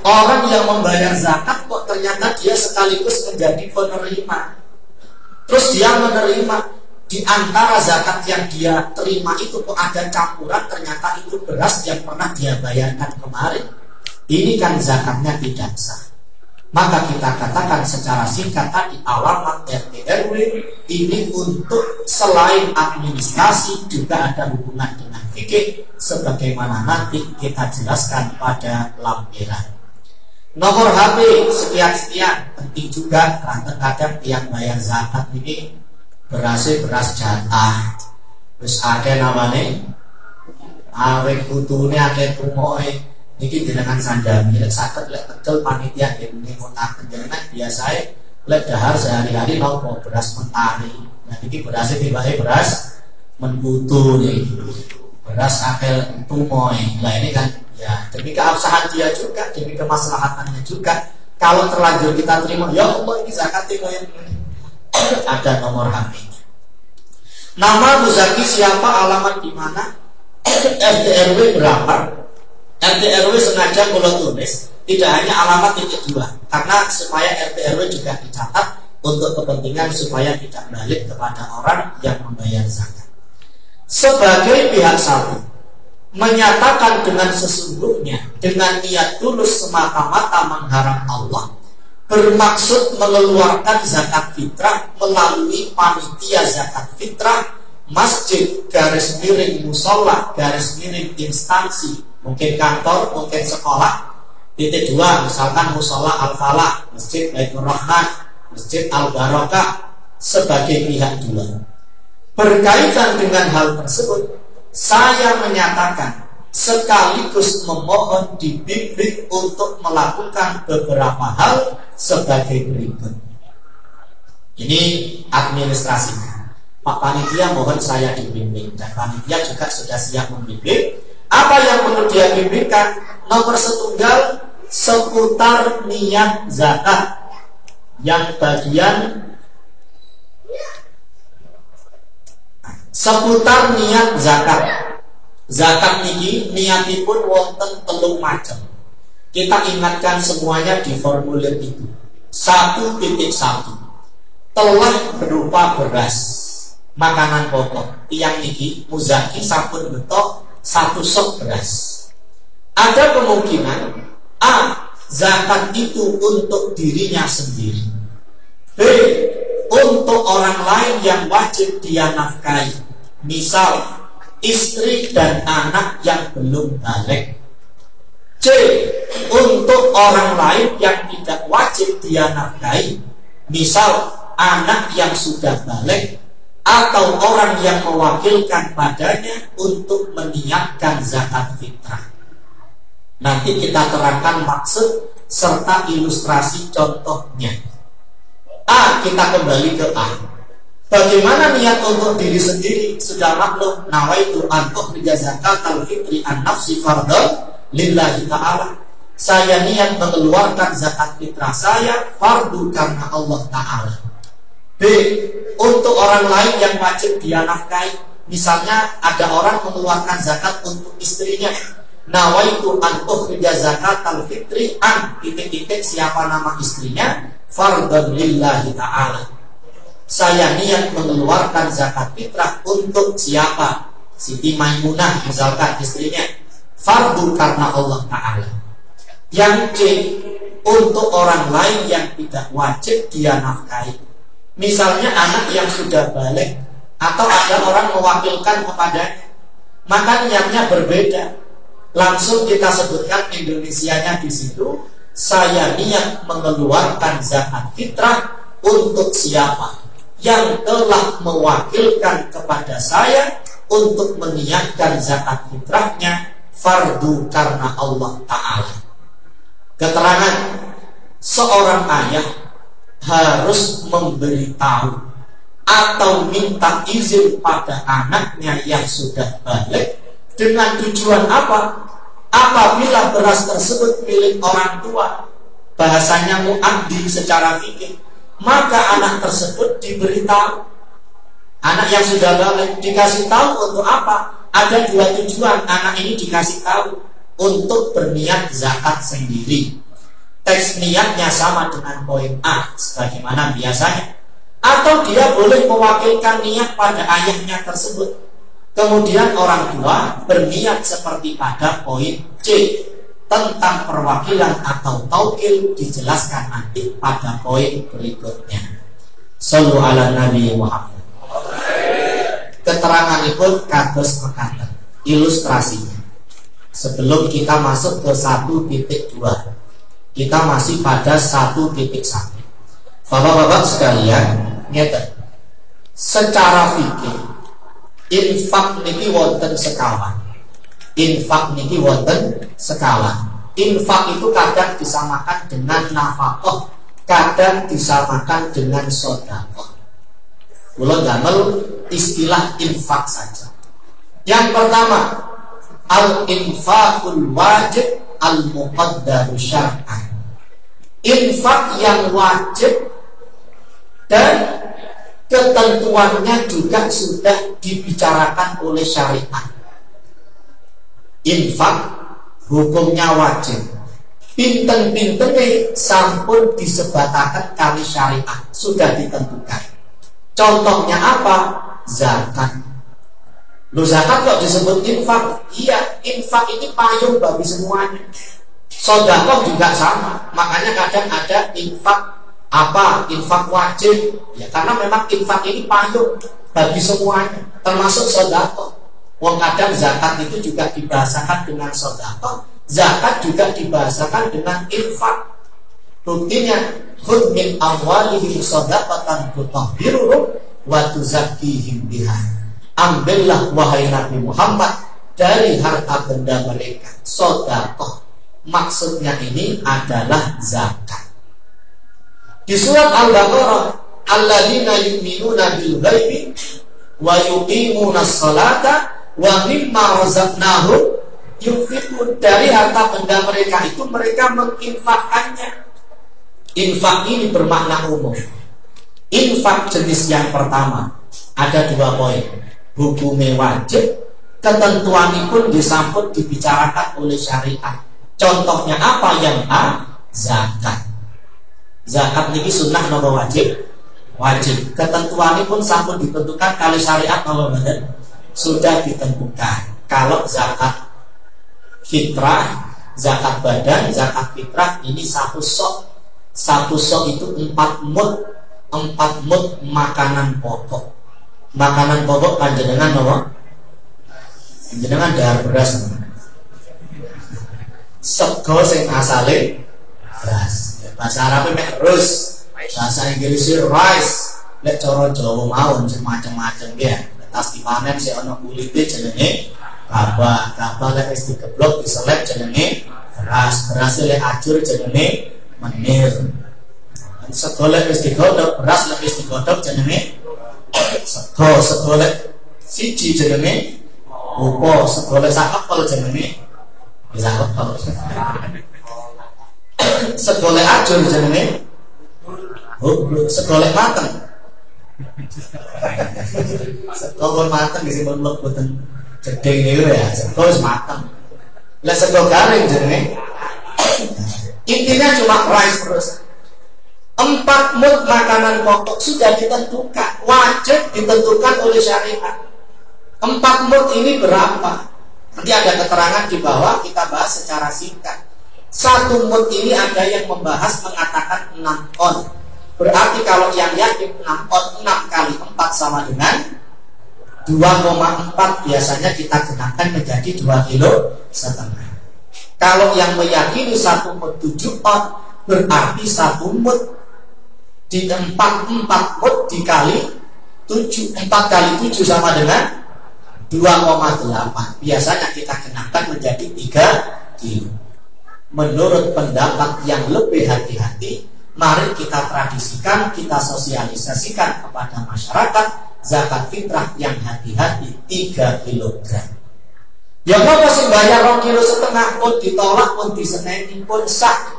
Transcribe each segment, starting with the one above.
Orang yang membayar zakat kok ternyata dia sekaligus menjadi penerima. Terus dia menerima di antara zakat yang dia terima itu kok ada campuran ternyata itu beras yang pernah dia bayarkan kemarin. Ini kan zakatnya tidak sah. Maka kita katakan secara singkat tadi alamat RT RW ini untuk selain administrasi juga ada hubungan dengan fikih sebagaimana nanti kita jelaskan pada lampiran. Nomor HP sekian-sekian penting juga kadang-kadang yang bayar zakat ini berasnya beras jatah. Terus ada namanya awet putune akeh tumoe niki jenengan sandami lek saged lek tegel panitia nggih ngotaken jenengan biasa lek dahar sehari-hari nopo beras mentari. Nah niki berasnya tibake beras menputu nih. Beras akeh tumoe. Lah ini kan Ya, demi keabsahan dia juga, demi kemaslahatannya juga. Kalau terlanjur kita terima, ya Allah ini zakat yang. Ada nomor HP. Nama Muzaki siapa, alamat di mana, RT RW berapa? RT RW sengaja kalau tulis tidak hanya alamat titik dua, karena supaya RT RW juga dicatat untuk kepentingan supaya tidak balik kepada orang yang membayar zakat. Sebagai pihak satu, menyatakan dengan sesungguhnya dengan niat tulus semata-mata mengharap Allah bermaksud mengeluarkan zakat fitrah melalui panitia zakat fitrah masjid garis miring musola garis miring instansi mungkin kantor mungkin sekolah. Titik dua misalkan musola al falah masjid baitur rahman masjid al barokah sebagai pihak dua. Berkaitan dengan hal tersebut saya menyatakan sekaligus memohon dibimbing untuk melakukan beberapa hal sebagai berikut. Ini administrasinya. Pak Panitia mohon saya dibimbing dan Panitia juga sudah siap membimbing. Apa yang perlu dia bimbingkan? Nomor setunggal seputar niat zakat yang bagian seputar niat zakat. Zakat ini niatipun wonten telung macam. Kita ingatkan semuanya di formulir itu. Satu titik satu. Telah berupa beras, makanan pokok. Tiang ini muzaki sampun betok satu sok beras. Ada kemungkinan A. Zakat itu untuk dirinya sendiri. B untuk orang lain yang wajib dia nafkahi. Misal istri dan anak yang belum balik. C. Untuk orang lain yang tidak wajib dia nafkahi. Misal anak yang sudah balik atau orang yang mewakilkan padanya untuk meniatkan zakat fitrah. Nanti kita terangkan maksud serta ilustrasi contohnya. A kita kembali ke A. Bagaimana niat untuk diri sendiri sudah maklum nawaitu antuk zakat al fitri an nafsi fardhu lillahi ta'ala. Saya niat mengeluarkan zakat fitrah saya fardu karena Allah Ta'ala. B. Untuk orang lain yang wajib dia nafkahi. Misalnya ada orang mengeluarkan zakat untuk istrinya. Nawaitu an zakat al fitri an titik-titik siapa nama istrinya fardhan lillahi ta'ala. Saya niat mengeluarkan zakat fitrah untuk siapa? Siti Maimunah misalkan istrinya. Fardu karena Allah Ta'ala. Yang C, untuk orang lain yang tidak wajib dia nafkahi. Misalnya anak yang sudah balik atau ada orang mewakilkan kepadanya. Maka niatnya berbeda. Langsung kita sebutkan Indonesianya di situ saya niat mengeluarkan zakat fitrah untuk siapa yang telah mewakilkan kepada saya untuk meniatkan zakat fitrahnya fardu karena Allah Ta'ala. Keterangan seorang ayah harus memberitahu atau minta izin pada anaknya yang sudah balik dengan tujuan apa? Apabila beras tersebut milik orang tua, bahasanya muaddi secara fikih, maka anak tersebut diberitahu. Anak yang sudah balik dikasih tahu untuk apa? Ada dua tujuan anak ini dikasih tahu untuk berniat zakat sendiri. teks niatnya sama dengan poin A sebagaimana biasanya atau dia boleh mewakilkan niat pada ayahnya tersebut kemudian orang tua berniat seperti pada poin C tentang perwakilan atau taukil dijelaskan nanti pada poin berikutnya. Sallu ala Nabi Muhammad. Keterangan itu kados mekaten ilustrasinya. Sebelum kita masuk ke satu titik dua kita masih pada satu titik satu. Bapak-bapak sekalian ngeten. Secara fikih infak niki wonten sekawan infak niki wonten sekawan infak itu kadang disamakan dengan nafkah kadang disamakan dengan sodakoh Kulo damel istilah infak saja. Yang pertama, al-infakul wajib al-muqaddaru syar'an. Infak yang wajib dan ketentuannya juga sudah dibicarakan oleh syariat. Infak hukumnya wajib. Pinten-pinten sampun disebatakan kali syariat sudah ditentukan. Contohnya apa? Zakat. Lu zakat kok disebut infak? Iya, infak ini payung bagi semuanya. Sodakoh juga sama. Makanya kadang ada infak apa? Infak wajib. Ya karena memang infak ini payung bagi semuanya, termasuk sodakoh. Wong kadang zakat itu juga dibahasakan dengan sodakoh. Zakat juga dibahasakan dengan infak. Buktinya khud min amwalihim sadaqatan tutahhiruhum wa tuzakkihim biha. Ambillah wahai Nabi Muhammad dari harta benda mereka sedekah. Maksudnya ini adalah zakat. Di surat Al-Baqarah, alladzina yu'minuna bil ghaibi wa yuqimuna salata wa mimma razaqnahum yunfiqun dari harta benda mereka itu mereka menginfakkannya Infak ini bermakna umum. Infak jenis yang pertama ada dua poin. Hukumnya wajib, ketentuan pun disambut dibicarakan oleh syariat. Contohnya apa yang A? Zakat. Zakat ini sunnah nopo wajib? Wajib. Ketentuan pun sambut ditentukan kalau syariat nopo benar sudah ditentukan. Kalau zakat fitrah, zakat badan, zakat fitrah ini satu sok satu sok itu empat mut empat mut makanan pokok makanan pokok panjenengan apa panjenengan dahar beras sego sing asale beras bahasa Arab mek rus bahasa Inggris rice lek cara Jawa mau macam-macam ya tas dipanen sik ana kulite jenenge gabah gabah lek wis dikeblok diselek jenenge beras. Beras lek ajur jenenge menir. Segolek wis digodhog beras lek wis digodhog jenenge sego segolek siji jenenge upo. Segolek sak kepel jenenge bisa kepel segolek ajur jenenge segolek mateng sego pun mateng di sini mboten jeding niku ya sego wis mateng lah sego garing jenenge Intinya cuma rice terus. Empat mood makanan pokok sudah ditentukan, wajib ditentukan oleh syariat. Empat mood ini berapa? Nanti ada keterangan di bawah kita bahas secara singkat. Satu mood ini ada yang membahas mengatakan 6 on. Berarti kalau yang yakin 6 on 6 kali 4 sama dengan 2,4 biasanya kita gunakan menjadi 2 kilo setengah. Kalau yang meyakini satu mut tujuh on berarti satu mut di empat empat mut dikali tujuh empat kali tujuh sama dengan 2,8 biasanya kita kenakan menjadi tiga kilo menurut pendapat yang lebih hati-hati mari kita tradisikan kita sosialisasikan kepada masyarakat zakat fitrah yang hati-hati 3 kilogram Ya apa sih bayar rong kilo setengah pun ditolak pun diseneni pun sah.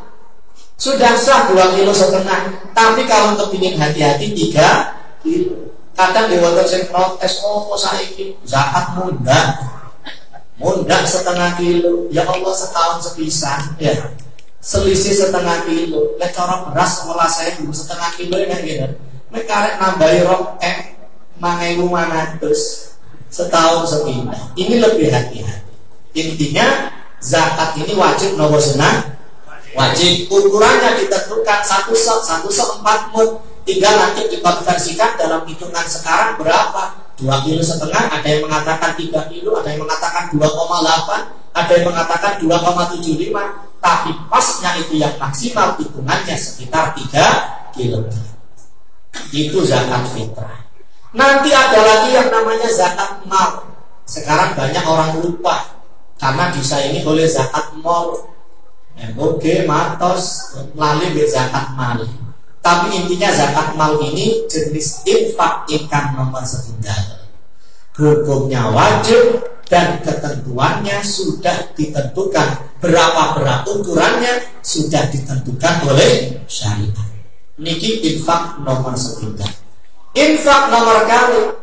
Sudah sah dua kilo setengah. Tapi kalau kepingin hati-hati tiga kilo. Kadang di wonten sing protes oh saiki zakat mudah. Mudah setengah kilo. Ya Allah setahun sepisan. Ya. selisih setengah kilo. Lek cara beras sekolah saya dulu setengah kilo ya gitu lek karek nambahi rok eh mangewu terus setahun sepindah ini lebih hati-hati. Intinya zakat ini wajib nomor senang? Wajib. Ukurannya ditentukan satu sok satu sok empat mut. Tinggal nanti dikonversikan dalam hitungan sekarang berapa dua kilo setengah ada yang mengatakan tiga kilo ada yang mengatakan 2,8 ada yang mengatakan 2,75 tapi pasnya itu yang maksimal hitungannya sekitar 3 kilo itu zakat fitrah Nanti ada lagi yang namanya zakat mal. Sekarang banyak orang lupa karena disaingi oleh zakat mal. Oke, matos, lali zakat mal. Tapi intinya zakat mal ini jenis infak ikan nomor setunggal. Hukumnya wajib dan ketentuannya sudah ditentukan. Berapa berat ukurannya sudah ditentukan oleh syariat. Niki infak nomor setunggal. Infak nomor kali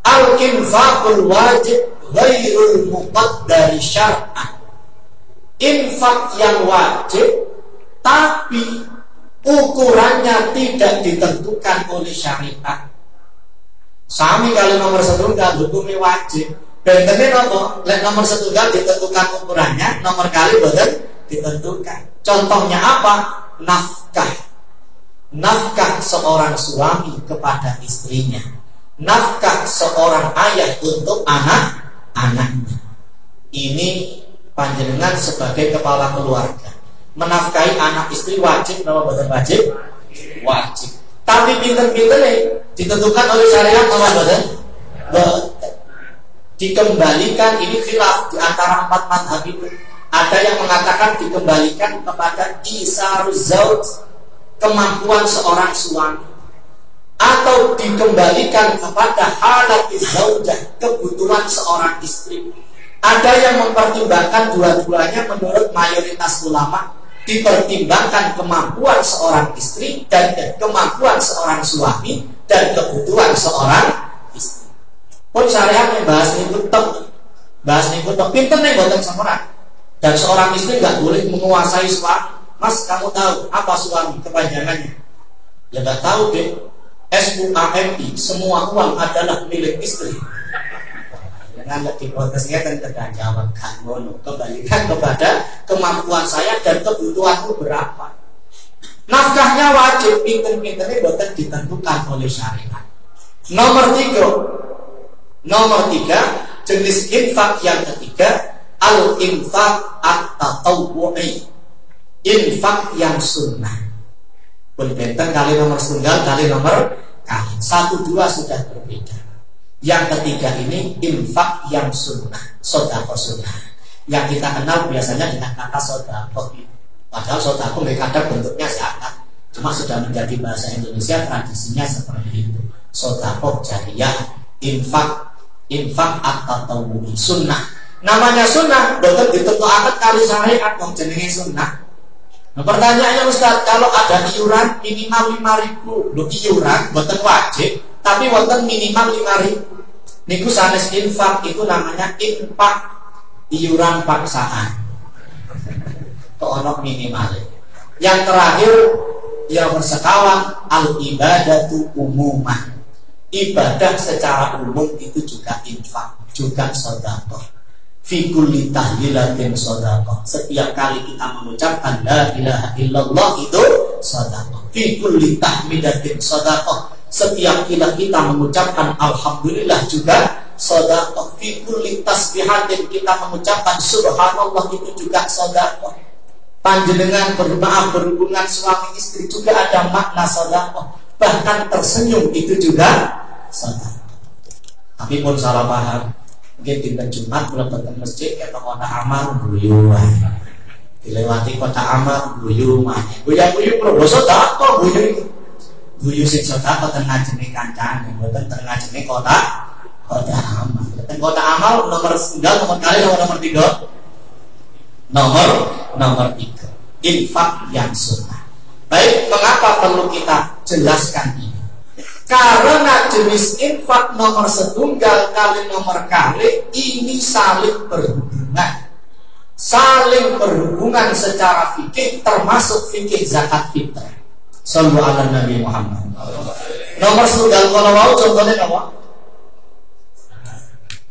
Al-infakul wajib Ghairul dari syar'ah Infak yang wajib Tapi Ukurannya tidak ditentukan oleh syariat. Sami kali nomor setunggal hukumnya wajib. Bentennya nopo? Lek nomor setunggal ditentukan ukurannya Nomor kali betul ditentukan. Contohnya apa? Nafkah. Nafkah seorang suami kepada istrinya, nafkah seorang ayah untuk anak-anaknya. Ini panjenengan sebagai kepala keluarga menafkahi anak istri wajib nama badan wajib? Wajib. Tapi pinter-pinter nih ditentukan oleh syariat nama badan dikembalikan ini khilaf di antara empat madhab itu. Ada yang mengatakan dikembalikan kepada isaruz zauj kemampuan seorang suami. Atau dikembalikan kepada halat zaujah kebutuhan seorang istri. Ada yang mempertimbangkan dua-duanya menurut mayoritas ulama dipertimbangkan kemampuan seorang istri dan kemampuan seorang suami dan kebutuhan seorang istri. Pun syariat membahas ini tetap bahas ini tetap pinter nih buatan sama dan seorang istri nggak boleh menguasai suami Mas kamu tahu apa suami kepanjangannya? Ya nggak tahu deh. S U A M I semua uang adalah milik istri. Jangan di protesnya kan terjawab kan mono. Kembalikan kepada kemampuan saya dan kebutuhanku berapa. Nafkahnya wajib, pinter-pinternya bukan ditentukan oleh syariat. Nomor tiga, nomor tiga jenis infak yang ketiga al infak at-tatawwu'i infak yang sunnah pun benten kali nomor tunggal kali nomor kali satu dua sudah berbeda yang ketiga ini infak yang sunnah sodako sunnah. Yang kita kenal biasanya dengan kata sodako. Padahal sodako nggak ada bentuknya zakat cuma sudah menjadi bahasa Indonesia tradisinya seperti itu. Sodako jariah infak infak atau sunnah. Namanya sunnah betul ditentukan kali syariat yang jenenge sunnah. Nah, pertanyaannya Ustaz, kalau ada iuran minimal 5 ribu, lo iuran buatan wajib, tapi buatan minimal 5 ribu. Niku sanes infak itu namanya infak iuran paksaan. Kok ono minimal. Yang terakhir yang bersekawan al ibadatu umumah. Ibadah secara umum itu juga infak, juga sedekah fi kulli tahlilatin sodako setiap kali kita mengucapkan la ilaha illallah itu sodako fi kulli tahmidatin sodako setiap kali kita mengucapkan alhamdulillah juga sodako fi kulli tasbihatin kita mengucapkan subhanallah itu juga sodako panjenengan bermaaf berhubungan suami istri juga ada makna sodako bahkan tersenyum itu juga sodako tapi pun salah paham. Mungkin di Jumat melebat ke masjid kata kota amal guyu dilewati kota amal mah guyu guyu proboso tak kok guyu sing sedekah kota ngajeni kancane teng ngajeni kota kota amal. Teng kota amal nomor tinggal nomor kali nomor nomor tiga? Nomor nomor tiga. Infak yang sunnah. Baik mengapa perlu kita jelaskan ini? Karena jenis infak nomor setunggal kali nomor kali ini saling berhubungan. saling berhubungan secara fikih termasuk fikih zakat fitrah. Sallu ala Nabi Muhammad. Nomor sedal kalau mau contohnya apa?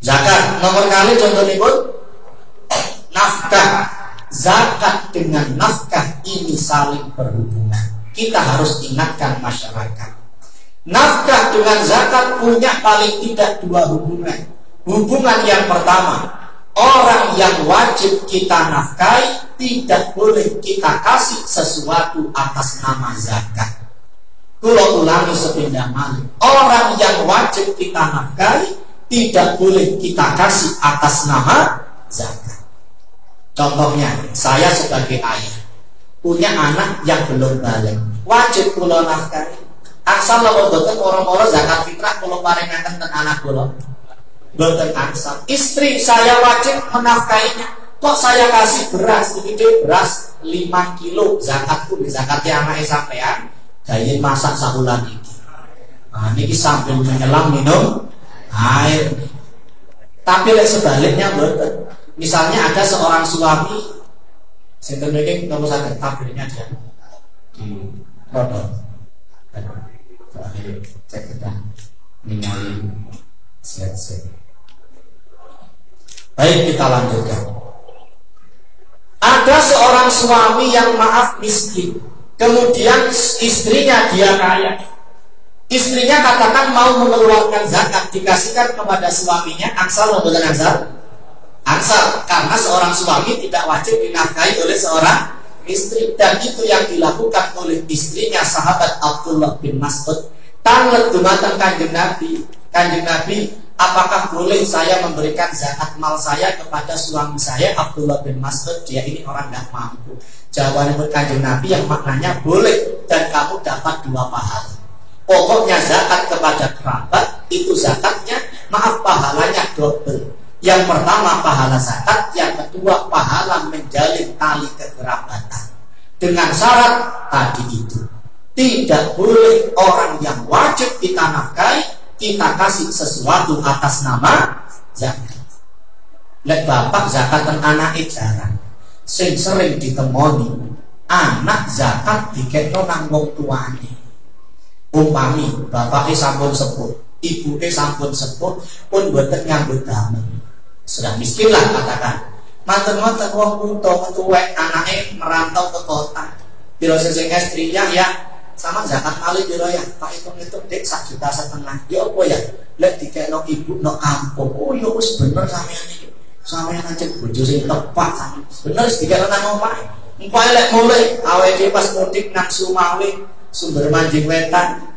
Zakat. Nomor kali contohnya pun nafkah. Zakat dengan nafkah ini saling berhubungan. Kita harus ingatkan masyarakat. Nafkah dengan zakat punya paling tidak dua hubungan. Hubungan yang pertama, orang yang wajib kita nafkahi tidak boleh kita kasih sesuatu atas nama zakat. Kalau ulangi sepindah malik, orang yang wajib kita nafkahi tidak boleh kita kasih atas nama zakat. Contohnya, saya sebagai ayah punya anak yang belum balik, wajib pulau nafkahi. Asal lo orang-orang zakat fitrah kalau paringaken ten anak kula Boten angsal. Istri saya wajib menafkainya. Kok saya kasih beras, ini deh beras 5 kilo zakatku di zakatnya anaknya sampean. Gaya masak sahulan ini. Nah, ini sambil menyelam minum air. Tapi lek sebaliknya boten. Misalnya ada seorang suami Sinten mriki nomor satu tabelnya dia di. Terakhir cek kita ningali slide Baik kita lanjutkan. Ada seorang suami yang maaf miskin. Kemudian istrinya dia kaya. Istrinya katakan mau mengeluarkan zakat dikasihkan kepada suaminya angsal atau bukan angsal? Angsal karena seorang suami tidak wajib dinafkahi oleh seorang istri dan itu yang dilakukan oleh istrinya sahabat Abdullah bin Mas'ud. Tanglet dumateng kanjeng Nabi. Kanjeng Nabi apakah boleh saya memberikan zakat mal saya kepada suami saya Abdullah bin Mas'ud? Dia ini orang tidak mampu. Jawaban kanjeng Nabi yang maknanya boleh dan kamu dapat dua pahala. Pokoknya zakat kepada kerabat itu zakatnya. Maaf pahalanya double. Yang pertama pahala zakat yang kedua pahala menjalin tali kekerabatan. Dengan syarat tadi itu tidak boleh orang yang wajib kita nafkahi kita kasih sesuatu atas nama zakat. Lek bapak zakatan anak jarang. Sing sering ditemoni anak zakat dikekno nang wong tuane. Umpami bapaknya sampun sepuh, ibu sampun sepuh, pun boten nyambut damel. Sudah miskin lah katakan. Manten-manten wong tuwa tuwek anaknya merantau ke kota. Bila sesing istrinya ya sama zakat mali piro ya tak hitung hitung dek sak juta setengah. Ya apa ya? Lek no ibu no kampung. Oh ya wis bener sampean iki. Sampean aja bojo sing tepat bener wis dikekno nang omah. Umpamanya lek mulai awake pas mudik nang Sumawi sumber mancing wetan.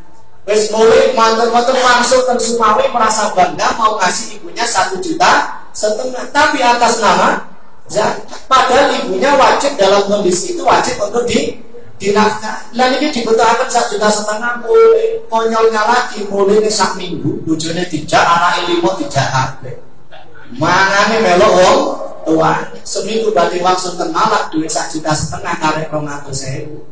Wis mulai mantur-mantur langsung ke Sumawi merasa bangga mau ngasih ibunya satu juta setengah. Tapi atas nama zakat. Padahal ibunya wajib dalam kondisi itu wajib untuk di dinafkah lah ini dibutuhkan satu juta setengah mulai konyolnya lagi mulai ini sak minggu bujurnya tidak anak limo tidak apa mana nih melo wong tua. Seminggu berarti langsung kenalak duit sak juta setengah karek rong atau sewu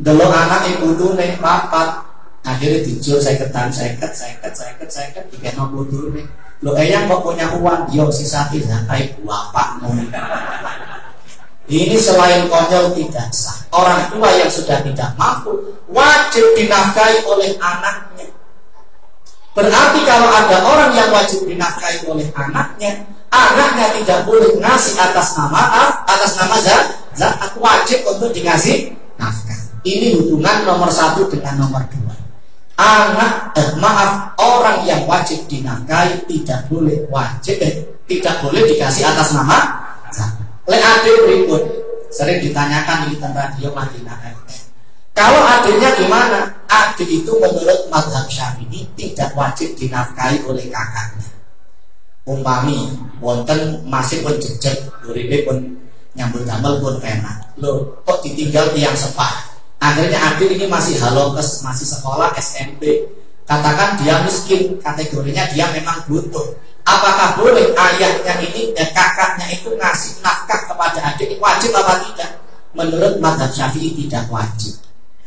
dulu anak ibu tuh nih papat akhirnya dijual saya ketan saya ket saya ket saya ket saya ket tiga nol dulu nih lo eyang kok punya uang? Yo sisa tidak kayak bapak ini selain konyol tidak sah. Orang tua yang sudah tidak mampu wajib dinafkahi oleh anaknya. Berarti kalau ada orang yang wajib dinafkahi oleh anaknya, anaknya tidak boleh ngasih atas nama atas nama zakat wajib untuk dikasih nafkah. Ini hubungan nomor satu dengan nomor dua. Anak, eh, maaf, orang yang wajib dinafkahi tidak boleh wajib, eh, tidak boleh dikasih atas nama zakat. Lek adik berikut sering ditanyakan di radio Madinah FM. Kalau adiknya gimana? Adik itu menurut madhab syafi'i tidak wajib dinafkahi oleh kakaknya. Umpami, wonten masih pun jejak, duripe pun nyambut damel pun enak. Loh, kok ditinggal tiang sepah? Akhirnya adik ini masih halokes, masih sekolah SMP. Katakan dia miskin, kategorinya dia memang butuh Apakah boleh ayahnya ini dan kakaknya itu ngasih nafkah kepada adik wajib apa tidak? Menurut madhab syafi'i tidak wajib.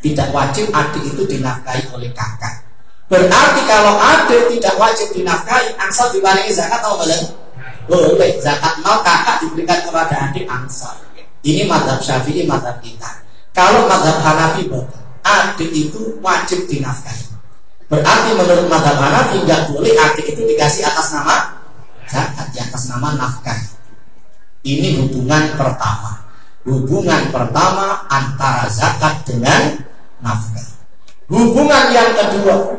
Tidak wajib adik itu dinafkahi oleh kakak. Berarti kalau adik tidak wajib dinafkahi, asal dibarengi zakat atau belum? boleh zakat mal kakak diberikan kepada adik angsa ini madhab syafi'i madhab kita kalau madhab hanafi adik itu wajib dinafkahi berarti menurut madhab hanafi nggak boleh adik itu dikasih atas nama zakat di atas nama nafkah. Ini hubungan pertama. Hubungan pertama antara zakat dengan nafkah. Hubungan yang kedua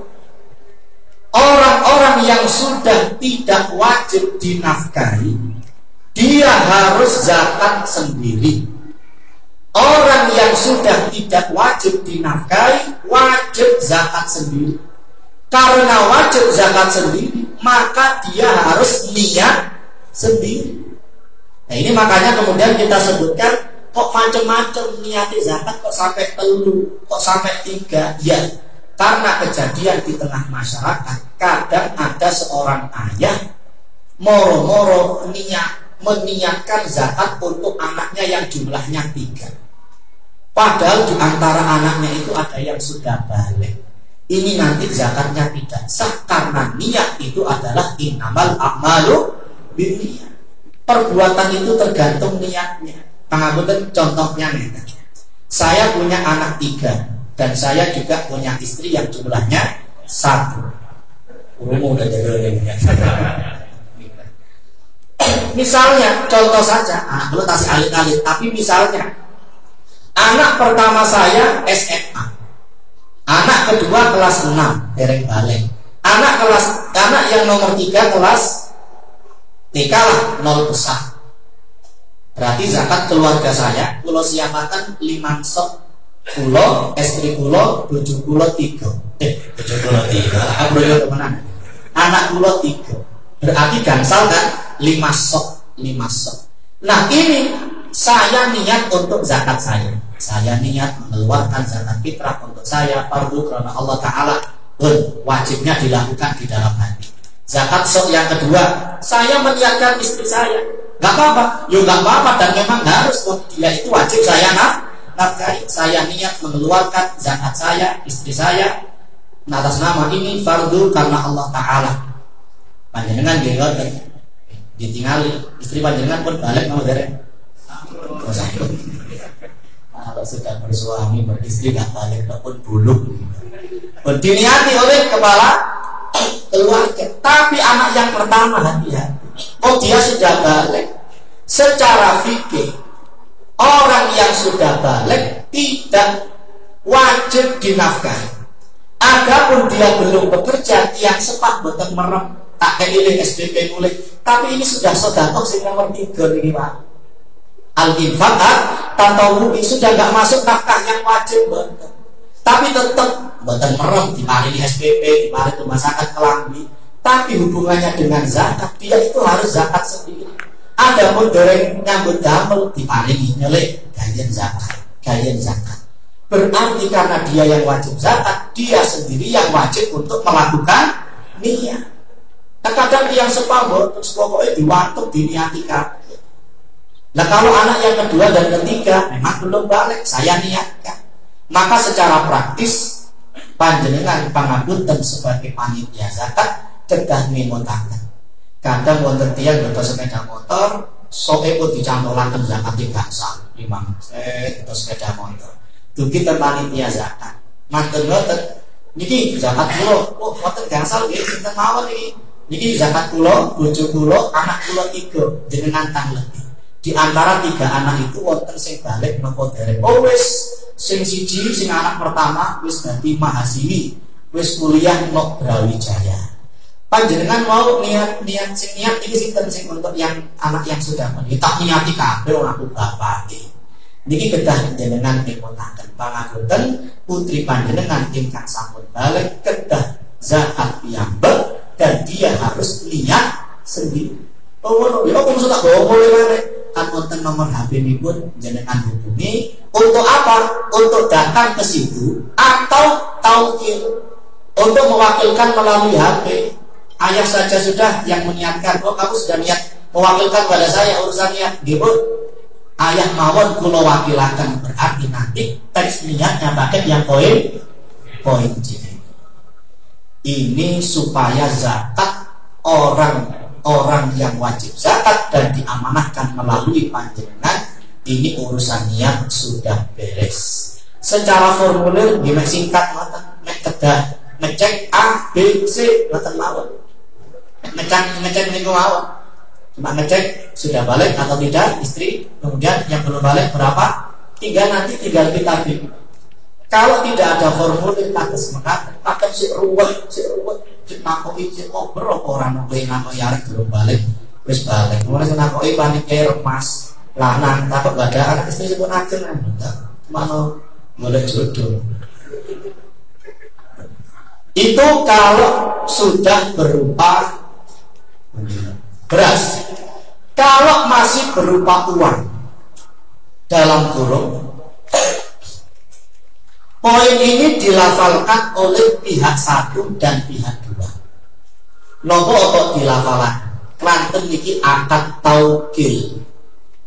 orang-orang yang sudah tidak wajib dinafkahi dia harus zakat sendiri. Orang yang sudah tidak wajib dinafkahi wajib zakat sendiri. Karena wajib zakat sendiri maka dia harus niat sendiri nah ini makanya kemudian kita sebutkan kok macam-macam niat zakat kok sampai telu kok sampai tiga ya karena kejadian di tengah masyarakat, kadang ada seorang ayah moro-moro niat meniatkan zakat untuk anaknya yang jumlahnya tiga. Padahal di antara anaknya itu ada yang sudah balik. Ini nanti zakatnya tidak sah karena niat itu adalah inamal akmalu binniat. Perbuatan itu tergantung niatnya. Pengakuan contohnya nih. Saya punya anak tiga, dan saya juga punya istri yang jumlahnya satu. Udah jadi Misalnya, contoh saja, ah, belum kasih alit-alit, tapi misalnya anak pertama saya SMA, anak kedua kelas 6 dereng balik, anak kelas anak yang nomor tiga kelas TK lah nol besar. Berarti zakat keluarga saya, kalau siapakan lima sok Kulo, istri kulo, bojo kulo tiga. Eh, bojo kulo tiga. Aku yo. Anak kulo tiga. Berarti gansal kan lima sok, lima sok. Nah ini saya niat untuk zakat saya. Saya niat mengeluarkan zakat fitrah untuk saya fardu karena Allah Taala pun wajibnya dilakukan di dalam hati. Zakat sok yang kedua, saya meniatkan istri saya. Gak apa-apa, yuk gak apa-apa. Dan memang harus. Dia itu wajib saya nak. Nafkahi saya niat mengeluarkan zakat saya istri saya atas nama ini fardu karena Allah Taala. Panjenengan dia ditinggali. Istri panjenengan pun balik mau dari kalau sudah bersuami beristri nggak balik pun bulu diniati oleh kepala keluarga tapi anak yang pertama hati-hati oh dia sudah balik secara fikih orang yang sudah balik tidak wajib dinafkahi. Adapun dia belum bekerja, tiang sepak betul merem, tak keiling SPP mulai. Tapi ini sudah sodakoh sing nomor tiga nih pak. Al infakat atau sudah nggak masuk nafkah yang wajib betul. Tapi tetap betul merem di di SPP, di rumah sakit kelambi. Tapi hubungannya dengan zakat, dia itu harus zakat sendiri. Ada pun dereng nyambut damel diparingi nyelek gayen zakat, gayen zakat. Berarti karena dia yang wajib zakat, dia sendiri yang wajib untuk melakukan niat. Nah, kadang yang sepambut terus pokoknya diwatuk diniati Nah kalau anak yang kedua dan ketiga memang belum balik, saya niatkan. Maka secara praktis panjenengan pangapunten sebagai panitia zakat cegah mimotakan kadang wonten tiyang nyoba sepeda motor soke pun dicantolaken zakat gangsal lima eh atau sepeda motor. Dugi panitia zakat. Manten ngoten niki zakat kula oh wonten gangsal nggih sinten mawon niki? Niki zakat kula bojo kula anak kula tiga jenengan tang lebih di antara tiga anak itu wonten sing balik nopo derek oh wis. Sing siji sing anak pertama wis dadi mahasiswi. Wis kuliah nok Brawijaya. Panjenengan mau niat niat sing niat ini sing sing untuk yang anak yang sudah menikah? Tak niati kabeh ora aku bapak niki kedah jenengan dipotaken pangapunten. Putri panjenengan ingkang sampun balik kedah zakat piyambak dan dia harus niat sendiri. Oh ngono. Ya kok maksud tak bawa mulai kan wonten nomor HP pun jenengan hubungi untuk apa untuk datang ke situ atau taukil untuk mewakilkan melalui HP Ayah saja sudah yang menyiapkan. Oh kamu sudah niat mewakilkan pada saya urusan niat. Gitu. Ayah mawon kulo wakilakan berarti nanti teks niatnya pakai yang poin poin. Ini supaya zakat orang orang yang wajib zakat dan diamanahkan melalui panjenengan ini urusan niat sudah beres. Secara formulir di singkat mata kedah ngecek A B C mboten mawon ngecek ngecek niku mawon cuma ngecek sudah balik atau tidak istri kemudian yang belum balik berapa? Tinggal nanti tinggal kita bikin kalau tidak ada formulir tak semangat akan si ruwet si ruwet nakoi si ngobrol orang nungguin nakoi arek belum balik? Wis balik. Mulai si nakoi panik remas lanang takut gak ada anak istri sebut kan mana mulai jodoh. Itu kalau sudah berupa beras. Kalau masih berupa uang dalam kurung poin ini dilafalkan oleh pihak satu dan pihak dua. Nopo kok dilafalkan. Klanten niki akad taukil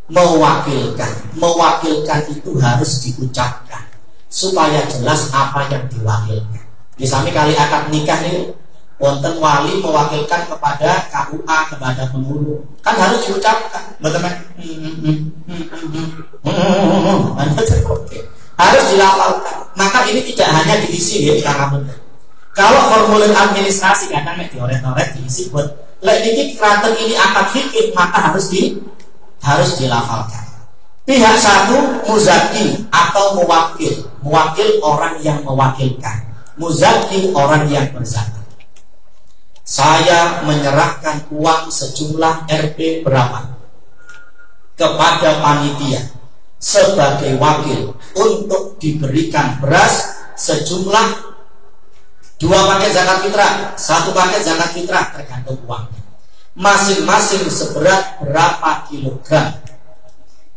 mewakilkan. Mewakilkan itu harus diucapkan supaya jelas apa yang diwakilkan. Misalnya kali akad nikah ini wonten wali mewakilkan kepada KUA kepada penghulu kan harus diucapkan. Kan harus dilafalkan. Maka ini tidak hanya diisi ya karena kalau formulir administrasi kadang dioret-oret diisi buat lek ini keraton ini akad fikih maka harus di harus dilafalkan. Pihak satu muzaki atau mewakil, mewakil orang yang mewakilkan, muzaki orang yang berzakat. Saya menyerahkan uang sejumlah RP berapa? Kepada panitia sebagai wakil untuk diberikan beras sejumlah dua paket zakat fitrah, satu paket zakat fitrah tergantung uangnya. Masing-masing seberat berapa kilogram?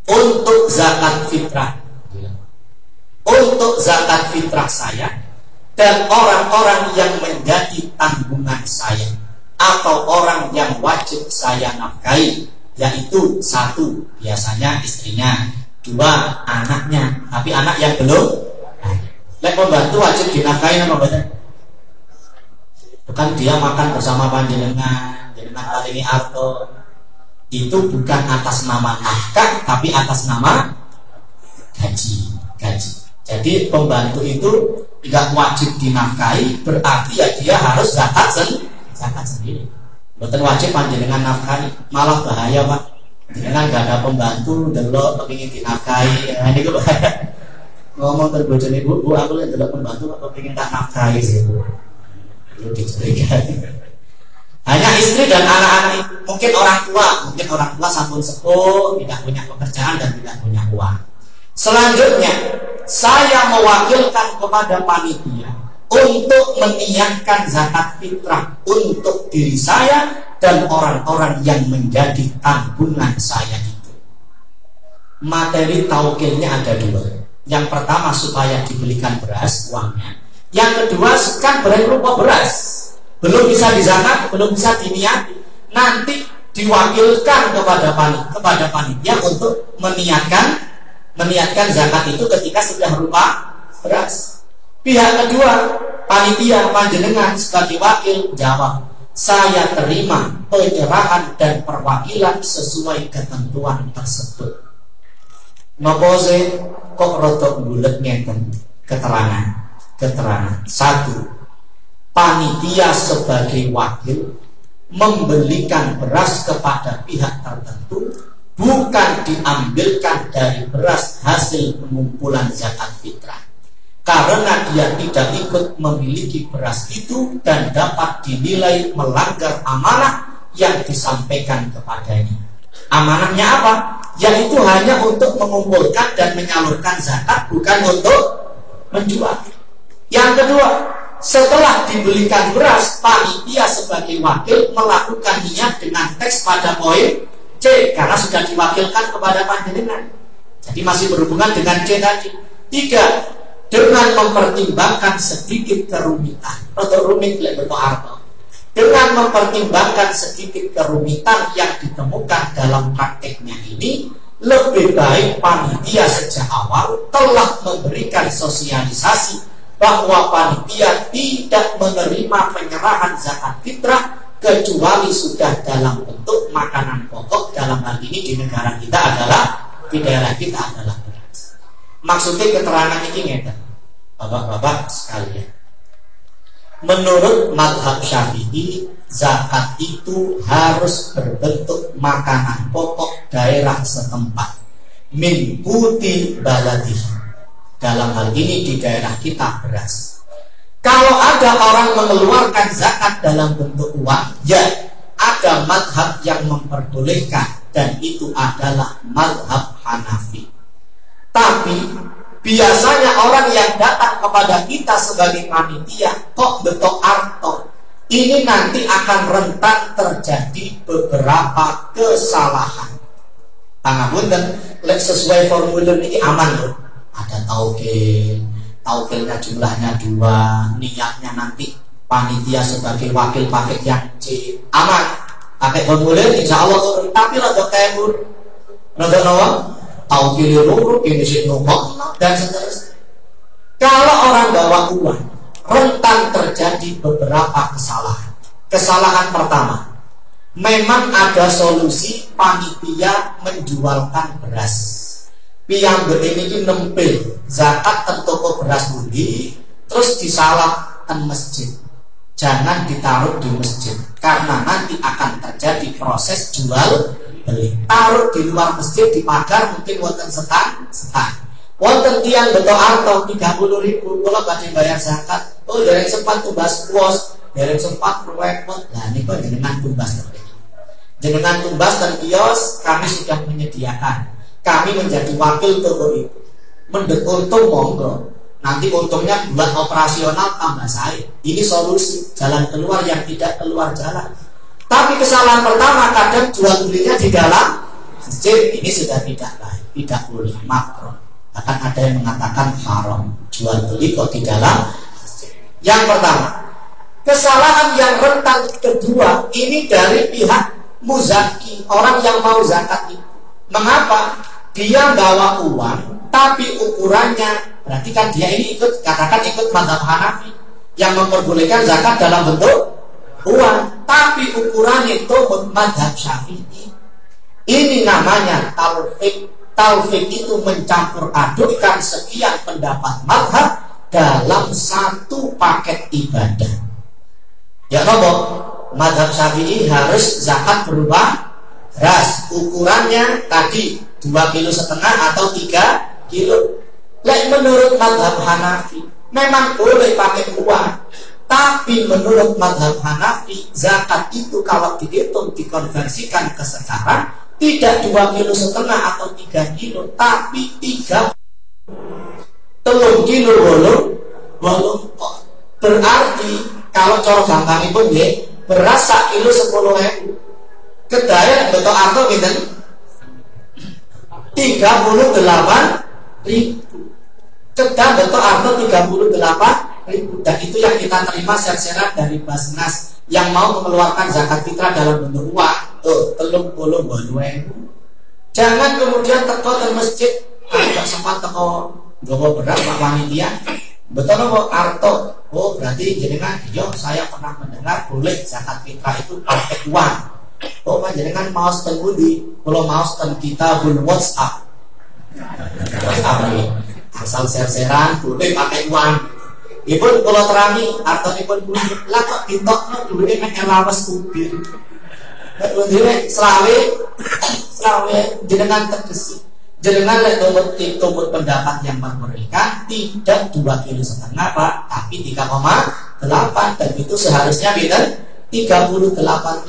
Untuk zakat fitrah. Untuk zakat fitrah saya dan orang-orang yang menjadi tanggungan saya atau orang yang wajib saya nafkahi yaitu satu biasanya istrinya dua anaknya tapi anak yang belum Lek pembantu wajib dinafkahi apa betul? Bukan dia makan bersama panjenengan dengan ini atau itu bukan atas nama nafkah tapi atas nama gaji gaji. Jadi pembantu itu tidak wajib dinafkahi berarti ya dia harus zakat sendiri zakat sendiri. Bukan wajib panjenengan nafkahi malah bahaya pak dengan gak ada pembantu delok kepingin dinafkahi nah, ini gue ngomong terbojone ibu bu aku lihat delok pembantu aku pengen tak nafkahi sih bu itu dicurigai. Hanya istri dan anak-anak mungkin orang tua, mungkin orang tua sampun sepuh, tidak punya pekerjaan dan tidak punya uang. Selanjutnya, saya mewakilkan kepada panitia untuk meniatkan zakat fitrah untuk diri saya dan orang-orang yang menjadi tanggungan saya itu. Materi taukilnya ada dua. Yang pertama supaya dibelikan beras uangnya. Yang kedua kan berupa beras belum bisa dizakat, belum bisa diniati. Nanti diwakilkan kepada panitia, kepada panitia untuk meniatkan meniatkan zakat itu ketika sudah berupa beras. Pihak kedua, panitia panjenengan sebagai wakil jawab, saya terima penyerahan dan perwakilan sesuai ketentuan tersebut. Nopoze kok rotok bulat ngeten? Keterangan keterangan. Satu panitia sebagai wakil membelikan beras kepada pihak tertentu bukan diambilkan dari beras hasil pengumpulan zakat fitrah karena dia tidak ikut memiliki beras itu dan dapat dinilai melanggar amanah yang disampaikan kepadanya amanahnya apa? yaitu hanya untuk mengumpulkan dan menyalurkan zakat bukan untuk menjual yang kedua setelah dibelikan beras, panitia sebagai wakil melakukan niat dengan teks pada poin C karena sudah diwakilkan kepada panjenengan. Jadi masih berhubungan dengan C tadi. Tiga, dengan mempertimbangkan sedikit kerumitan atau rumit lebih. Dengan mempertimbangkan sedikit kerumitan yang ditemukan dalam prakteknya ini, lebih baik panitia sejak awal telah memberikan sosialisasi bahwa panitia tidak menerima penyerahan zakat fitrah kecuali sudah dalam bentuk makanan pokok dalam hal ini di negara kita adalah di daerah kita adalah. Maksudnya keterangan ini ngeten. Bapak-bapak sekalian. Menurut madhab syafi'i Zakat itu harus berbentuk makanan pokok daerah setempat Min putih baladi Dalam hal ini di daerah kita beras kalau ada orang mengeluarkan zakat dalam bentuk uang, ya ada madhab yang memperbolehkan dan itu adalah madhab Hanafi. Tapi biasanya orang yang datang kepada kita sebagai panitia kok betok arto ini nanti akan rentan terjadi beberapa kesalahan. Pangapunten, sesuai formulir ini aman loh. Ada tauke, taukilnya jumlahnya dua niatnya nanti panitia sebagai wakil pakai yang C. Aman. Pakai formulir insya Allah. Tapi rada kayak rada nawa dan seterusnya. Kalau orang bawa uang rentan terjadi beberapa kesalahan. Kesalahan pertama memang ada solusi panitia menjualkan beras. Piyambak ini nempel zakat ke toko beras budi terus disalahkan masjid. Jangan ditaruh di masjid karena nanti akan terjadi proses jual taruh di luar masjid di pagar mungkin wonten setan setan. Wonten tiang betul arto tiga puluh ribu. Kalau gak bayar zakat. Oh dari sempat tumbas kuos dari sempat repot. Nah ini kok jenengan tumbas jenengan tumbas dan kios kami sudah menyediakan. Kami menjadi wakil toko itu. Mendek untung monggo. Nanti untungnya buat operasional tambah saya ini solusi jalan keluar yang tidak keluar jalan tapi kesalahan pertama kadang jual belinya di dalam masjid ini sudah tidak baik tidak boleh makro. Akan ada yang mengatakan haram jual beli kok di dalam masjid. Yang pertama kesalahan yang rentan kedua ini dari pihak muzaki orang yang mau zakat itu. Mengapa? Dia bawa uang tapi ukurannya berarti kan dia ini ikut katakan ikut madhab Hanafi yang memperbolehkan zakat dalam bentuk uang tapi ukurannya itu madhab Syafi'i. Ini namanya taufik. Taufik itu mencampur adukkan sekian pendapat madhab dalam satu paket ibadah. Ya nopo madhab Syafi'i harus zakat berubah ras. Ukurannya tadi dua kilo setengah atau tiga kilo. Lek menurut madhab Hanafi memang boleh pakai uang, tapi menurut madhab Hanafi zakat itu kalau dihitung dikonversikan ke sekarang tidak dua kilo setengah atau tiga kilo, tapi tiga telur kilo bolu bolu berarti kalau coro gampang itu ya beras sak kilo sepuluh ribu. Kedaya betul atau gitu 38 ribu. Cegah bentuk arto 38 ribu Dan itu yang kita terima serserat dari Basnas Yang mau mengeluarkan zakat fitrah dalam bentuk uang. Tuh, telung puluh Jangan kemudian teko ke masjid. Tidak sempat teko. Gowo berat Pak Panitia Betul kok Arto. Oh berarti jenengan Yo saya pernah mendengar boleh zakat fitrah itu pakai uang. Oh panjenengan mau ten di Kalau mau kita pun WhatsApp. WhatsApp. Asal ser-seran boleh pakai uang. Ibu kalau terangi atau ibu pun lah kok ditokno duwe nek lawas kubir. Nek selawe selawe jenengan tegesi. Jenengan lek tumut tumut pendapat yang mereka tidak dua kilo setengah pak, tapi tiga koma delapan dan itu seharusnya beda tiga puluh delapan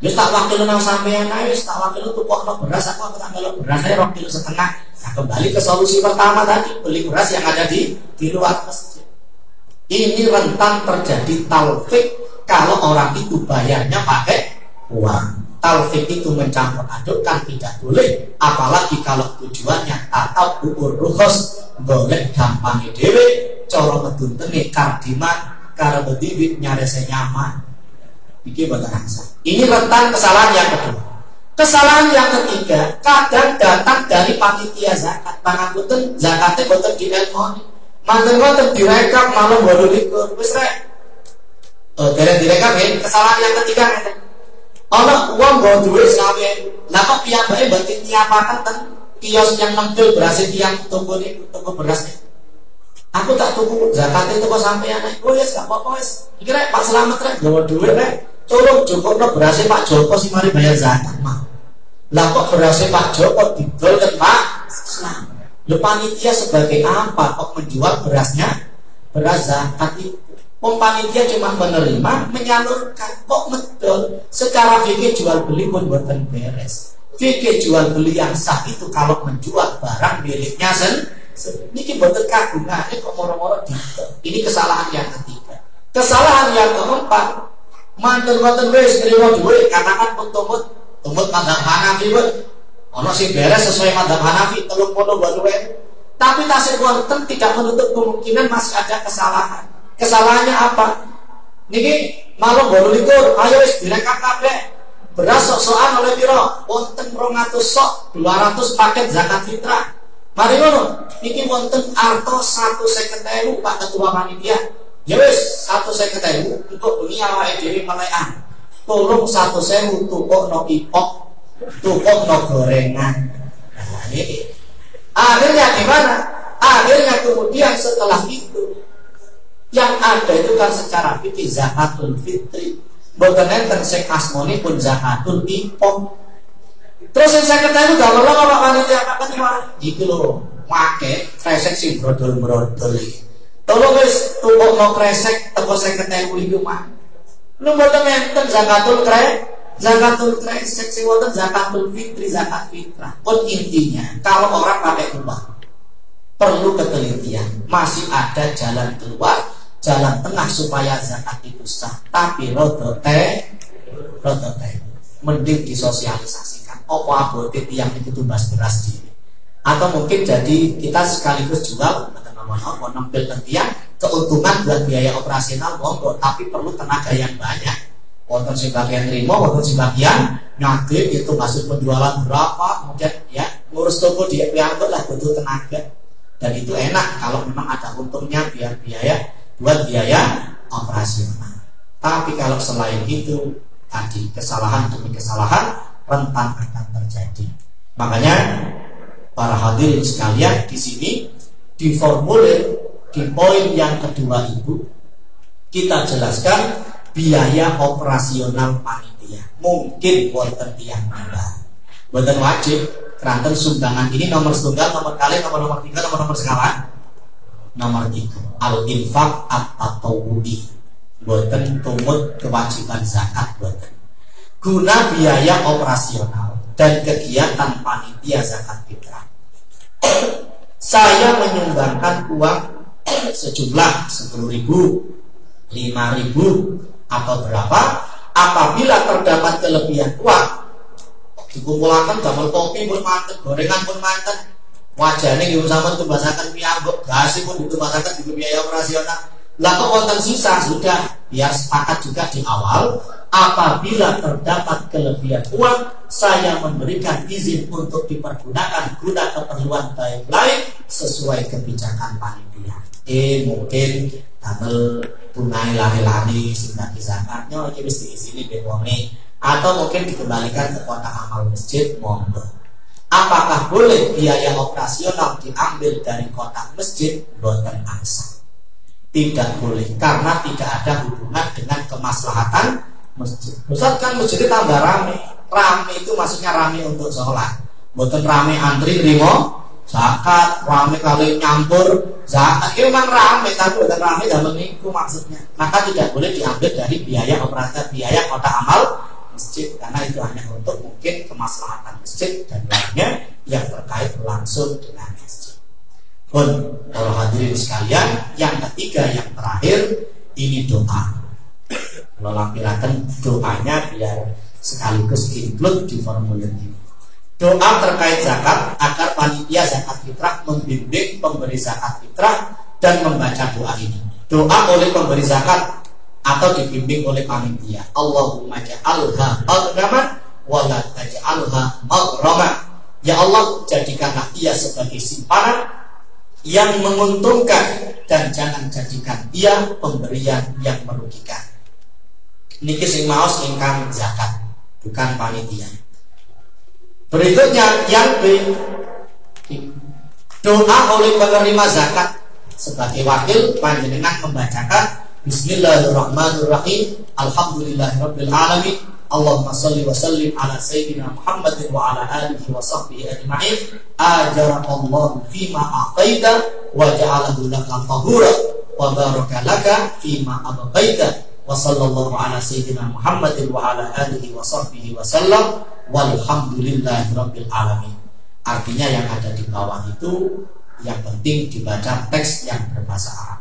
Wis tak wakil nang sampean ae, wis tak wakil tukokno beras aku aku tak melok beras saya rong kilo setengah. Nah, kembali ke solusi pertama tadi, beli beras yang ada di di luar masjid. Ini rentan terjadi talfik kalau orang itu bayarnya pakai uang. Talfik itu mencampur adukkan tidak boleh, apalagi kalau tujuannya atau ukur ruhos boleh gampang dewe, coro medun tengik kardiman, karena nyarese nyaman, Iki Ini rentan kesalahan yang kedua. Kesalahan yang ketiga, kadang datang dari panitia zakat. Pangapunten zakatnya boten di elmoni. Manten boten direkap malam baru likur. Wis rek. Oh, derek-derek kabeh kesalahan yang ketiga ngeten. Ana uang bawa duit sampe lah kok piyambake mboten nyiapaken ten kios yang nempel beras tiang toko niku toko beras niku. Aku tak tuku zakat itu kok sampean. Oh yes, gak apa-apa wis. Iki rek Pak Slamet rek duit rek. Tolong cukupno berasnya Pak Joko sih mari bayar zakat mah. Lah kok berasnya Pak Joko didol ke Pak. Lu panitia sebagai apa kok menjual berasnya? Beras zakat itu Wong panitia cuma menerima, menyalurkan. Kok betul? Secara fikih jual beli pun buatan beres. Fikih jual beli yang sah itu kalau menjual barang miliknya sen. Ini buatan kagungan, ini kok moro-moro Ini kesalahan yang ketiga. Kesalahan yang keempat, mantan-mantan wes terima duit karena kan pun tumut tumut madhab Hanafi buat ono sih beres sesuai madhab Hanafi telung puluh buat duit. Tapi tasir wonten tidak menutup kemungkinan masih ada kesalahan. Kesalahannya apa? Niki malam baru likur, ayo wis direkap kabeh. Beras sok-sokan oleh piro? Wonten 200 sok, 200 paket zakat fitrah. Mari ngono, niki wonten arto 150.000 Pak Ketua Panitia. Ya wis, 150.000 untuk dunia awake dhewe melekan. Tolong 1.000 tukokno ipok, tukokno gorengan. Nah. Akhirnya gimana? Akhirnya kemudian setelah itu yang ada itu kan secara fikih zakatul fitri. Boten enten sek asmoni pun zakatul ipom. Terus yang saya ketahui gak perlu apa panitia apa kan Iki lho, make kresek sing brodol-brodol. Tolong wis tukokno kresek teko 50.000 iki mah. Lu boten enten zakatul kre zakatul kresek sing wonten zakatul fitri zakat fitrah. Pun intinya kalau orang pakai uang perlu ketelitian. Masih ada jalan keluar jalan tengah supaya zakat itu sah. Tapi rodo teh rodo teh. Mending disosialisasikan. Apa abotit yang itu tumbas beras di atau mungkin jadi kita sekaligus jual apa nempel tentiang keuntungan buat biaya operasional monggo tapi perlu tenaga yang banyak wonten sebagian terima wonten sebagian ngadil itu masuk penjualan berapa kemudian ya ngurus toko dia piambek lah butuh tenaga dan itu enak kalau memang ada untungnya biar biaya buat biaya operasional. Tapi kalau selain itu tadi kesalahan demi kesalahan rentan akan terjadi. Makanya para hadirin sekalian di sini diformulir di poin yang kedua itu kita jelaskan biaya operasional panitia. Mungkin wonten tiang nambah buatan wajib. Keranten sumbangan ini nomor tunggal nomor kali nomor nomor tiga nomor nomor sekawan? Nomor tiga. Al infak atau wudi buatan tumut kewajiban zakat buatan guna biaya operasional dan kegiatan panitia zakat fitrah saya menyumbangkan uang sejumlah sepuluh ribu lima ribu atau berapa? Apabila terdapat kelebihan uang dikumpulkan gambar kopi pun mantan gorengan pun mantan wajahnya gitu sama tumbasakan piambok gasi pun ditumbasakan juga biaya operasional. Lah kok wonten sisa sudah. Biar sepakat juga di awal apabila terdapat kelebihan uang saya memberikan izin untuk dipergunakan guna keperluan baik lain sesuai kebijakan panitia eh mungkin damel tunai lari-lari sudah zakatnya jadi di sini bewongi atau mungkin dikembalikan ke kota amal masjid monggo Apakah boleh biaya operasional diambil dari kotak masjid? Boten angsa. Tidak boleh karena tidak ada hubungan dengan kemaslahatan masjid. Ustaz kan masjid tambah rame. Rame itu maksudnya rame untuk sholat. Boten rame antri rimo zakat, rame kali nyampur zakat. Itu memang rame tapi bukan rame dalam minggu maksudnya. Maka tidak boleh diambil dari biaya operasional biaya kota amal masjid karena itu hanya untuk mungkin kemaslahatan masjid dan lainnya yang terkait langsung dengan masjid. Pun para hadirin sekalian, yang ketiga yang terakhir ini doa. Kalau doanya biar sekaligus include di formulir ini. Doa terkait zakat agar panitia zakat fitrah membimbing pemberi zakat fitrah dan membaca doa ini. Doa oleh pemberi zakat atau dibimbing oleh panitia. Allahumma ja'alha maghraman wa la taj'alha maghraman. Ya Allah, jadikanlah ia sebagai simpanan yang menguntungkan dan jangan jadikan ia pemberian yang merugikan. Niki sing maos ingkang zakat bukan panitia. Berikutnya yang B doa oleh penerima zakat sebagai wakil panjenengan membacakan Bismillahirrahmanirrahim. Alhamdulillahirabbil alamin Allahumma salli wa sallim ala sayyidina Muhammadin wa ala alihi wa sahbihi ajma'in. Ajarakallahu fima a'taita wa ja'alahu laka tahura wa baraka laka fima abqaita wa sallallahu ala sayyidina Muhammadin wa ala alihi wa sahbihi wa sallam walhamdulillahi rabbil alamin artinya yang ada di bawah itu yang penting dibaca teks yang berbahasa Arab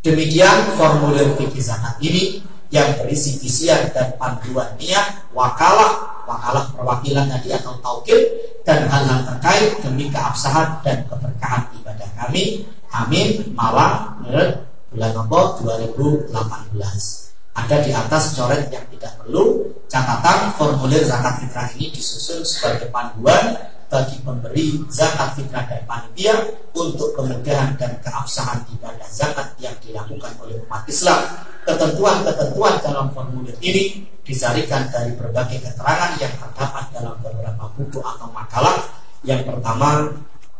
demikian formulir fikih zakat ini yang berisi isian dan panduan niat, wakalah, wakalah perwakilan tadi atau taukil dan hal-hal terkait demi keabsahan dan keberkahan ibadah kami. Amin. Malam bulan November 2018. Ada di atas coret yang tidak perlu catatan formulir zakat fitrah ini disusun sebagai panduan bagi pemberi zakat fitrah dan panitia untuk kemudahan dan keabsahan ibadah zakat yang dilakukan oleh umat Islam. Ketentuan-ketentuan dalam formulir ini disarikan dari berbagai keterangan yang terdapat dalam beberapa buku atau makalah. Yang pertama,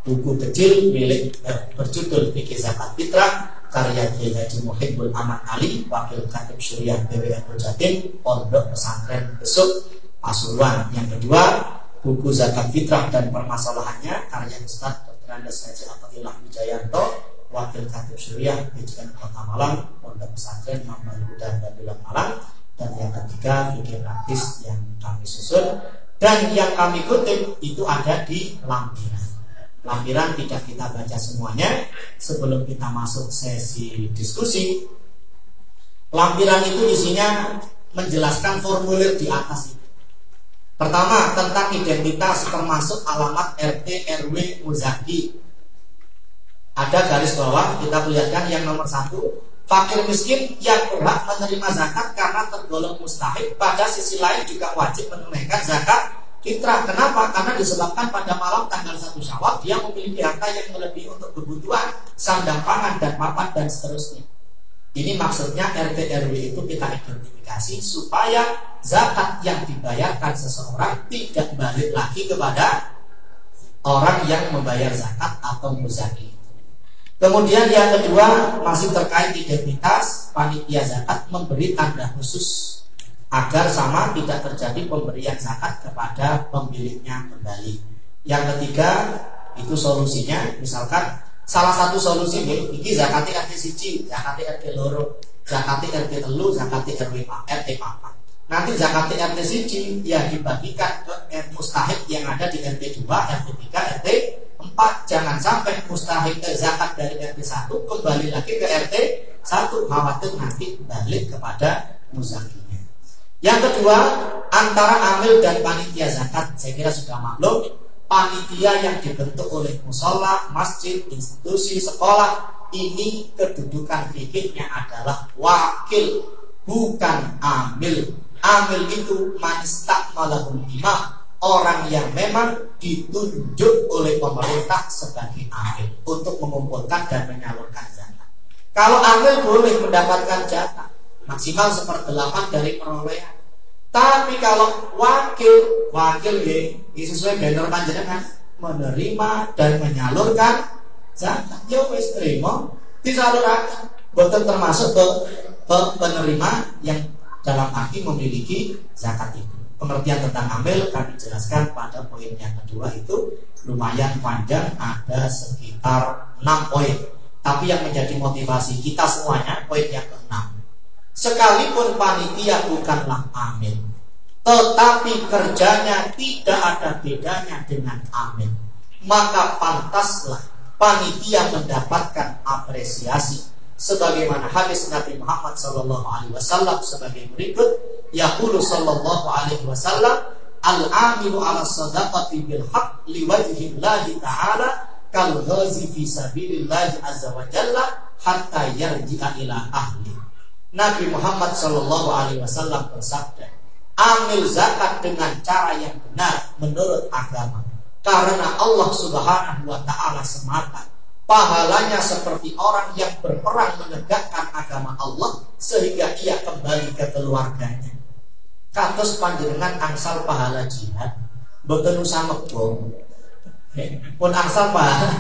buku kecil milik eh, berjudul Fikih Zakat Fitrah karya Kiai Haji Muhibbul Aman Ali, Wakil Katib Syuriah BWN Jatim, Pondok Pesantren Besuk, Pasuruan. Yang kedua, buku zakat fitrah dan permasalahannya karya Ustaz Dr. Andes Haji Athaillah Wijayanto Wakil Katib Suriah Bijikan Kota Malang Pondok Pesantren Mamban Huda Bilang Malang dan yang ketiga fikir praktis yang kami susun dan yang kami kutip itu ada di lampiran lampiran tidak kita baca semuanya sebelum kita masuk sesi diskusi lampiran itu isinya menjelaskan formulir di atas itu. Pertama, tentang identitas termasuk alamat RT RW Muzaki. Ada garis bawah, kita perlihatkan yang nomor satu, fakir miskin yang berhak menerima zakat karena tergolong mustahil, pada sisi lain juga wajib menunaikan zakat fitrah. Kenapa? Karena disebabkan pada malam tanggal 1 Syawal dia memiliki harta yang melebihi untuk kebutuhan sandang pangan dan mapan dan seterusnya. Ini maksudnya RT RW itu kita identifikasi supaya zakat yang dibayarkan seseorang tidak balik lagi kepada orang yang membayar zakat atau muzaki. Kemudian yang kedua masih terkait identitas panitia zakat memberi tanda khusus agar sama tidak terjadi pemberian zakat kepada pemiliknya kembali. Yang ketiga itu solusinya misalkan salah satu solusi ini zakati RT siji zakati RT loro zakati RT telu zakati RW RT papat nanti zakati RT siji ya dibagikan ke mustahik yang ada di RT 2 RT 3 RT 4 jangan sampai mustahik ke zakat dari RT 1 kembali lagi ke RT 1 khawatir nanti balik kepada muzakinya yang kedua antara amil dan panitia zakat saya kira sudah maklum panitia yang dibentuk oleh musola, masjid, institusi, sekolah ini kedudukan fikihnya adalah wakil bukan amil. Amil itu manistak malahul imam orang yang memang ditunjuk oleh pemerintah sebagai amil untuk mengumpulkan dan menyalurkan zakat. Kalau amil boleh mendapatkan jatah maksimal seperdelapan dari perolehan tapi kalau wakil, wakil ya, sesuai banner panjenengan menerima dan menyalurkan zakat. Ya wis terima, disalurkan. Boten termasuk ke, ke penerima yang dalam arti memiliki zakat itu. Pengertian tentang amil kami jelaskan pada poin yang kedua itu lumayan panjang, ada sekitar 6 poin. Tapi yang menjadi motivasi kita semuanya poin yang ke-6 Sekalipun panitia bukanlah amin Tetapi kerjanya tidak ada bedanya dengan amin. Maka pantaslah panitia mendapatkan apresiasi. Sebagaimana hadis Nabi Muhammad sallallahu alaihi wasallam sebagai berikut. Yaqulu sallallahu alaihi wasallam al amilu ala sadaqati bil haqq liwajhi Allah taala kal ghazi fi sabilillah azza wa jalla hatta yarji'a ila ahli Nabi Muhammad Shallallahu Alaihi Wasallam bersabda, ambil zakat dengan cara yang benar menurut agama, karena Allah Subhanahu Wa Taala semata. Pahalanya seperti orang yang berperang menegakkan agama Allah sehingga ia kembali ke keluarganya. kados panjenengan angsal pahala jihad boten usah ngebom pun angsal pahala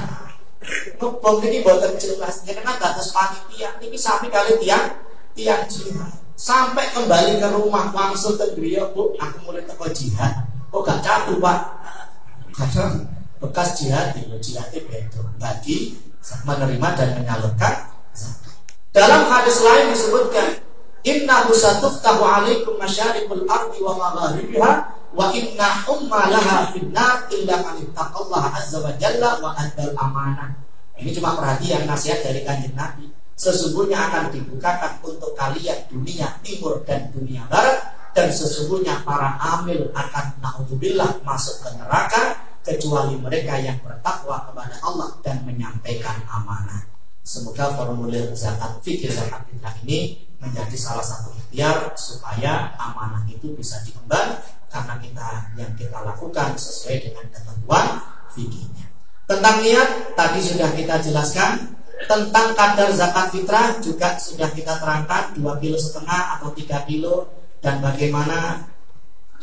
ngebom ini boten jelas jenengan kados panitia ini sami kali tiang tiang jihad sampai kembali ke rumah langsung dia bu. Aku mulai teko jihad. Kok gak jatuh pak? Kadang bekas jihad itu jihad itu bagi menerima dan menyalurkan dalam hadis lain disebutkan Innahu satuftahu alaikum masyarikul ardi wa magharibiha wa inna umma laha finnar illa man azza wa jalla wa addal amanah. Ini cuma perhatian nasihat dari kanjeng Nabi. Sesungguhnya akan dibukakan untuk kalian dunia timur dan dunia barat dan sesungguhnya para amil akan naudzubillah masuk ke neraka kecuali mereka yang bertakwa kepada Allah dan menyampaikan amanah. Semoga formulir zakat fikir zakat fitrah ini menjadi salah satu ikhtiar supaya amanah itu bisa diemban karena kita yang kita lakukan sesuai dengan ketentuan fikihnya. Tentang niat tadi sudah kita jelaskan. Tentang kadar zakat fitrah juga sudah kita terangkan 2 kilo setengah atau 3 kilo dan bagaimana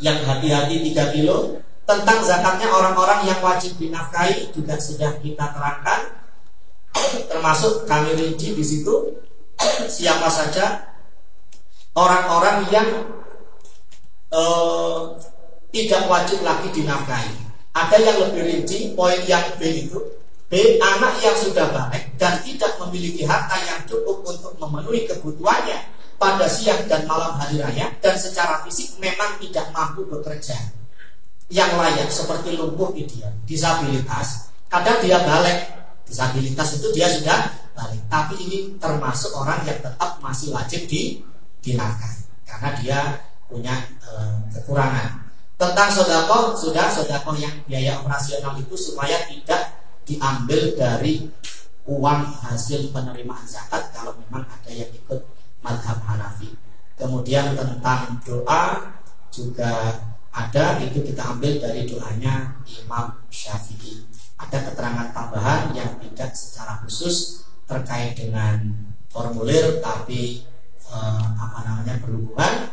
yang hati-hati 3 kilo. Tentang zakatnya orang-orang yang wajib dinafkahi juga sudah kita terangkan. Termasuk kami rinci di situ siapa saja orang-orang yang uh, tidak wajib lagi dinafkahi. Ada yang lebih rinci, poin yang B itu B. Anak yang sudah balik dan tidak memiliki harta yang cukup untuk memenuhi kebutuhannya pada siang dan malam hari raya dan secara fisik memang tidak mampu bekerja yang layak seperti lumpuh ideal, disabilitas. Kadang dia balik, disabilitas itu dia sudah balik, tapi ini termasuk orang yang tetap masih wajib di dinafkahi karena dia punya e, kekurangan. Tentang sodako sudah sodako yang biaya operasional itu supaya tidak diambil dari uang hasil penerimaan zakat kalau memang ada yang ikut madhab Hanafi. Kemudian tentang doa juga ada itu kita ambil dari doanya Imam Syafi'i. Ada keterangan tambahan yang tidak secara khusus terkait dengan formulir tapi eh, apa namanya berhubungan.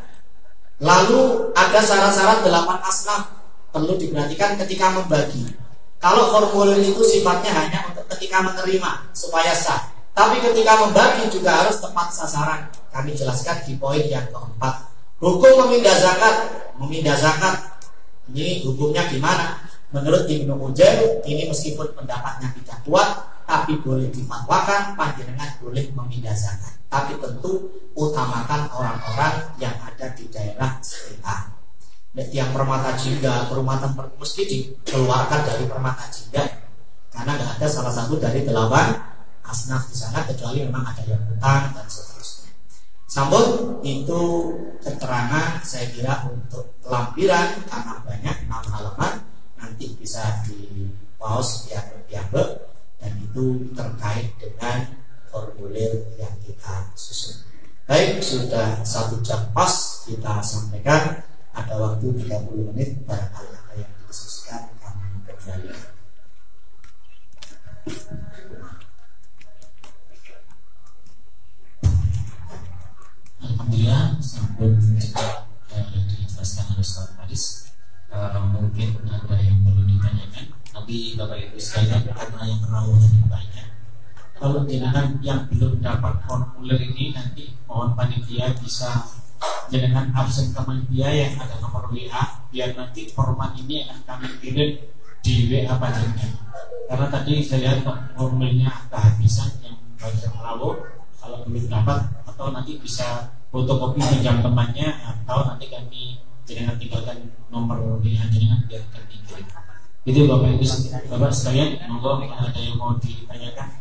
Lalu ada syarat-syarat delapan asnaf perlu diperhatikan ketika membagi. Kalau formulir itu sifatnya hanya untuk ketika menerima supaya sah. Tapi ketika membagi juga harus tepat sasaran. Kami jelaskan di poin yang keempat. Hukum memindah zakat, memindah zakat ini hukumnya gimana? Menurut Ibnu Ujair, ini meskipun pendapatnya tidak kuat, tapi boleh difatwakan, panjenengan boleh memindah zakat tapi tentu utamakan orang-orang yang ada di daerah sekitar. Yang permata jingga, perumatan mesti dikeluarkan dari permata jingga karena nggak ada salah satu dari delapan asnaf di sana kecuali memang ada yang hutang dan seterusnya. Sambut itu keterangan saya kira untuk lampiran karena banyak enam halaman nanti bisa di pause ya dan itu terkait dengan formulir yang kita susun. Baik, sudah satu jam pas kita sampaikan. Ada waktu 30 menit barangkali apa yang didiskusikan kami kembali. Alhamdulillah, sebelum juga eh, dijelaskan oleh Ustaz Hadis, eh, mungkin ada yang perlu ditanyakan. Tapi Bapak Ibu sekalian, karena yang terlalu banyak, kalau jenengan yang belum dapat formulir ini nanti mohon panitia bisa jenengan absen ke panitia yang ada nomor WA biar nanti format ini akan kami kirim di WA panitia karena tadi saya lihat formulirnya kehabisan yang baca lalu kalau belum dapat atau nanti bisa fotokopi pinjam temannya atau nanti kami jenengan tinggalkan nomor WA jenengan biar kami kirim. Itu bapak ibu bapak sekalian monggo ada yang mau ditanyakan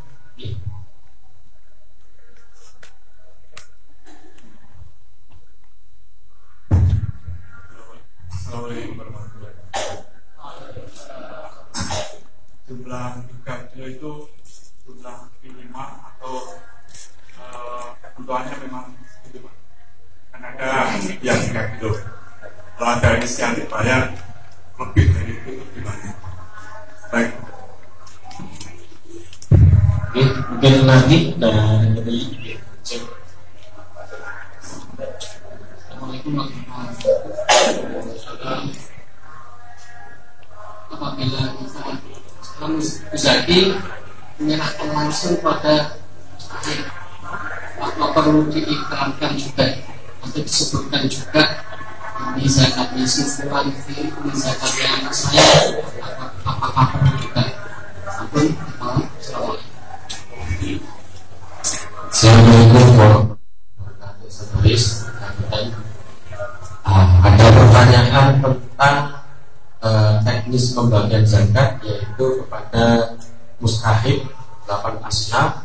Assalamualaikum warahmatullahi wabarakatuh. Jumlah tiga kilo itu jumlah minimal atau uh, kebutuhannya memang itu pak. Kan ada yang tiga kilo. Kalau ada yang dibayar lebih dari itu gimana? Baik. Oke, mungkin nanti dan cek. Assalamualaikum warahmatullahi wabarakatuh apabila misalkan Imam Ghazali menyerahkan langsung pada apa perlu diiklankan juga atau disebutkan juga bisa kami susulan ini kami anak saya apakah perlu juga ampun Assalamualaikum warahmatullahi wabarakatuh ada pertanyaan tentang uh, teknis pembagian zakat yaitu kepada mustahik 8 asnaf.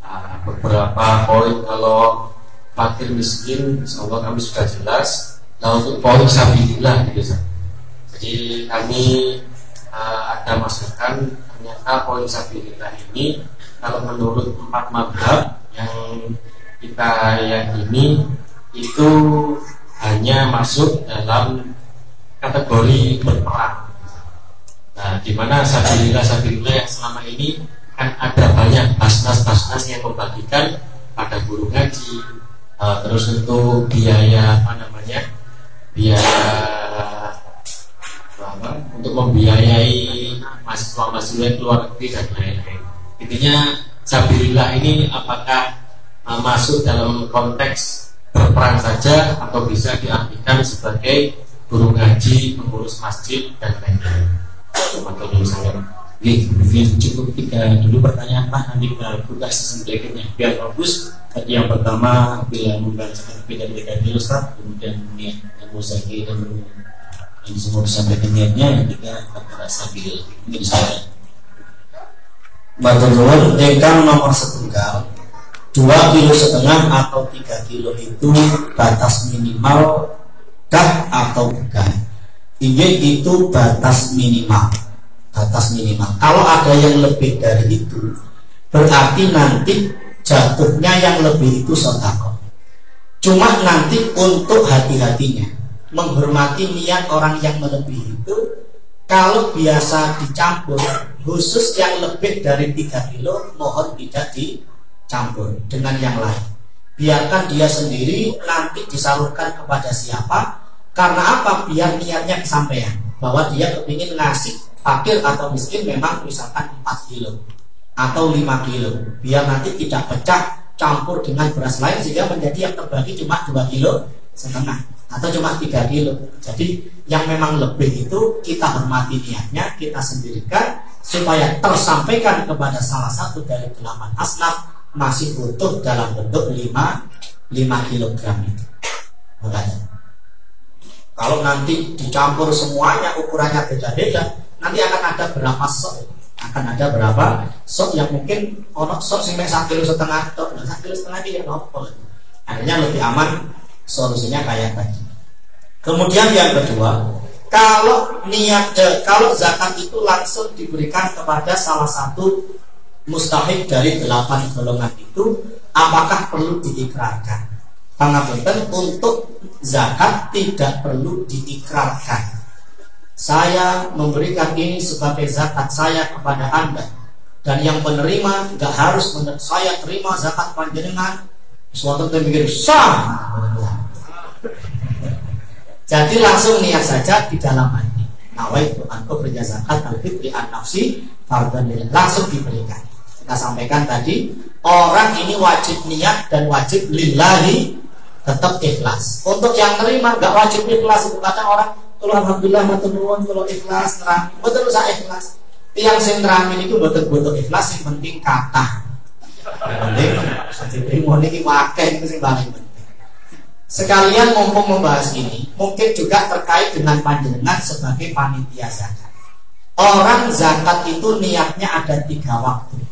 Nah, beberapa poin kalau fakir miskin insya Allah kami sudah jelas. Nah untuk poin sabilillah gitu jadi kami uh, ada masukan ternyata poin sabilillah ini kalau menurut empat madhab yang kita yakini itu hanya masuk dalam kategori berperang. Nah, di mana sabilillah sabilillah yang selama ini kan ada banyak basnas-basnas yang membagikan pada guru ngaji, uh, terus untuk biaya apa namanya biaya apa, untuk membiayai mahasiswa-mahasiswa luar negeri dan lain-lain. Intinya sabilillah ini apakah uh, masuk dalam konteks berperang saja atau bisa diartikan sebagai guru ngaji, pengurus masjid dan lain-lain. Atau misalnya, mungkin cukup tiga dulu pertanyaan Pak nanti kita buka sesi berikutnya biar bagus. Tadi yang pertama bila membacakan lebih dari tiga kilo kemudian niat yang musaki dan yang semua disampaikan niatnya yang tiga kata sabil ini saya. Batu Nuwun ingkang nomor setunggal dua kilo setengah atau tiga kilo itu batas minimal kah atau bukan? Ini itu batas minimal. Batas minimal. Kalau ada yang lebih dari itu berarti nanti jatuhnya yang lebih itu sodako. Cuma nanti untuk hati-hatinya menghormati niat orang yang melebihi itu kalau biasa dicampur khusus yang lebih dari 3 kilo mohon tidak dicampur dengan yang lain. Biarkan dia sendiri nanti disalurkan kepada siapa karena apa? Biar niatnya kesampaian bahwa dia kepingin ngasih fakir atau miskin memang misalkan 4 kilo atau 5 kilo. Biar nanti tidak pecah campur dengan beras lain sehingga menjadi yang terbagi cuma 2 kilo setengah atau cuma 3 kilo. Jadi yang memang lebih itu kita hormati niatnya kita sendirikan supaya tersampaikan kepada salah satu dari delapan asnaf masih utuh dalam bentuk 5 5 kg itu. Makanya kalau nanti dicampur semuanya ukurannya beda-beda, nanti akan ada berapa sok akan ada berapa sok yang mungkin ono sok sing satu kilo setengah tok, satu kilo setengah tidak nopo. Akhirnya lebih aman solusinya kayak tadi. Kemudian yang kedua, kalau niat eh, kalau zakat itu langsung diberikan kepada salah satu mustahik dari delapan golongan itu apakah perlu diikrarkan? Pangapunten untuk zakat tidak perlu diikrarkan. Saya memberikan ini sebagai zakat saya kepada anda. Dan yang penerima nggak harus saya terima zakat panjenengan. Suatu mikir sah. Jadi langsung niat saja di dalam hati. Nawaitu an zakat al-fitri an nafsi langsung diberikan kita sampaikan tadi orang ini wajib niat dan wajib lillahi tetap ikhlas. Untuk yang terima nggak wajib ikhlas itu kata orang kalau alhamdulillah matur nuwun kalau ikhlas terang betul usah ikhlas. Tiang sing ini itu betul betul ikhlas yang penting kata penting itu paling sekalian mumpung membahas ini mungkin juga terkait dengan panjenengan sebagai panitia zakat. Orang zakat itu niatnya ada tiga waktu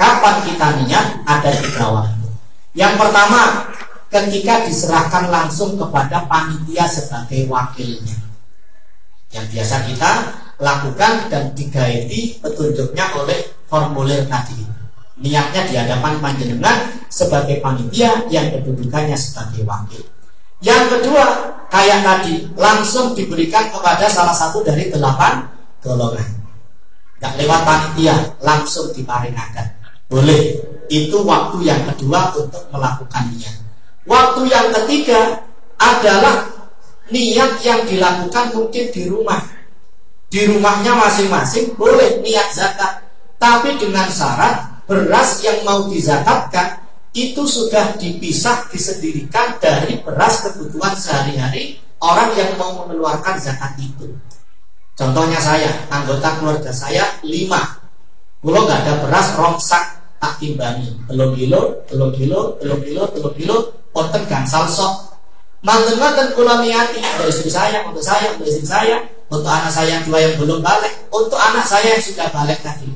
Kapan kita niat? Ada tiga waktu. Yang pertama, ketika diserahkan langsung kepada panitia sebagai wakilnya. Yang biasa kita lakukan dan digaiti petunjuknya oleh formulir tadi. Niatnya di hadapan panjenengan sebagai panitia yang kedudukannya sebagai wakil. Yang kedua, kayak tadi, langsung diberikan kepada salah satu dari delapan golongan. Tidak lewat panitia, langsung diparingakan. Boleh. Itu waktu yang kedua untuk melakukan niat. Waktu yang ketiga adalah niat yang dilakukan mungkin di rumah. Di rumahnya masing-masing boleh niat zakat. tapi dengan syarat beras yang mau dizakatkan itu sudah dipisah disendirikan dari beras kebutuhan sehari-hari orang yang mau mengeluarkan zakat itu. Contohnya saya, anggota keluarga saya lima. Kalau nggak ada beras romsak tak timbangi. Telur kilo, telur kilo, telur kilo, telur kilo, ponten gansal sok. Manten-manten kula niati untuk istri saya, untuk saya, untuk istri saya, untuk anak saya yang dua yang belum balik, untuk anak saya yang sudah balik tadi.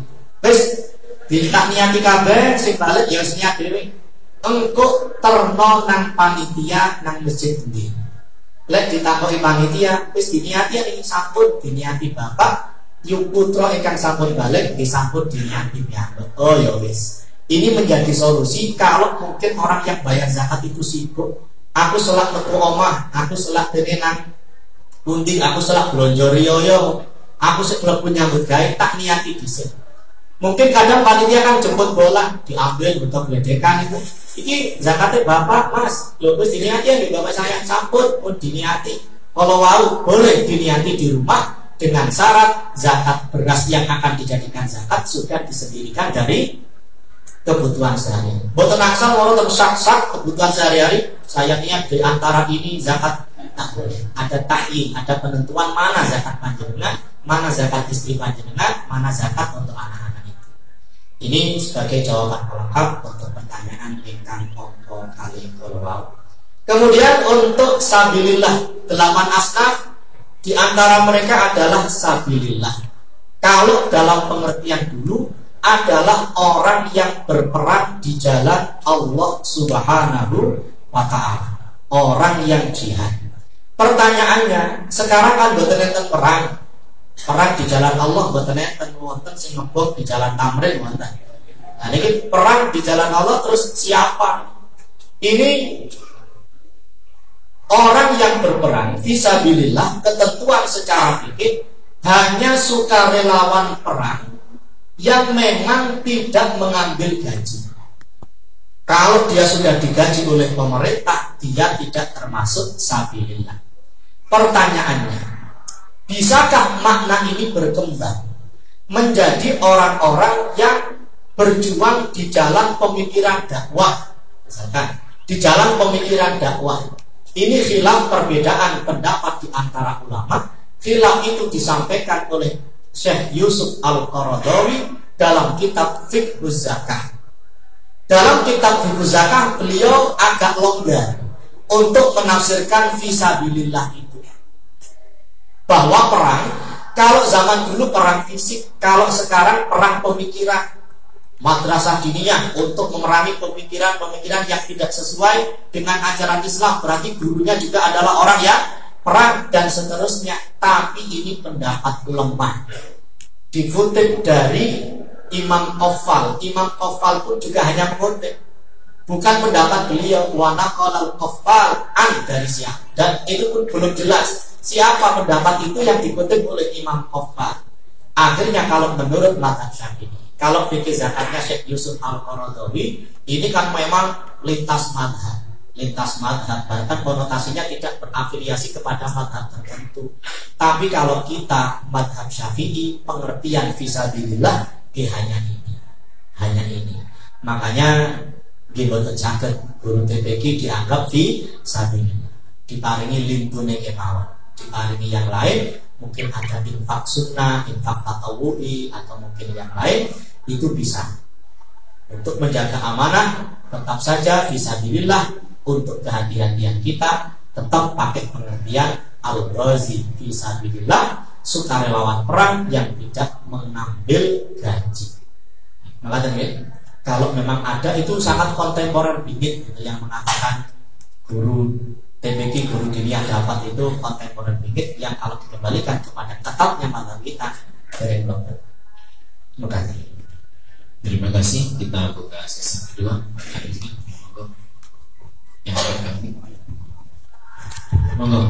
Wis, Bintang niati kabeh sing balik ya wis niat dhewe engko terno nang panitia nang masjid endi lek ditakoki panitia wis diniati ini sampun diniati bapak yuk putra ikan sampun balik disambut diniati piyambak oh ya wis. Ini menjadi solusi kalau mungkin orang yang bayar zakat itu sibuk. Aku sholat metu omah aku sholat dene nang pundi aku sholat blonjo riyo aku sekolah punya gawe tak niati dhisik. Mungkin kadang panitia kan jemput bola diambil untuk geledekan itu. Ini zakatnya bapak mas, lo terus diniati ya bapak saya campur, pun diniati. Kalau mau boleh diniati di rumah dengan syarat zakat beras yang akan dijadikan zakat sudah disendirikan dari kebutuhan sehari-hari. Boten angsal mau tersak-sak kebutuhan sehari-hari. Saya niat di antara ini zakat tak boleh. Ada takin, ada penentuan mana zakat panjenengan, mana zakat istri panjenengan, mana zakat untuk anak ini sebagai jawaban pelengkap untuk pertanyaan ingkang pokok kali kolowau. Kemudian untuk sabilillah delapan asnaf di antara mereka adalah sabilillah. Kalau dalam pengertian dulu adalah orang yang berperang di jalan Allah Subhanahu wa taala. Orang yang jihad. Pertanyaannya, sekarang kan boten perang, perang di jalan Allah buatan enten wonten sing ngebom di jalan Tamrin wonten. Nah ini perang di jalan Allah terus siapa? Ini orang yang berperang visabilillah ketentuan secara fikih hanya sukarelawan perang yang memang tidak mengambil gaji. Kalau dia sudah digaji oleh pemerintah, dia tidak termasuk sabilillah. Pertanyaannya, Bisakah makna ini berkembang menjadi orang-orang yang berjuang di jalan pemikiran dakwah, misalkan di jalan pemikiran dakwah. Ini khilaf perbedaan pendapat di antara ulama. Khilaf itu disampaikan oleh Syekh Yusuf Al-Qaradawi dalam kitab Fiqh Zakah. Dalam kitab Fiqh Zakah beliau agak longgar untuk menafsirkan visabilillah ini bahwa perang kalau zaman dulu perang fisik, kalau sekarang perang pemikiran madrasah diniyah untuk memerangi pemikiran-pemikiran yang tidak sesuai dengan ajaran Islam. Berarti gurunya juga adalah orang yang perang dan seterusnya. Tapi ini pendapat lemah dikutip dari Imam Kofal. Imam Kofal pun juga hanya mengutip. Bukan pendapat beliau. Wana kolal Kofal an dari siapa? Dan itu pun belum jelas Siapa pendapat itu yang dikutip oleh Imam Kofar Akhirnya kalau menurut Matan Syafi'i Kalau fikih zakatnya Syekh Yusuf Al-Qaradawi Ini kan memang lintas madhab. Lintas madhab. Bahkan konotasinya tidak berafiliasi kepada madhab tertentu. Tapi kalau kita madhab Syafi'i Pengertian visabilillah Di hanya ini. Hanya ini. Makanya di boten sakit guru TPK dianggap di sabilillah diparingi lintune kemauan diparingi yang lain mungkin ada infak sunnah, infak tatawu'i atau mungkin yang lain itu bisa untuk menjaga amanah tetap saja bisa dirilah untuk kehadiran kita tetap pakai pengertian al-ghazi fisabilillah sukarelawan perang yang tidak mengambil gaji. Maka ya, kalau memang ada itu sangat kontemporer bingit gitu, yang mengatakan guru TPK guru dunia dapat itu kontemporer bingit yang kalau dikembalikan kepada tetapnya mazhab kita dari dokter. Terima kasih. Terima kasih. Kita buka sesi kedua. Monggo. Yang berkati. Monggo.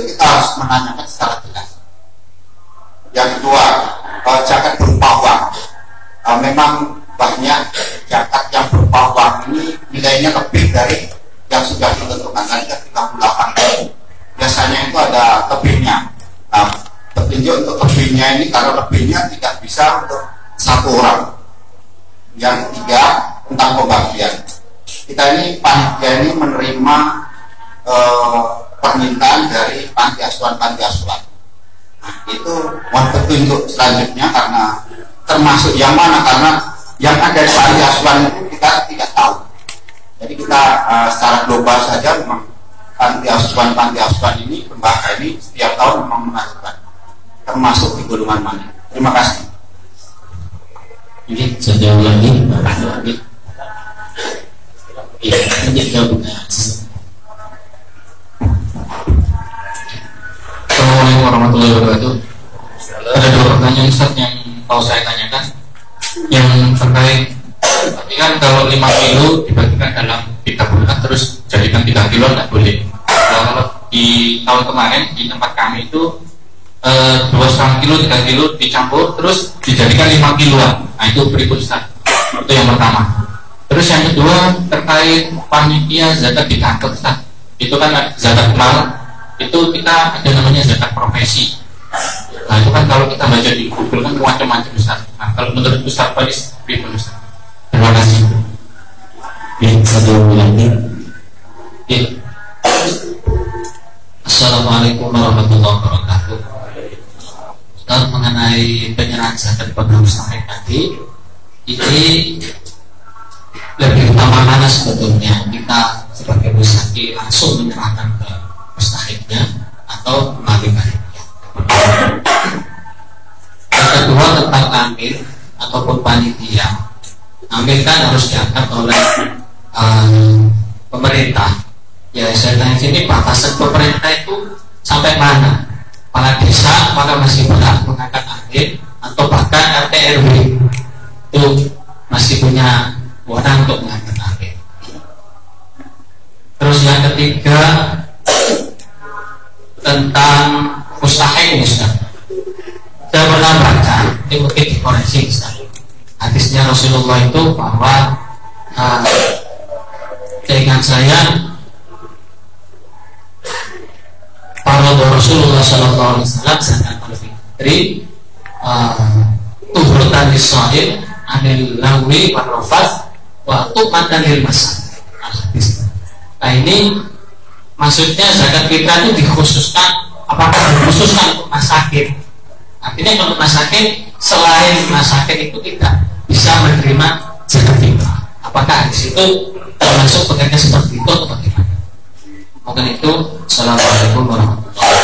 Itu kita harus menanyakan global saja memang panti asuhan panti asuhan ini lembaga ini setiap tahun memang mengajukan termasuk di golongan mana. Terima kasih. Ini sejauh lagi, lagi. Iya, ini. Assalamualaikum warahmatullahi wabarakatuh. Ada dua pertanyaan Ustaz yang mau saya tanyakan. Yang terkait tapi kan kalau 5 kilo dibagikan dalam tiga bulan terus jadikan 3 kilo tidak boleh nah, kalau di tahun kemarin di tempat kami itu eh, dua setengah kilo tiga kilo dicampur terus dijadikan 5 kiloan nah itu berikut itu yang pertama terus yang kedua terkait panitia zakat di kantor itu kan zakat mal itu kita ada namanya zakat profesi Nah itu kan kalau kita baca di Google kan macam-macam Ustaz. Nah kalau menurut Ustaz bagaimana Ustaz? Terima kasih. Ya, satu lagi. Ya. Assalamualaikum warahmatullahi wabarakatuh. Ustaz mengenai penyerahan zakat pada mustahik tadi, ini lebih utama mana sebetulnya kita sebagai mustahik langsung menyerahkan ke mustahiknya atau melalui Yang kedua tentang amil ataupun panitia ambil kan harus diangkat oleh um, pemerintah ya saya tanya sini batasan pemerintah itu sampai mana? Kepala desa maka masih berhak mengangkat ambil atau bahkan RT RW itu masih punya wewenang untuk mengangkat ambil terus yang ketiga tentang mustahil Ustaz. Saya pernah baca ini mungkin dikoreksi Ustaz. Hadisnya Rasulullah itu bahwa keinginan saya para Rasulullah Shallallahu Alaihi Wasallam zakat al-fitri uh, tuhrutan Israel anil lawi warofat wa tumatan lil masal nah ini maksudnya zakat fitrah itu dikhususkan apakah dikhususkan untuk masakin artinya untuk masakin selain masakin itu tidak bisa menerima zakat fitrah. Apakah di situ termasuk pekerja seperti itu atau bagaimana? Mungkin itu. Assalamualaikum warahmatullahi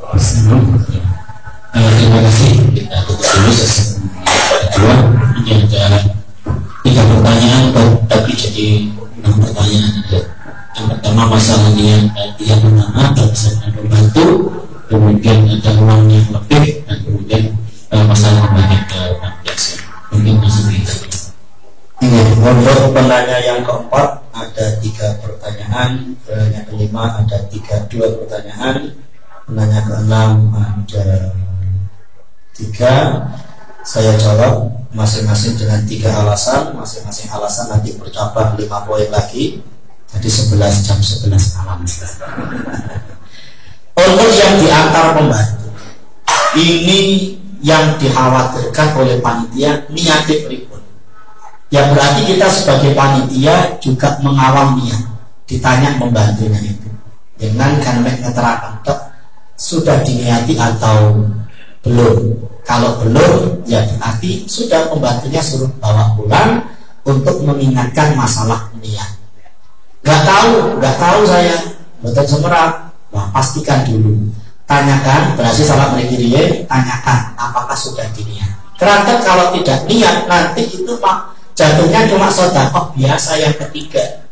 wabarakatuh. Terima kasih. Kita tutup dulu sesi kedua. Ini ada tiga pertanyaan tapi jadi enam pertanyaan. Yang pertama masalah niat yang pertama berdasarkan membantu, kemudian ada uang yang lebih dan kemudian uh, masalah banyak ke uh, ini untuk penanya yang keempat ada tiga pertanyaan, kelima ada tiga dua pertanyaan, penanya keenam ada tiga. Saya jawab masing-masing dengan tiga alasan, masing-masing alasan nanti bertambah lima poin lagi, jadi sebelas jam sebelas malam. Untuk yang diantar pembantu, ini yang dikhawatirkan oleh panitia niatnya berikut. Ya berarti kita sebagai panitia juga mengawal niat. Ditanya membantunya itu. Dengan kan keterangan sudah diniati atau belum. Kalau belum, ya berarti sudah pembantunya suruh bawa pulang untuk mengingatkan masalah niat. Gak tahu, gak tahu saya, betul semerap. Wah, pastikan dulu tanyakan berhasil salah mereka tanyakan apakah sudah diniat kerana kalau tidak niat nanti itu pak jatuhnya cuma sodakoh biasa yang ketiga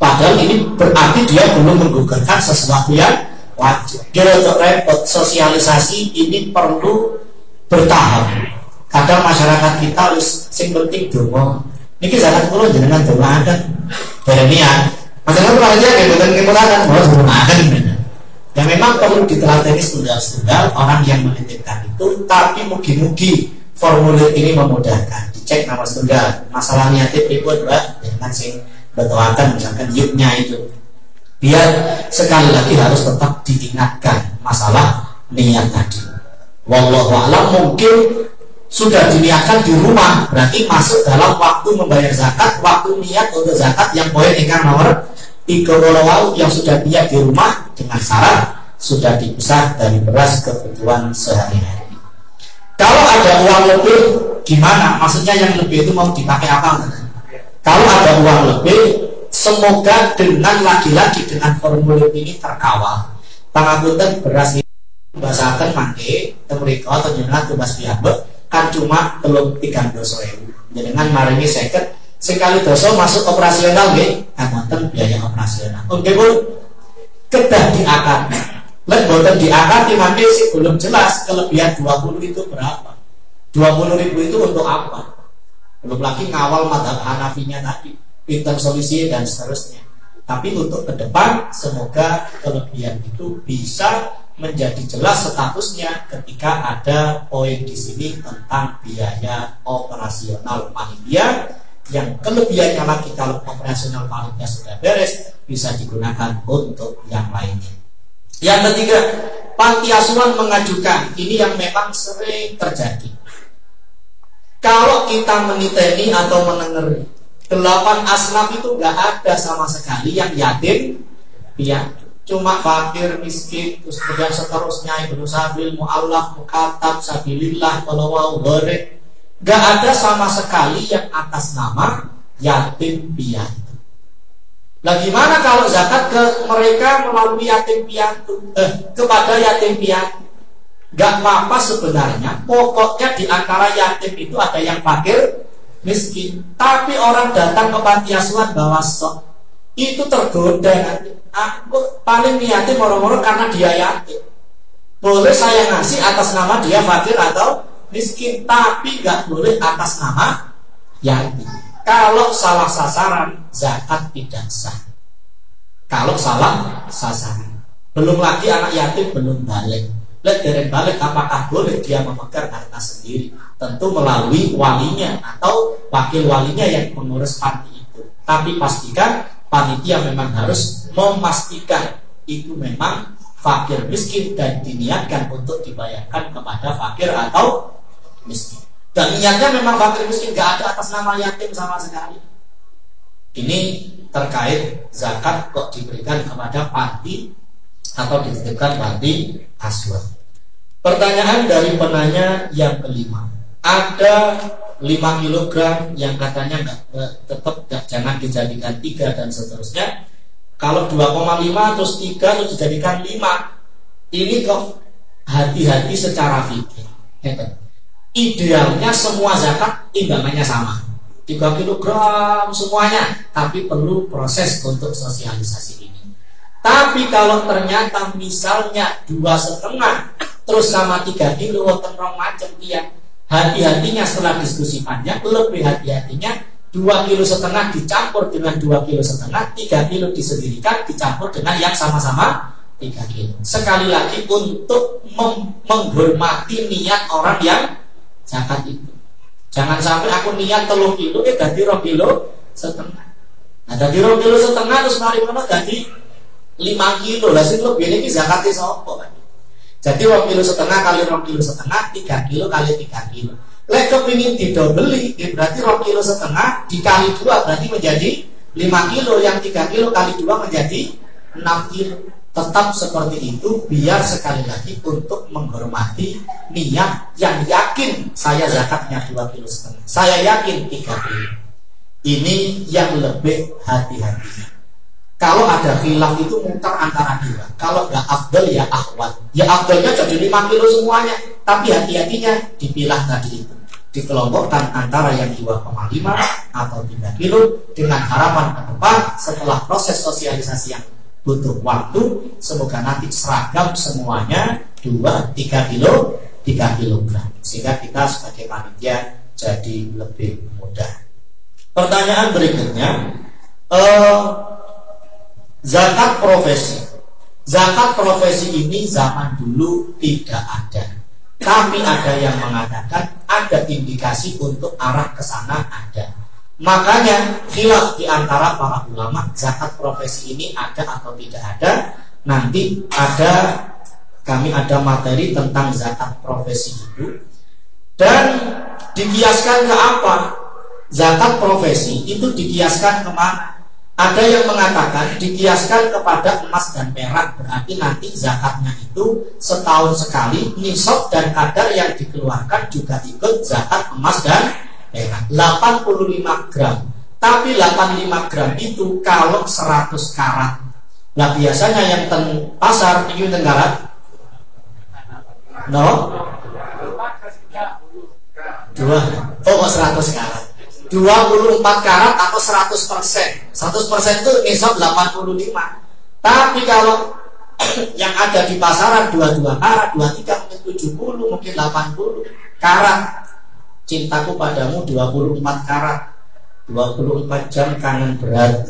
padahal ini berarti dia belum menggugurkan sesuatu yang wajib. Dia untuk repot sosialisasi ini perlu bertahap. Kadang masyarakat kita harus sing penting dongo. Niki zakat kulo jenengan dongo ada. Berniat. Masalah aja kayak bukan kemurahan, mau dongo ada Ya memang perlu ditelateni setunggal-setunggal orang yang menitipkan itu, tapi mugi-mugi formulir ini memudahkan. Dicek nama setunggal. Masalah niatnya mbak, dengan sing betuakan misalkan yuknya itu. Biar sekali lagi harus tetap diingatkan masalah niat tadi. Wallahu a'lam mungkin sudah diniatkan di rumah berarti masuk dalam waktu membayar zakat waktu niat untuk zakat yang poin ikan nomor tiga wau yang sudah niat di rumah dengan syarat sudah dipisah dari beras kebutuhan sehari-hari kalau ada uang lebih gimana maksudnya yang lebih itu mau dipakai apa kalau ada uang lebih semoga dengan lagi-lagi dengan formulir ini terkawal. Pangapunten beras ini bahasakan mangke temriko atau jenengan tugas piyambek kan cuma telung tiga dosa ribu jenengan maringi seket sekali dosa masuk operasional nggih. Kan biaya operasional. Oke bu. Kedah diakad lek boten diakad mangke sih belum jelas kelebihan 20 itu berapa. 20 ribu itu untuk apa belum lagi ngawal madhab Hanafinya tadi pinter solusi dan seterusnya tapi untuk ke depan semoga kelebihan itu bisa menjadi jelas statusnya ketika ada poin di sini tentang biaya operasional panitia yang kelebihannya lagi kalau operasional panitia sudah beres bisa digunakan untuk yang lainnya. Yang ketiga, panti asuhan mengajukan ini yang memang sering terjadi. Kalau kita meniteni atau menengeri delapan asnaf itu nggak ada sama sekali yang yatim piatu cuma fakir miskin terus kemudian seterusnya ibnu sabil mu'allaf mukatab sabilillah kalau gore gak ada sama sekali yang atas nama yatim piatu. Lah gimana kalau zakat ke mereka melalui yatim piatu? Eh, kepada yatim piatu gak apa-apa sebenarnya pokoknya di antara yatim itu ada yang fakir miskin. Tapi orang datang ke panti asuhan bawa sok itu tergoda. Nanti aku paling niatin moro-moro karena dia yatim. Boleh saya ngasih atas nama dia fakir atau miskin tapi nggak boleh atas nama yatim. Kalau salah sasaran zakat tidak sah. Kalau salah sasaran. Belum lagi anak yatim belum balik lihat dari balik apakah boleh dia memegang harta sendiri tentu melalui walinya atau wakil walinya yang mengurus panti itu tapi pastikan panitia memang harus memastikan itu memang fakir miskin dan diniatkan untuk dibayarkan kepada fakir atau miskin. Dan niatnya memang fakir miskin gak ada atas nama yatim sama sekali. Ini terkait zakat kok diberikan kepada panti atau dititipkan panti asuhan. Pertanyaan dari penanya yang kelima. Ada 5 kg yang katanya nggak eh, tetap gak, jangan dijadikan tiga dan seterusnya. Kalau 2,5 terus 3 terus dijadikan 5 ini kok hati-hati secara fikir idealnya semua zakat timbangannya sama. 3 kg semuanya tapi perlu proses untuk sosialisasi ini tapi kalau ternyata misalnya dua setengah terus sama 3 kilo wonten macam tiang hati-hatinya setelah diskusi panjang lebih hati-hatinya dua kilo setengah dicampur dengan dua kilo setengah tiga kilo disendirikan dicampur dengan yang sama-sama tiga kilo. Sekali lagi untuk menghormati niat orang yang zakat itu. Jangan sampai aku niat telur kilo eh ganti rong kilo setengah. Nah ganti rong kilo setengah terus mari mana ganti lima kilo lah sih lebih ini zakatnya sopo kan jadi wong kilo setengah kali rong kilo setengah, tiga kilo kali tiga kilo. Lek kepingin didobeli, ya berarti rong kilo setengah dikali dua berarti menjadi lima kilo, yang tiga kilo kali dua menjadi enam kilo. Tetap seperti itu biar sekali lagi untuk menghormati niat yang yakin saya zakatnya dua kilo setengah. Saya yakin tiga kilo. Ini yang lebih hati-hati. Kalau ada khilaf itu mutar antara dua. Kalau nggak afdal ya akhwat. Ya afdalnya jadi 5 kilo semuanya. Tapi hati-hatinya dipilah tadi itu. Dikelompokkan antara yang 2,5 atau 3 kilo dengan harapan ke depan setelah proses sosialisasi yang butuh waktu semoga nanti seragam semuanya 2 3 kilo 3 kilogram sehingga kita sebagai panitia jadi lebih mudah pertanyaan berikutnya eh, zakat profesi zakat profesi ini zaman dulu tidak ada tapi ada yang mengatakan ada indikasi untuk arah ke sana ada Makanya khilaf di antara para ulama zakat profesi ini ada atau tidak ada. Nanti ada kami ada materi tentang zakat profesi itu dan dikiaskan ke apa? Zakat profesi itu dikiaskan ke mana? Ada yang mengatakan dikiaskan kepada emas dan perak berarti nanti zakatnya itu setahun sekali nisab dan kadar yang dikeluarkan juga ikut zakat emas dan perak. 85 gram. Tapi 85 gram itu kalau 100 karat. Nah biasanya yang ten pasar ini tenggara? No? Dua. Oh 100 karat 24 karat atau 100 persen. 100 persen itu nisab 85 tapi kalau yang ada di pasaran 22 karat 23 mungkin 70 mungkin 80 karat. Cintaku padamu 24 karat. 24 jam kangen berat.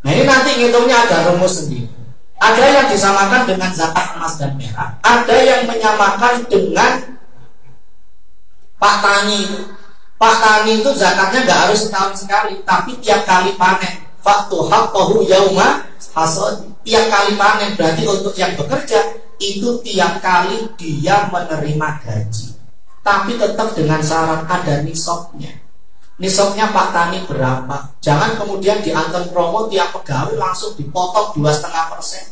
Nah ini nanti ngitungnya ada rumus sendiri. Ada yang disamakan dengan zakat emas dan merah. Ada yang menyamakan dengan Pak Tani Pak Tani itu zakatnya nggak harus setahun sekali tapi tiap kali panen faktu haqqahu yauma hasad tiap kali panen berarti untuk yang bekerja itu tiap kali dia menerima gaji tapi tetap dengan syarat ada nisoknya. Nisoknya Pak Tani berapa? Jangan kemudian diantar promo tiap pegawai langsung dipotong dua setengah persen.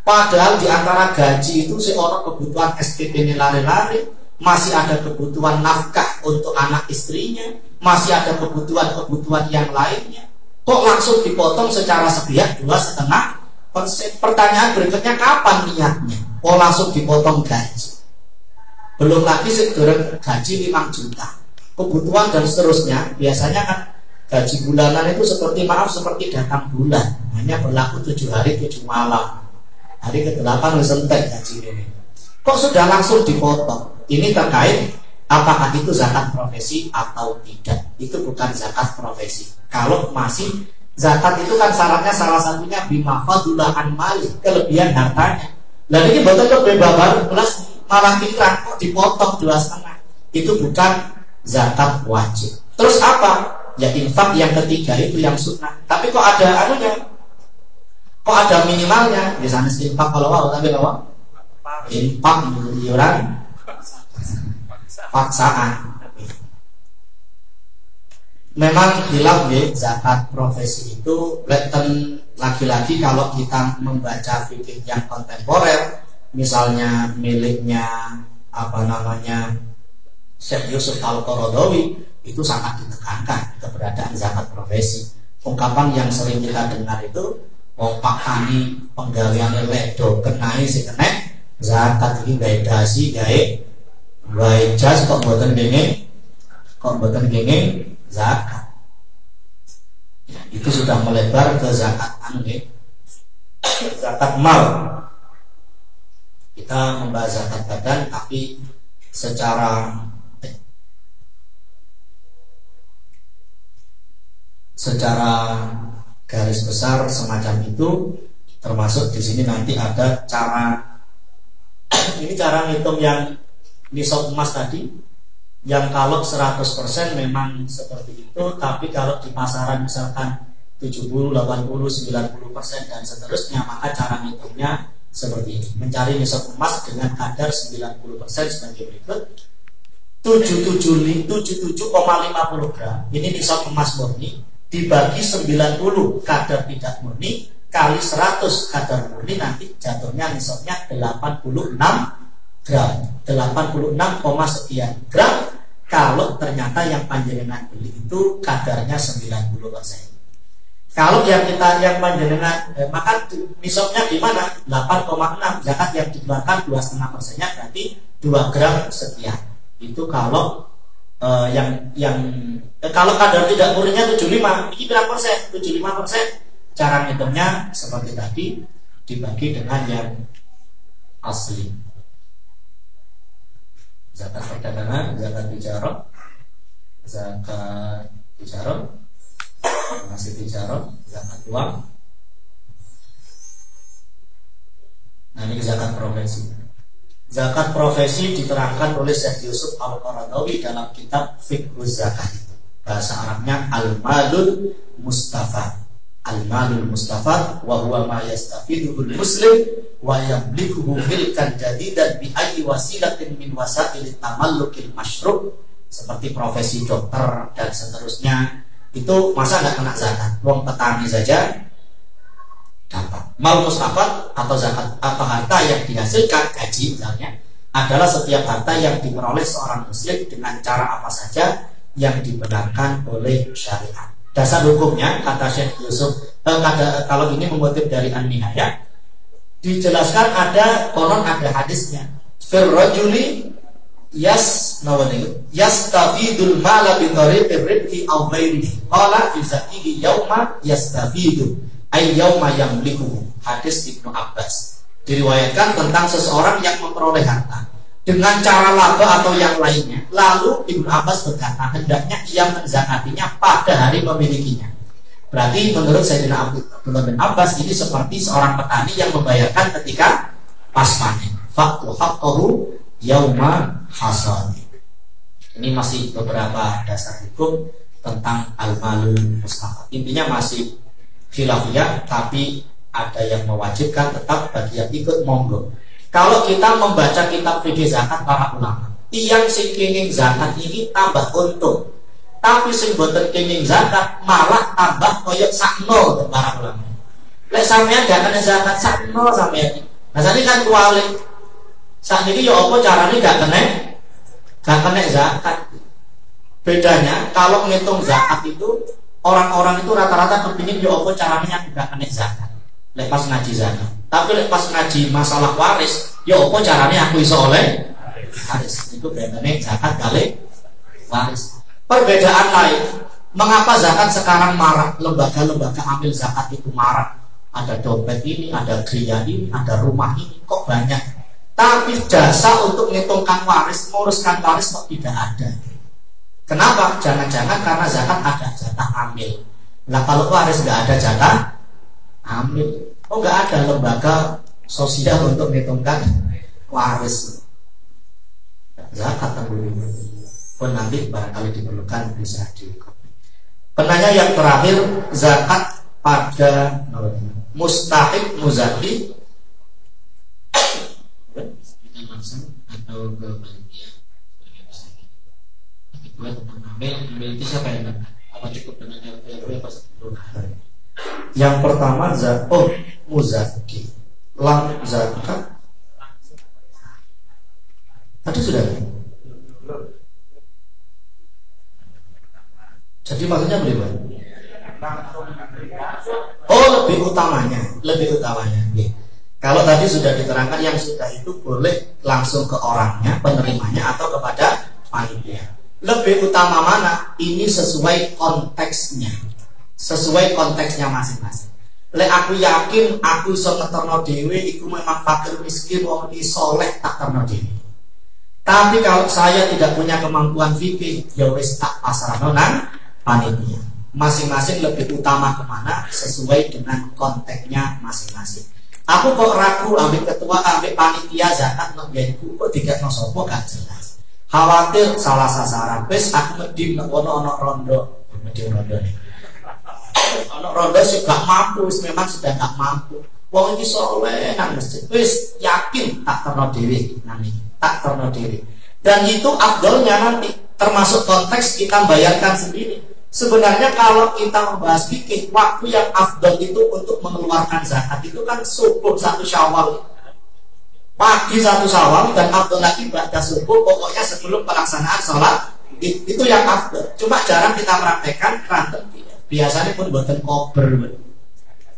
Padahal di antara gaji itu seorang kebutuhan SPP ini lari-lari, masih ada kebutuhan nafkah untuk anak istrinya, masih ada kebutuhan-kebutuhan yang lainnya. Kok langsung dipotong secara sepihak dua setengah persen? Pertanyaan berikutnya kapan niatnya? Kok langsung dipotong gaji? belum lagi segera gaji 5 juta kebutuhan dan seterusnya biasanya kan gaji bulanan itu seperti maaf seperti datang bulan hanya berlaku tujuh hari tujuh malam hari ke delapan sentek gaji ini kok sudah langsung dipotong ini terkait apakah itu zakat profesi atau tidak. Itu bukan zakat profesi. Kalau masih zakat itu kan syaratnya salah satunya bima an mali kelebihan hartanya. Dan ini betul kebebasan plus malah kita kok dipotong dua setengah. Itu bukan zakat wajib. Terus apa? Ya infak yang ketiga itu yang sunnah. Tapi kok ada anunya? Kok ada minimalnya? Di sana infak kalau mau tapi kalau infak miliaran paksaan memang hilang ya zakat profesi itu leten lagi-lagi kalau kita membaca fikih yang kontemporer misalnya miliknya apa namanya Syekh Yusuf Al-Qaradawi itu sangat ditekankan keberadaan zakat profesi. Ungkapan yang sering kita dengar itu oh Pak penggalian ledo kenai si kena zakat ini gaya dasi gaya gaya jas kok buatan gini kok buatan gini zakat. Ya, itu sudah melebar ke zakat angge zakat mal. Kita membahas zakat badan tapi secara secara garis besar semacam itu termasuk di sini nanti ada cara ini cara ngitung yang nisab emas tadi yang kalau 100% memang seperti itu tapi kalau di pasaran misalkan 70, 80, 90% dan seterusnya maka cara ngitungnya seperti ini. Mencari nisab emas dengan kadar 90% sebagai berikut. 77,50 gram ini nisab emas murni dibagi 90 kadar tidak murni kali 100 kadar murni nanti jatuhnya nisabnya 86 gram 86, sekian gram kalau ternyata yang panjenengan beli itu kadarnya 90 persen kalau yang kita yang panjenengan eh, maka nisabnya di mana? 8,6 zakat yang dikeluarkan dua setengah persennya berarti 2 gram sekian. Itu kalau eh, yang yang eh, kalau kadar tidak murninya 75 ini berapa persen? 75 persen Cara ngitungnya seperti tadi dibagi dengan yang asli. Zakat perdagangan, zakat bicara, zakat bicara, masih bicara, zakat uang. Nah ini zakat profesi. Zakat profesi diterangkan oleh Syekh Yusuf Al-Qaradawi dalam kitab Fiqh Zakat. Bahasa Arabnya Al-Malul Mustafa. Al-Malul Mustafa wa huwa ma yastafiduhu muslim wa yamlikuhu milkan jadidan bi ayyi wasilatin min wasail tamallukil masyru' seperti profesi dokter dan seterusnya itu masa nggak kena zakat uang petani saja dapat. Mal mustafat atau zakat atau harta yang dihasilkan gaji misalnya adalah setiap harta yang diperoleh seorang muslim dengan cara apa saja yang dibenarkan oleh syariat. Dasar hukumnya kata Syekh Yusuf eh, kata, kalau ini mengutip dari An-Nihayah dijelaskan ada konon ada hadisnya. Fir rajuli yas nawani yastafidul mala bi tariqir ribhi aw ghairihi. Qala yuzakihi yauma yastafidu ay yauma yamliku hadis Ibnu Abbas diriwayatkan tentang seseorang yang memperoleh harta dengan cara laba atau yang lainnya. Lalu Ibnu Abbas berkata hendaknya ia menzakatinya pada hari memilikinya. Berarti menurut Sayyidina Abdullah bin Abbas ini seperti seorang petani yang membayarkan ketika pas panen faktu haqqahu yauma hasad ini masih beberapa dasar hukum tentang al-malul mustafad intinya masih khilafiyah tapi ada yang mewajibkan tetap bagi yang ikut monggo. Kalau kita membaca kitab fikih zakat para ulama, tiang sing kenging zakat ini tambah untung. Tapi sing boten kenging zakat malah tambah koyok sakno para ulama. Lek sampean gak kena zakat sakno sampean. Nah ini kan kuali. Saat ini ya apa caranya gak kena gak kena zakat. Bedanya kalau ngitung zakat itu orang-orang itu rata-rata kepingin ya apa caranya nggak kena zakat lepas ngaji zakat tapi lepas ngaji masalah waris ya apa caranya aku iso oleh? Waris. Itu bedanya zakat kali waris. Perbedaan lain mengapa zakat sekarang marak? Lembaga-lembaga ambil zakat itu marak. Ada dompet ini ada kria ini ada rumah ini kok banyak? Tapi jasa untuk menghitungkan waris menguruskan waris kok tidak ada. Kenapa? Jangan-jangan karena zakat ada jatah ambil. Nah kalau waris nggak ada jatah ambil, oh nggak ada lembaga sosial untuk menghitungkan waris. Zakat tanggung pun nanti barangkali diperlukan bisa di Penanya yang terakhir zakat pada mustahik muzaki. Atau ke kedua tentang ambil siapa yang apa cukup dengan RW apa yang pertama zat oh muzaki lam zakat tadi sudah jadi maksudnya bagaimana? Oh lebih utamanya, lebih utamanya. Ya. Kalau tadi sudah diterangkan yang sudah itu boleh langsung ke orangnya, penerimanya atau kepada panitia lebih utama mana ini sesuai konteksnya sesuai konteksnya masing-masing Le aku yakin aku iso ngeterno dewe iku memang fakir miskin wong soleh tak terno. Tapi kalau saya tidak punya kemampuan fikih, ya wis tak pasrah nang panitia. Masing-masing lebih utama ke mana sesuai dengan konteksnya masing-masing. Aku kok ragu ambil ketua, ambil panitia zakat nang kok tidak no gak jelas khawatir salah sasaran wis aku medhi ono ono rondo medhi rondo ono rondo sih gak mampu memang sudah gak mampu. Wong iki soleh nang masjid. Wis yakin tak terno diri nanti tak terno diri. Dan itu afdolnya nanti termasuk konteks kita bayarkan sendiri. Sebenarnya kalau kita membahas fikih waktu yang afdol itu untuk mengeluarkan zakat itu kan subuh satu syawal. Pagi satu sawal dan afdol lagi pada subuh pokoknya sebelum pelaksanaan sholat itu yang afdol. Cuma jarang kita praktekkan ranten biasanya pun buatan kober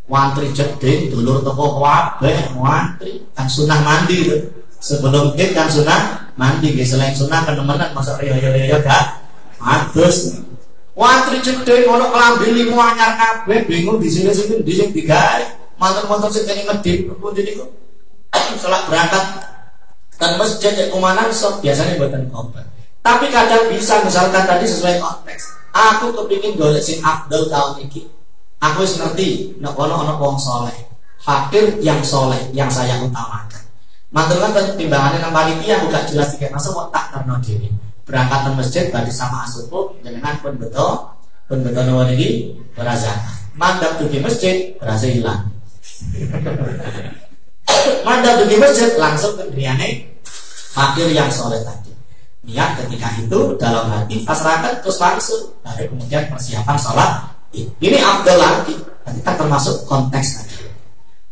wantri jeding dulur toko wabe wantri. Kan sunah mandi sebelum itu kan sunah mandi selain sunah kan temenan masa yo yo yo gak adus. Wantri cedek ngono kelambi limo anyar kabeh. Bingung di sini sini di sini digawe. Mantan-mantan sing kene ngedip pundi niku. Selak berangkat. Dan masjid ya kumanan sok. Biasanya buatan koper. Tapi kadang bisa misalkan tadi sesuai konteks. Aku kepingin golek sing afdal tahun ini. Aku wis ngerti nek ono ono wong soleh. Fakir yang soleh yang saya utamakan. Mantul kan timbangannya nang panitia aku gak jelas tiga masa mau tak karena diri berangkat ke masjid bagi sama asupu dengan pun betul pun betul nawan ini berazan mandap di masjid berasa hilang mandap di masjid langsung ke Driane fakir yang soleh tadi niat ketika itu dalam hati pasrahkan terus langsung dari kemudian persiapan sholat ini abdul lagi kan termasuk konteks tadi.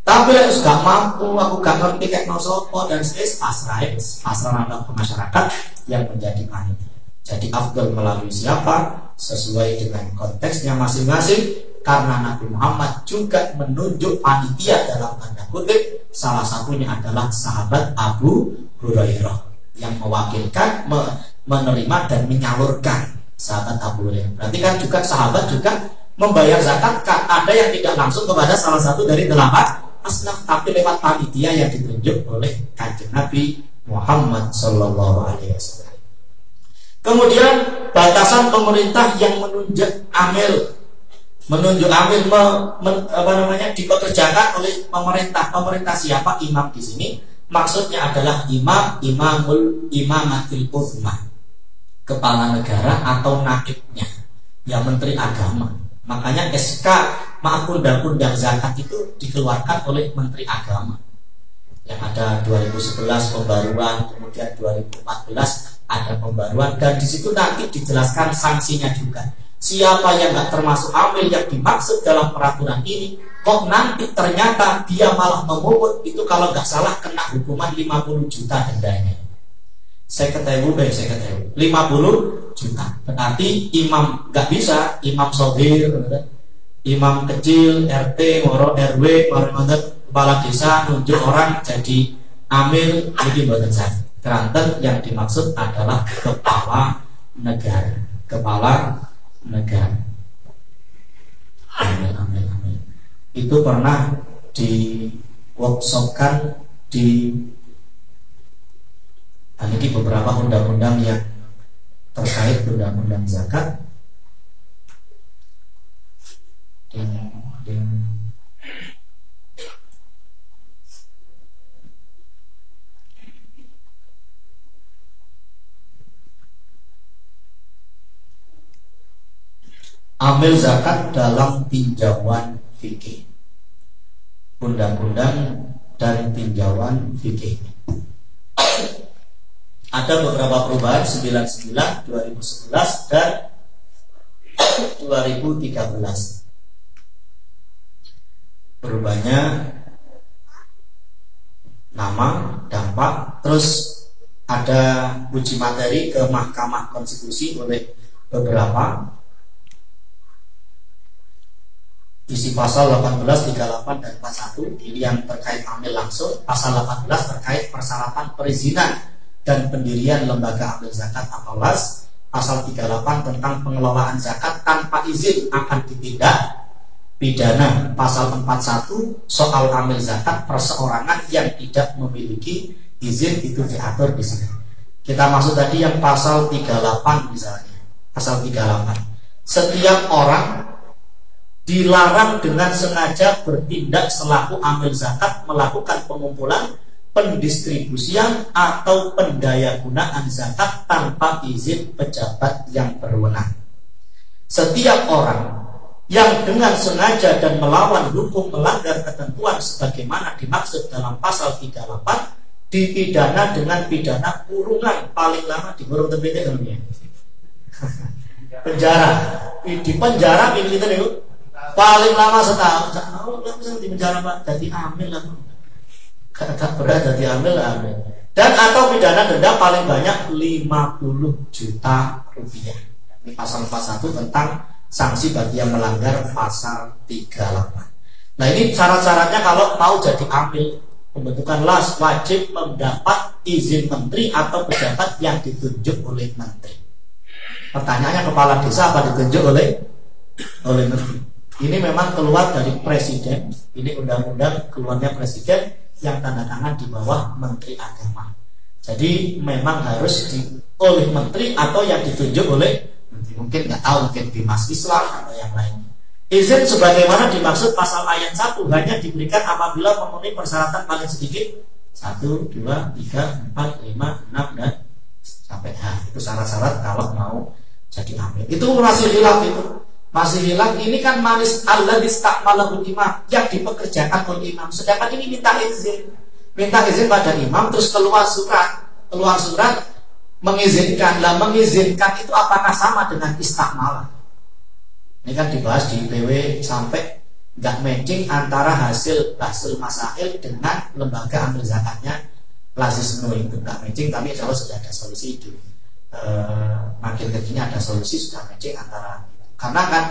Tapi aku gak mampu, aku gak ngerti kayak mau dan ses pasrah, pasrah nambah ke masyarakat yang menjadi panitia. Jadi Abdul melalui siapa? Sesuai dengan konteksnya masing-masing karena Nabi Muhammad juga menunjuk panitia dalam tanda kutip salah satunya adalah sahabat Abu Hurairah yang mewakilkan me menerima dan menyalurkan sahabat Abu Hurairah. Berarti kan juga sahabat juga membayar zakat ada yang tidak langsung kepada salah satu dari delapan asnaf tapi lewat panitia yang ditunjuk oleh kanjeng Nabi Muhammad Sallallahu Alaihi Wasallam. Kemudian batasan pemerintah yang menunjuk amil, menunjuk amil me, men, apa namanya dipekerjakan oleh pemerintah. Pemerintah siapa? Imam di sini. Maksudnya adalah imam, imamul, imamatil uzma, kepala negara atau nakibnya, yang menteri agama. Makanya SK maaf undang-undang zakat itu dikeluarkan oleh Menteri Agama. Yang ada 2011 pembaruan kemudian 2014 ada pembaruan. Dan di situ nanti dijelaskan sanksinya juga siapa yang nggak termasuk amil yang dimaksud dalam peraturan ini kok nanti ternyata dia malah memungut itu kalau nggak salah kena hukuman 50 juta dendanya. Saya ketahui baik saya ketahui 50 juta. Berarti imam nggak bisa imam sobir imam kecil, RT, moro RW, moro kepala desa nunjuk orang jadi amil jadi buatan saya. Keranten yang dimaksud adalah kepala negara, kepala negara. Amil, amil, amil. Itu pernah di workshopkan di ini beberapa undang-undang yang terkait undang-undang zakat Ambil zakat dalam tinjauan fikih. Undang-undang dan tinjauan fikih. Ada beberapa perubahan 99, 2011 dan 2013 berubahnya nama, dampak, terus ada uji materi ke Mahkamah Konstitusi oleh beberapa isi pasal 18, 38 dan 41 ini yang terkait ambil langsung pasal 18 terkait persyaratan perizinan dan pendirian lembaga ambil zakat atau las pasal 38 tentang pengelolaan zakat tanpa izin akan ditindak pidana pasal 41 soal amil zakat perseorangan yang tidak memiliki izin itu diatur di sini. Kita masuk tadi yang pasal 38 misalnya. Pasal 38. Setiap orang dilarang dengan sengaja bertindak selaku amil zakat melakukan pengumpulan, pendistribusian atau pendaya gunaan zakat tanpa izin pejabat yang berwenang. Setiap orang yang dengan sengaja dan melawan hukum melanggar ketentuan sebagaimana dimaksud dalam pasal 38 dipidana dengan pidana kurungan paling lama di kurung dunia penjara. Di penjara ini kita nih paling lama setahun. Setahun langsung di penjara pak. Jadi ambil lah. Kata berat. Jadi ambil lah ambil dan atau pidana denda paling banyak 50 juta rupiah. Ini pasal 41 tentang sanksi bagi yang melanggar pasal 38. Nah ini syarat-syaratnya kalau mau jadi ambil pembentukan las wajib mendapat izin menteri atau pejabat yang ditunjuk oleh menteri. Pertanyaannya kepala desa apa ditunjuk oleh oleh menteri? Ini memang keluar dari presiden. Ini undang-undang keluarnya presiden yang tanda tangan di bawah menteri agama. Jadi memang harus di, oleh menteri atau yang ditunjuk oleh menteri. Mungkin nggak tahu mungkin Bimas Islam atau yang lain. Izin sebagaimana dimaksud pasal ayat 1 hanya diberikan apabila memenuhi persyaratan paling sedikit 1, 2, 3, 4, 5, 6 dan sampai H. Itu syarat-syarat kalau mau jadi amil. Itu masih hilang itu. Masih hilang ini kan manis Allah distakmalahul imam yang dipekerjakan oleh imam. Sedangkan ini minta izin. Minta izin pada imam terus keluar surat. Keluar surat mengizinkan. Lah mengizinkan itu apakah sama dengan istakmalah? Ini kan dibahas di IPW sampai nggak matching antara hasil hasil masail dengan lembaga ambil zakatnya Lazis itu nggak matching tapi kalau sudah ada solusi itu e, makin kecilnya ada solusi sudah matching antara karena kan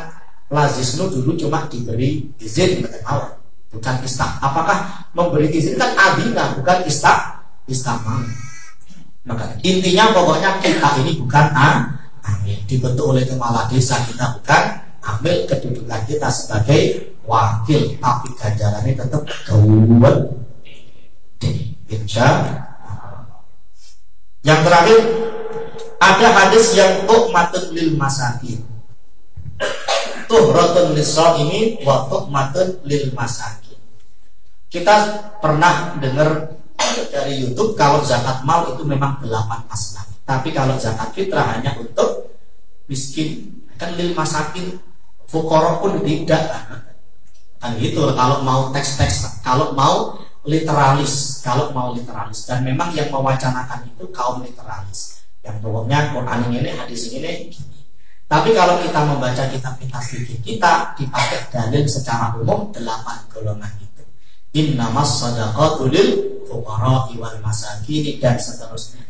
Lazisnu dulu cuma diberi izin awal bukan istak apakah memberi izin? Kan adina bukan istak istakmal maka intinya pokoknya kita ini bukan a amin. Dibentuk oleh kepala desa kita bukan ambil kedudukan kita sebagai wakil. Tapi ganjarannya tetap dua insya yang terakhir ada hadis yang tuhmatun lil masakin tuhrotun lisra ini wa tuhmatun lil masakin. Kita pernah dengar dari YouTube kalau zakat mal itu memang delapan asnaf tapi kalau zakat fitrah hanya untuk miskin kan lil masakin fukoro pun tidak. Kan gitu kalau mau teks-teks kalau mau literalis kalau mau literalis. Dan memang yang mewacanakan itu kaum literalis. Yang pokoknya Quran ini hadis ini tapi kalau kita membaca kitab-kitab fikih kita dipakai dalil secara umum delapan golongan itu innamas sadaqatu lil fuqara wal masakin dan seterusnya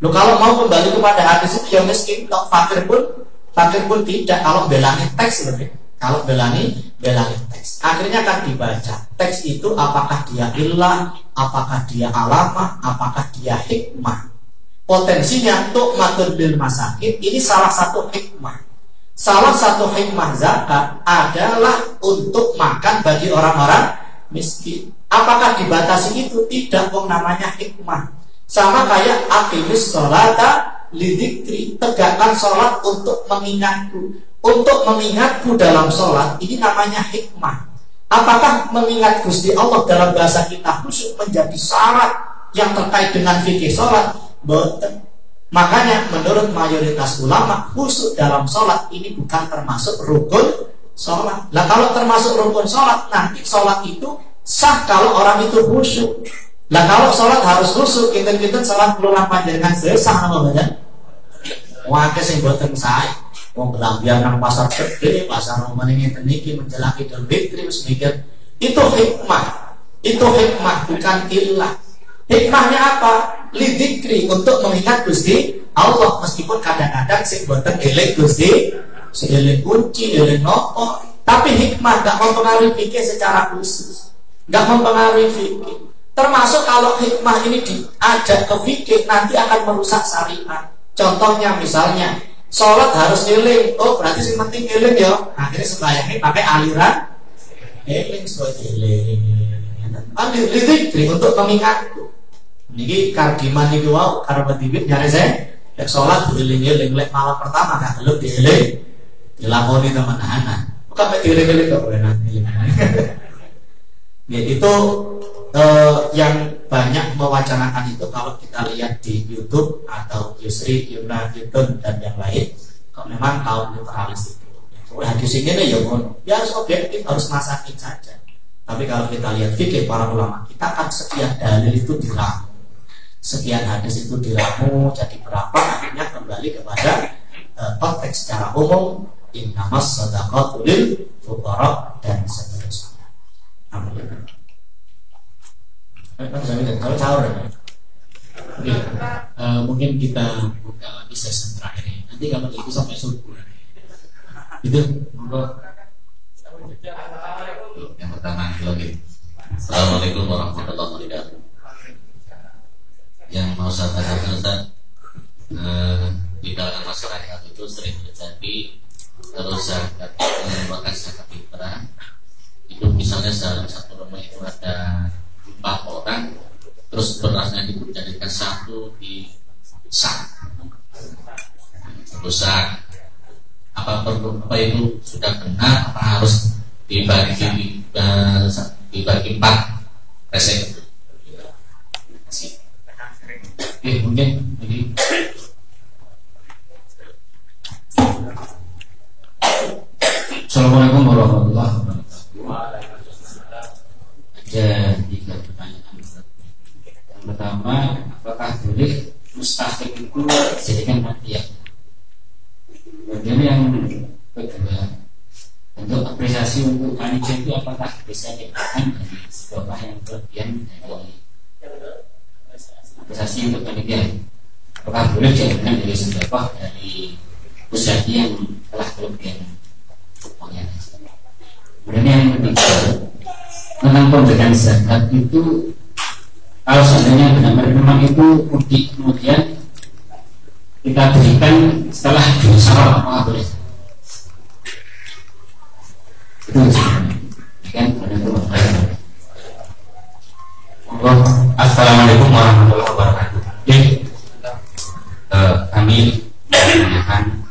Lo kalau mau kembali kepada hadis itu yang miskin, kalau fakir pun fakir pun tidak kalau belani teks lebih kalau belani, belani teks. Akhirnya kan dibaca. Teks itu apakah dia ilah, apakah dia alamah, apakah dia hikmah. Potensinya untuk matur bil masakin ini salah satu hikmah. Salah satu hikmah zakat adalah untuk makan bagi orang-orang miskin. Apakah dibatasi itu? Tidak, kok namanya hikmah. Sama kayak akimis sholata lidikri tegakkan sholat untuk mengingatku untuk mengingatku dalam sholat ini namanya hikmah. Apakah mengingat Gusti Allah dalam bahasa kita khusyuk menjadi syarat yang terkait dengan fikih sholat? Betul. Makanya menurut mayoritas ulama khusyuk dalam sholat ini bukan termasuk rukun sholat. Nah kalau termasuk rukun sholat nanti sholat itu sah kalau orang itu khusyuk. Nah kalau sholat harus khusyuk, kita kita sholat keluar panjangan sesah nama badan. Wakil sing boten saya Wong gelambian nang pasar gede, pasar ini teniki menjelaki dan fitri itu hikmah. Itu hikmah bukan ilah. Hikmahnya apa? Lidikri untuk mengingat Gusti Allah meskipun kadang-kadang sing boten eling Gusti, eling kunci, eling nopo, tapi hikmah gak mempengaruhi fikih secara khusus. Gak mempengaruhi fikih. Termasuk kalau hikmah ini diajak ke fikih nanti akan merusak syariat. Contohnya misalnya Sholat harus eling. Oh berarti sih penting eling ya. Akhirnya sembahyangnya pakai aliran eling sebagai eling. Ambil zikri untuk mengingatku. Niki kardiman niki wow karena bibit nyari saya. Lek sholat eling eling lek malam pertama kan belum dieling. Dilakoni teman anak. Bukan dieling eling kok enak. Ya itu eh, yang banyak mewacanakan itu kalau kita lihat di YouTube atau Yusri, Yuna, Yudun dan yang lain kalau memang kaum literalis itu hadis ini ya ngono ya harus objektif harus masakin saja tapi kalau kita lihat fikih para ulama kita kan sekian dalil itu diramu sekian hadis itu diramu jadi berapa akhirnya kembali kepada uh, konteks secara umum innamas sadaqatul lil fuqara dan seterusnya amin kalau sahur ya. Uh, mungkin kita buka lagi sesi terakhir ya. Nanti kalau itu sampai subuh. Itu, Yang pertama lagi. Assalamualaikum warahmatullahi wabarakatuh. Yang mau saya tanyakan Ustaz, uh, di dalam masyarakat itu sering terjadi terus zakat merupakan zakat fitrah itu misalnya dalam satu rumah itu ada empat orang terus berasnya dijadikan satu di sak rusak apa perlu apa itu sudah benar apa harus dibagi dibagi empat resep Oke, mungkin jadi Assalamualaikum warahmatullahi wabarakatuh. Ada tiga pertanyaan. Yang pertama, apakah boleh mustahil itu dijadikan hadiah? Kemudian yang kedua, untuk apresiasi untuk panitia itu apakah bisa diberikan dari sebuah yang kelebihan dari apresiasi untuk panitia? Apakah boleh diberikan dari sebuah dari usaha yang telah kelebihan? Kemudian yang ketiga tentang pemberian zakat itu kalau seandainya benar-benar memang itu kemudian kita berikan setelah berusaha apa boleh itu kan Assalamualaikum warahmatullahi wabarakatuh. Oke, uh, kami menanyakan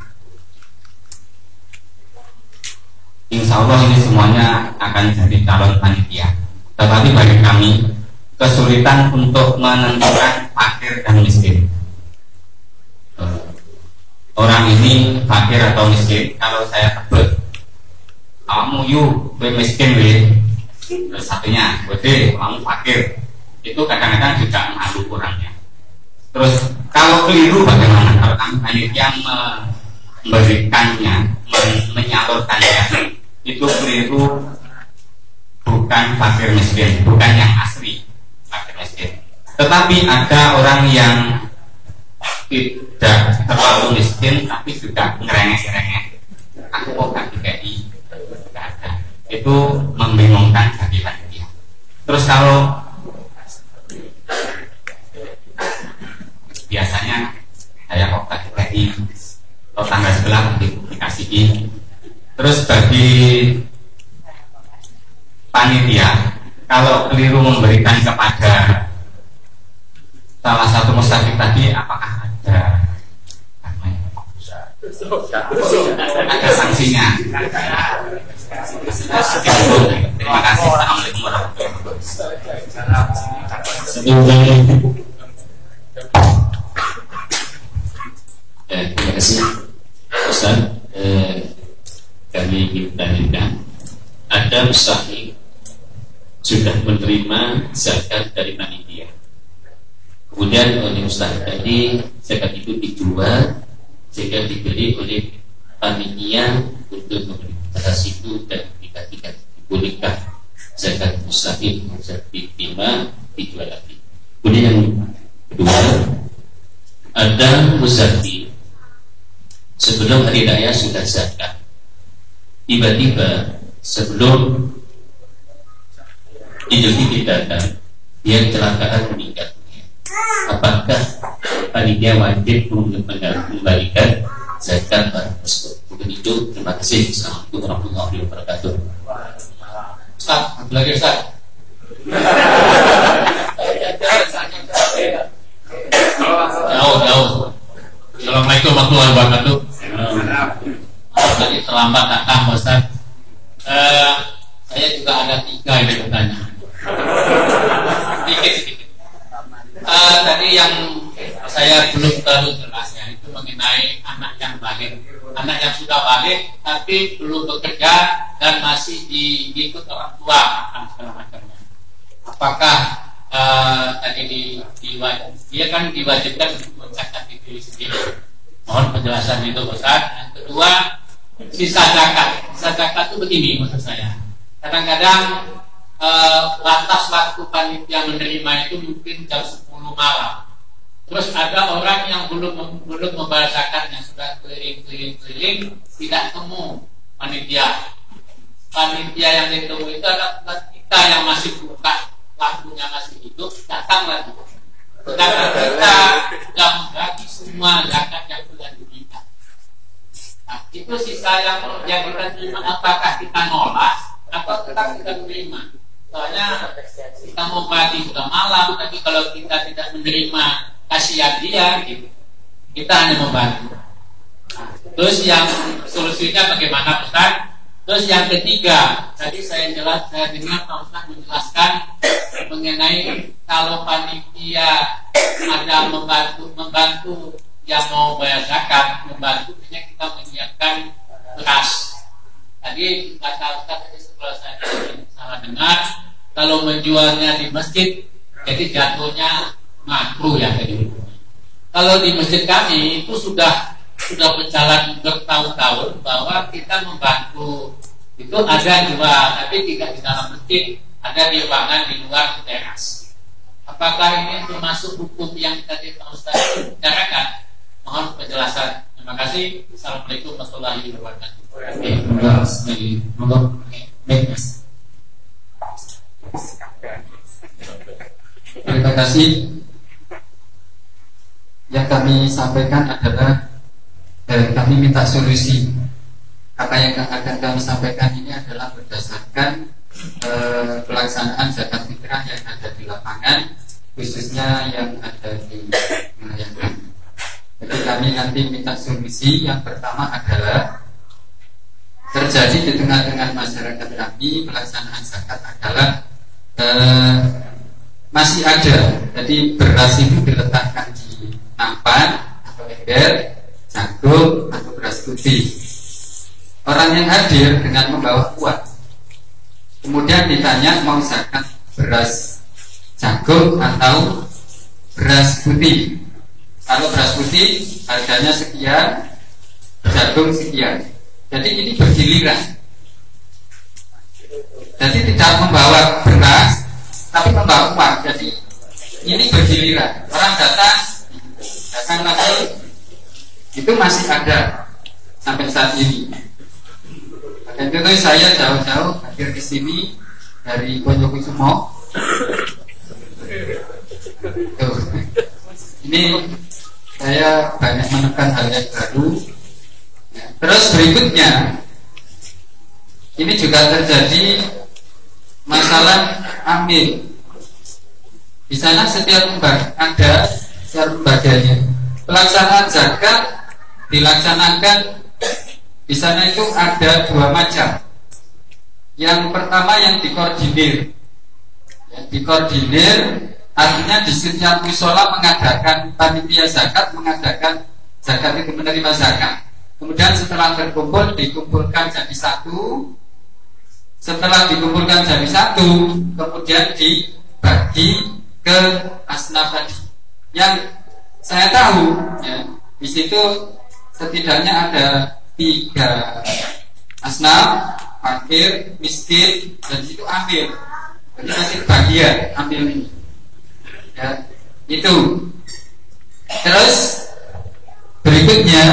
Insya Allah ini semuanya akan jadi calon panitia. Tetapi bagi kami kesulitan untuk menentukan fakir dan miskin. Eh, orang ini fakir atau miskin, kalau saya tebel, kamu yuk, miskin gue. Satunya, gue kamu fakir. Itu kadang-kadang juga malu kurangnya. Terus kalau keliru bagaimana? Kalau panitia memberikannya, menyalurkannya, itu keliru bukan fakir miskin, bukan yang asli fakir miskin. Tetapi ada orang yang tidak terlalu miskin tapi juga ngerengek-ngerengek. Aku kok gak DKI? Gak ada. Itu membingungkan bagi dia. Terus kalau biasanya saya kok DKI atau tangga sebelah dikasihin Terus bagi panitia, kalau keliru memberikan kepada salah satu mustahik tadi, apakah ada ada sanksinya? Terima kasih. Assalamualaikum warahmatullahi wabarakatuh. Ya, terima kasih Ustaz. Eh, kami dalilkan ada mustahil sudah menerima zakat dari panitia. Kemudian oleh mustahil tadi zakat itu dijual sehingga dibeli oleh panitia untuk memberi atas itu dan dikatakan dibolehkan zakat mustahil zakat diterima dijual lagi. Kemudian yang kedua ada mustahil sebelum hari raya sudah zakat. Tiba-tiba sebelum Idul Fitri datang dia kecelakaan meninggal apakah panitia wajib mengembalikan zakat barang tersebut mungkin itu terima kasih assalamualaikum warahmatullahi wabarakatuh Ustaz, satu lagi Ustaz Assalamualaikum warahmatullahi wabarakatuh tadi terlambat datang Ustaz. Uh, saya juga ada tiga ini pertanyaan. Sedikit sedikit. Uh, tadi yang saya belum terlalu jelas ya itu mengenai anak yang balik, anak yang sudah balik tapi belum bekerja dan masih diikut orang tua makan segala macamnya. Apakah uh, tadi di, di dia kan diwajibkan untuk mencatat diri sendiri? Mohon penjelasan itu Ustaz. Yang kedua, sisa zakat. Sisa zakat itu begini maksud saya. Kadang-kadang eh, batas waktu panitia menerima itu mungkin jam 10 malam. Terus ada orang yang belum belum membayar zakatnya sudah keliling-keliling-keliling tidak temu panitia. Panitia yang ditemu itu adalah kita yang masih buka lampunya masih hidup datang lagi. Sedangkan kita sudah membagi semua zakat yang sudah itu sisa yang yang kita terima apakah kita nolak atau tetap kita terima soalnya kita mau pagi sudah malam tapi kalau kita tidak menerima kasihan dia gitu kita hanya membantu nah, terus yang solusinya bagaimana Ustaz terus yang ketiga tadi saya jelas saya dengar Pak Ustaz menjelaskan mengenai kalau panitia ada membantu membantu yang mau bayar zakat membantu kita menyiapkan beras. Tadi kata Ustaz tadi setelah saya salah dengar, kalau menjualnya di masjid, jadi jatuhnya makruh ya tadi. Kalau di masjid kami itu sudah sudah berjalan bertahun-tahun bahwa kita membantu itu ada dua, tapi tidak di dalam masjid, ada di ruangan di luar teras. Apakah ini termasuk hukum yang tadi Pak Ustaz bicarakan? Mohon penjelasan. Terima kasih. Assalamualaikum warahmatullahi wabarakatuh. Terima kasih. Yang kami sampaikan adalah dan kami minta solusi. Apa yang akan kami sampaikan ini adalah berdasarkan eh, pelaksanaan zakat fitrah yang ada di lapangan, khususnya yang ada di wilayah kami. Jadi kami nanti minta solusi yang pertama adalah terjadi di tengah-tengah masyarakat kami pelaksanaan zakat adalah eh, masih ada. Jadi beras itu diletakkan di nampan atau ember, jagung atau beras putih. Orang yang hadir dengan membawa uang, kemudian ditanya mau zakat beras jagung atau beras putih. Kalau beras putih harganya sekian, jagung sekian. Jadi ini bergiliran. Jadi tidak membawa beras, tapi membawa uang. Jadi ini bergiliran. Orang datang, datang lagi, itu masih ada sampai saat ini. Dan itu saya jauh-jauh hadir ke sini dari Bonjokusumo. Ini saya banyak menekan hal yang baru. Terus berikutnya, ini juga terjadi masalah ambil. Di sana setiap lembaga ada setiap lembaganya. Pelaksanaan zakat dilaksanakan di sana itu ada dua macam. Yang pertama yang dikoordinir, ya, dikoordinir Artinya di setiap musola mengadakan panitia zakat mengadakan zakat itu menerima zakat. Kemudian setelah terkumpul dikumpulkan jadi satu. Setelah dikumpulkan jadi satu, kemudian dibagi ke asnaf tadi. Yang saya tahu, ya, di situ setidaknya ada tiga asnaf, fakir, miskin, dan itu ambil. Jadi masih bagian ambil ini ya, itu terus berikutnya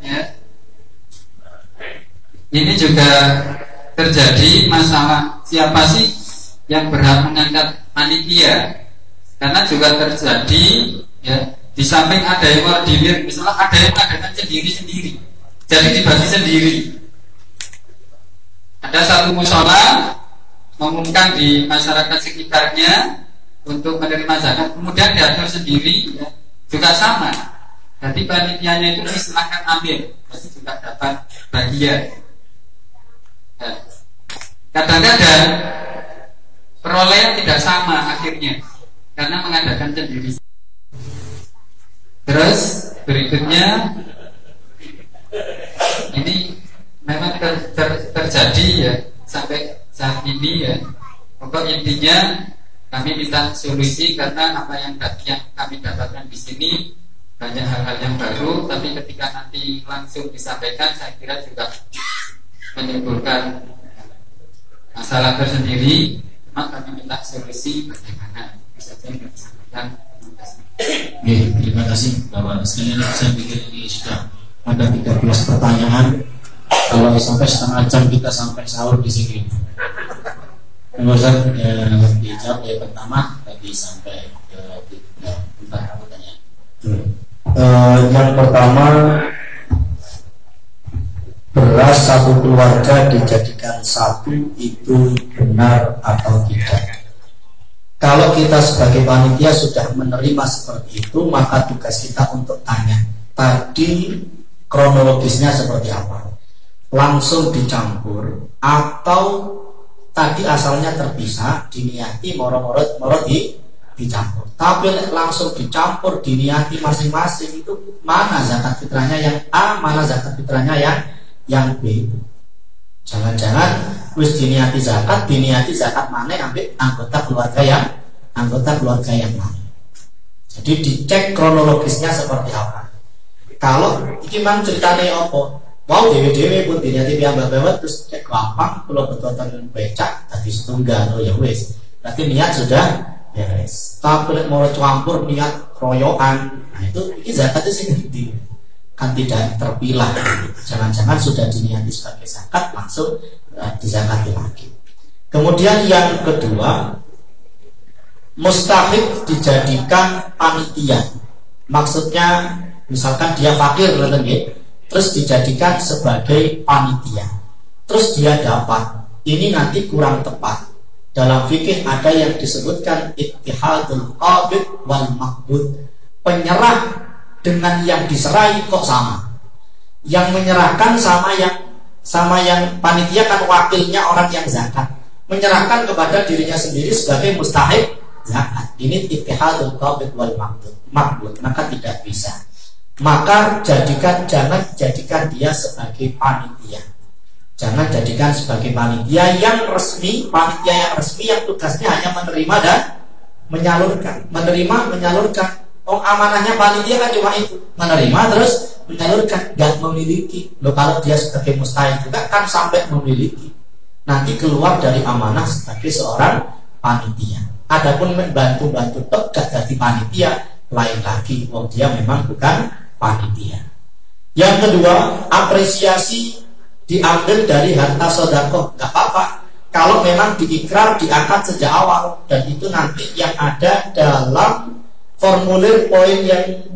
ya, ini juga terjadi masalah siapa sih yang berhak mengangkat panitia? Karena juga terjadi ya di samping ada yang ordinir misalnya ada yang mengadakan sendiri sendiri jadi dibagi sendiri. Ada satu musola mengumumkan di masyarakat sekitarnya untuk menerima zakat kemudian diatur sendiri ya, juga sama. Jadi panitianya itu disilahkan ambil pasti juga dapat bagian. Kadang-kadang perolehan tidak sama akhirnya karena mengadakan sendiri. Terus berikutnya ini memang ter, ter, terjadi ya sampai saat ini ya. Pokok intinya kami minta solusi karena apa yang, yang kami dapatkan di sini banyak hal-hal yang baru, tapi ketika nanti langsung disampaikan, saya kira juga menimbulkan masalah tersendiri. Maka kami minta solusi bagaimana bisa disampaikan. Oke, terima kasih Bapak. Sekali lagi saya pikir ini sudah ada 13 pertanyaan. Kalau sampai setengah jam kita sampai sahur di sini. Ustaz ya, dijawab ya pertama tadi sampai ke empat pertanyaan. Hmm. Uh, yang pertama membahas satu keluarga dijadikan satu itu benar atau tidak. Kalau kita sebagai panitia sudah menerima seperti itu, maka tugas kita untuk tanya, tadi kronologisnya seperti apa? Langsung dicampur atau tadi asalnya terpisah, diniati moro-moro moro di dicampur. Tapi langsung dicampur, diniati masing-masing itu mana zakat fitrahnya yang A, mana zakat fitrahnya yang yang B. Jangan-jangan wis diniati zakat, diniati zakat mana ambil anggota keluarga yang anggota keluarga yang mana. Jadi dicek kronologisnya seperti apa. Kalau iki mang ceritanya apa? Mau dewe-dewe pun diniati piyambak bewet terus cek gampang kalau betuatan becak tadi setunggal oh ya wis. Berarti niat sudah beres. Tapi mau campur niat royokan, nah itu ini zakatnya sih di kan tidak terpilah jangan-jangan sudah diniati sebagai zakat langsung uh, dizakati lagi. Kemudian yang kedua mustahik dijadikan panitia. Maksudnya misalkan dia fakir terus dijadikan sebagai panitia. Terus dia dapat. Ini nanti kurang tepat. Dalam fikih ada yang disebutkan ittihadul qabid wal makbud penyerah dengan yang diserai kok sama. Yang menyerahkan sama yang sama yang panitia kan wakilnya orang yang zakat. Menyerahkan kepada dirinya sendiri sebagai mustahik zakat. Ini ittihadul qabid wal. Maqbud, maka tidak bisa. Maka jadikan jangan jadikan dia sebagai panitia. Jangan jadikan sebagai panitia yang resmi, panitia yang resmi yang tugasnya hanya menerima dan menyalurkan, menerima, menyalurkan Oh amanahnya panitia kan cuma itu menerima terus menyalurkan gak memiliki. Lo kalau dia sebagai mustahil juga kan sampai memiliki. Nanti keluar dari amanah sebagai seorang panitia. Adapun membantu-bantu tok gak jadi panitia lain lagi. Oh dia memang bukan panitia. Yang kedua apresiasi diambil dari harta sodako gak apa-apa. Kalau memang diikrar diangkat sejak awal dan itu nanti yang ada dalam formulir poin yang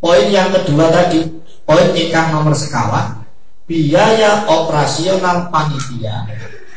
poin yang kedua tadi poin ikan nomor sekawan biaya operasional panitia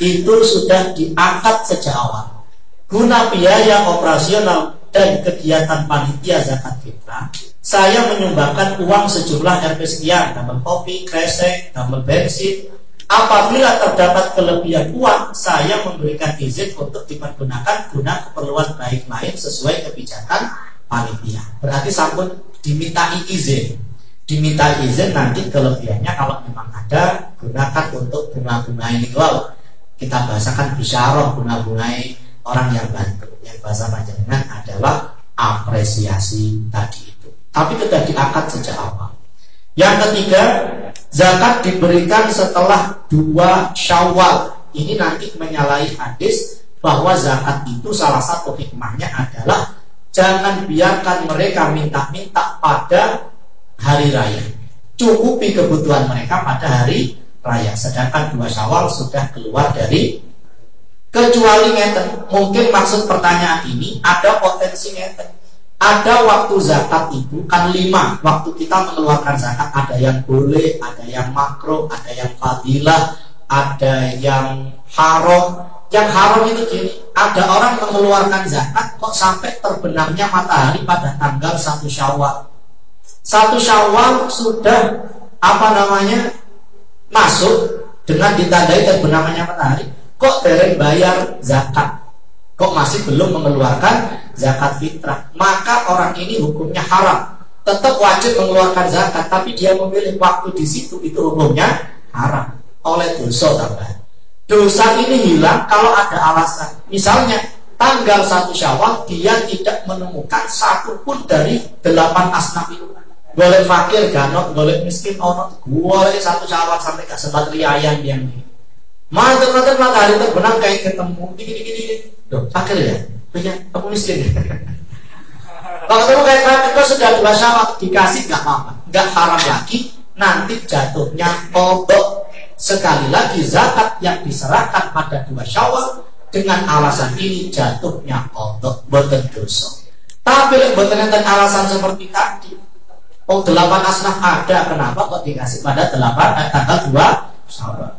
itu sudah diangkat sejak awal. Guna biaya operasional dan kegiatan panitia zakat fitrah saya menyumbangkan uang sejumlah Rp sekian tambah kopi, kresek, tambah bensin. Apabila terdapat kelebihan uang saya memberikan izin untuk dipergunakan guna keperluan baik lain sesuai kebijakan panitia. Berarti sampun dimintai izin. Diminta izin nanti kelebihannya kalau memang ada gunakan untuk bunga-bunga ini wow. Kita bahasakan bisyarah bunga-bunga orang yang bantu. Yang bahasa panjenengan adalah apresiasi tadi itu. Tapi sudah diangkat sejak awal. Yang ketiga, zakat diberikan setelah dua syawal. Ini nanti menyalahi hadis bahwa zakat itu salah satu hikmahnya adalah Jangan biarkan mereka minta-minta pada hari raya. Cukupi kebutuhan mereka pada hari raya. Sedangkan dua syawal sudah keluar dari kecuali ngeten. Mungkin maksud pertanyaan ini ada potensi ngeten. Ada waktu zakat itu kan lima Waktu kita mengeluarkan zakat Ada yang boleh, ada yang makro Ada yang fadilah Ada yang haram yang haram itu gini ada orang mengeluarkan zakat kok sampai terbenamnya matahari pada tanggal satu syawal. Satu syawal sudah apa namanya masuk dengan ditandai terbenamnya matahari. Kok dereng bayar zakat? Kok masih belum mengeluarkan zakat fitrah? Maka orang ini hukumnya haram. Tetap wajib mengeluarkan zakat tapi dia memilih waktu di situ itu hukumnya haram. Oleh dosa tambahan dosa ini hilang kalau ada alasan. Misalnya tanggal satu Syawal dia tidak menemukan satu pun dari delapan asnaf itu. Boleh fakir, ganok, boleh miskin, ono, boleh satu Syawal sampai ke sebat riayan yang ini. Mantan-mantan matahari terbenam kayak ketemu dikit dikit dikit. Loh, fakir ya? Punya aku miskin. Kalau kamu kayak fakir itu sudah dua Syawal dikasih nggak apa-apa, nggak haram lagi. Nanti jatuhnya kodok Sekali lagi zakat yang diserahkan pada dua syawal dengan alasan ini jatuhnya kodok boten dosa. Tapi boten dengan alasan seperti tadi. Oh delapan asnaf ada, kenapa kok dikasih pada delapan eh, tanggal dua sabar.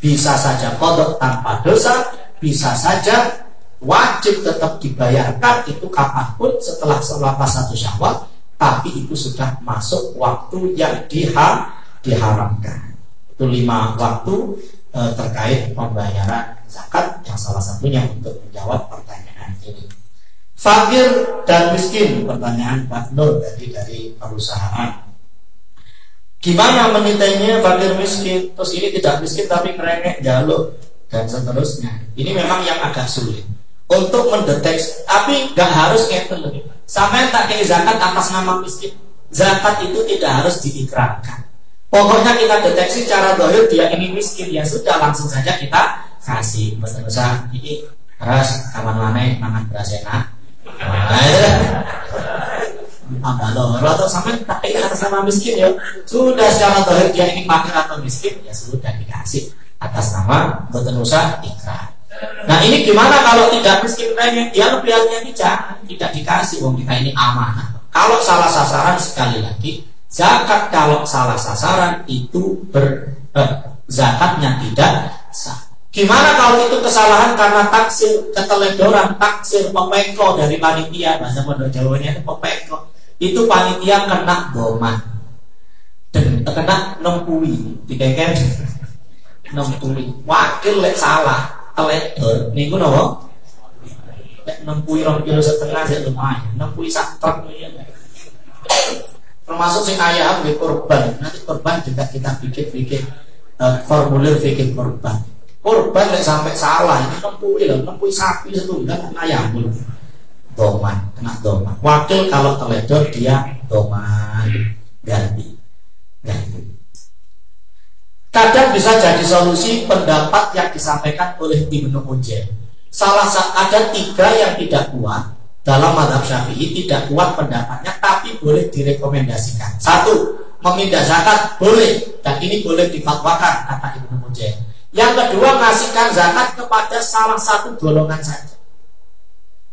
Bisa saja kodok tanpa dosa, bisa saja wajib tetap dibayarkan itu kapan pun setelah selepas satu syawal, tapi itu sudah masuk waktu yang diha, diharamkan. Itu lima waktu e, terkait pembayaran zakat yang salah satunya untuk menjawab pertanyaan ini. Fakir dan miskin pertanyaan Pak Nur dari dari perusahaan Gimana menitainya fakir miskin? Terus ini tidak miskin tapi merengek jaluk dan seterusnya. Ini memang yang agak sulit untuk mendeteksi. Tapi nggak harus kayak itu. Sampai tak kayak zakat atas nama miskin. Zakat itu tidak harus diikrarkan. Pokoknya kita deteksi cara dohir dia ini miskin. Ya sudah langsung saja kita kasih betul ini beras kawan mana mangan beras enak. Tambah loro atau sama tak atas nama miskin ya? Sudah secara dohir dia ini fakir atau miskin ya sudah dikasih atas nama betul usah ikrar. Nah ini gimana kalau tidak miskin pengen dia lebih hati jangan tidak dikasih. Wong kita ini amanah. Kalau salah sasaran sekali lagi zakat kalau salah sasaran itu ber eh, zakatnya tidak sah. Gimana kalau itu kesalahan karena taksir, keteledoran, taksir, pemeko dari panitia? Bahasa pondok Jawanya itu pemeko itu panitia kena doman dan kena nempui. Dikeken nempui. Wakil lek salah. Teledor. Niku nopo? Lek nempui rong setengah sih lumayan. Nempui sak truk termasuk sing ayah ambil korban. Nanti korban juga kita bikin bikin uh, formulir bikin korban. Korban lek sampai salah ini nempui loh nempui sapi setunggal ayam belum doman kena doman. Wakil kalau teledor dia doman. Ganti. Ganti. Kadang bisa jadi solusi pendapat yang disampaikan oleh Ibnu Ujair. Salah satu ada tiga yang tidak kuat dalam madhab syafi'i tidak kuat pendapatnya tapi boleh direkomendasikan. Satu memindah zakat boleh dan ini boleh difatwakan kata Ibnu Ujair yang kedua ngasihkan zakat kepada salah satu golongan saja.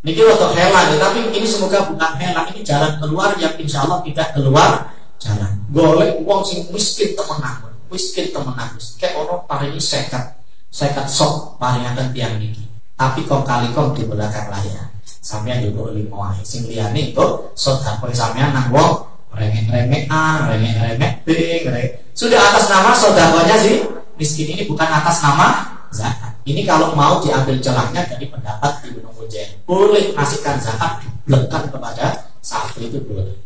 Ini helang, ya, tapi ini semoga bukan helang, ini jalan keluar yang insya Allah tidak keluar jalan. Golek uang sing miskin temenan, miskin temenan, kayak orang pada ini sekat, sekat sok paringan tiang ini. Tapi kok kali kok di belakang layar, sampean juga lima wae, sing liyane kok sedekah sampean nang wong remeh-remeh A, remeh-remeh B, sudah atas nama saudaranya sih miskin ini bukan atas nama zakat. Ini kalau mau diambil celahnya dari pendapat Ibnu Ujair, boleh ngasihkan zakat diblekan kepada satu itu boleh.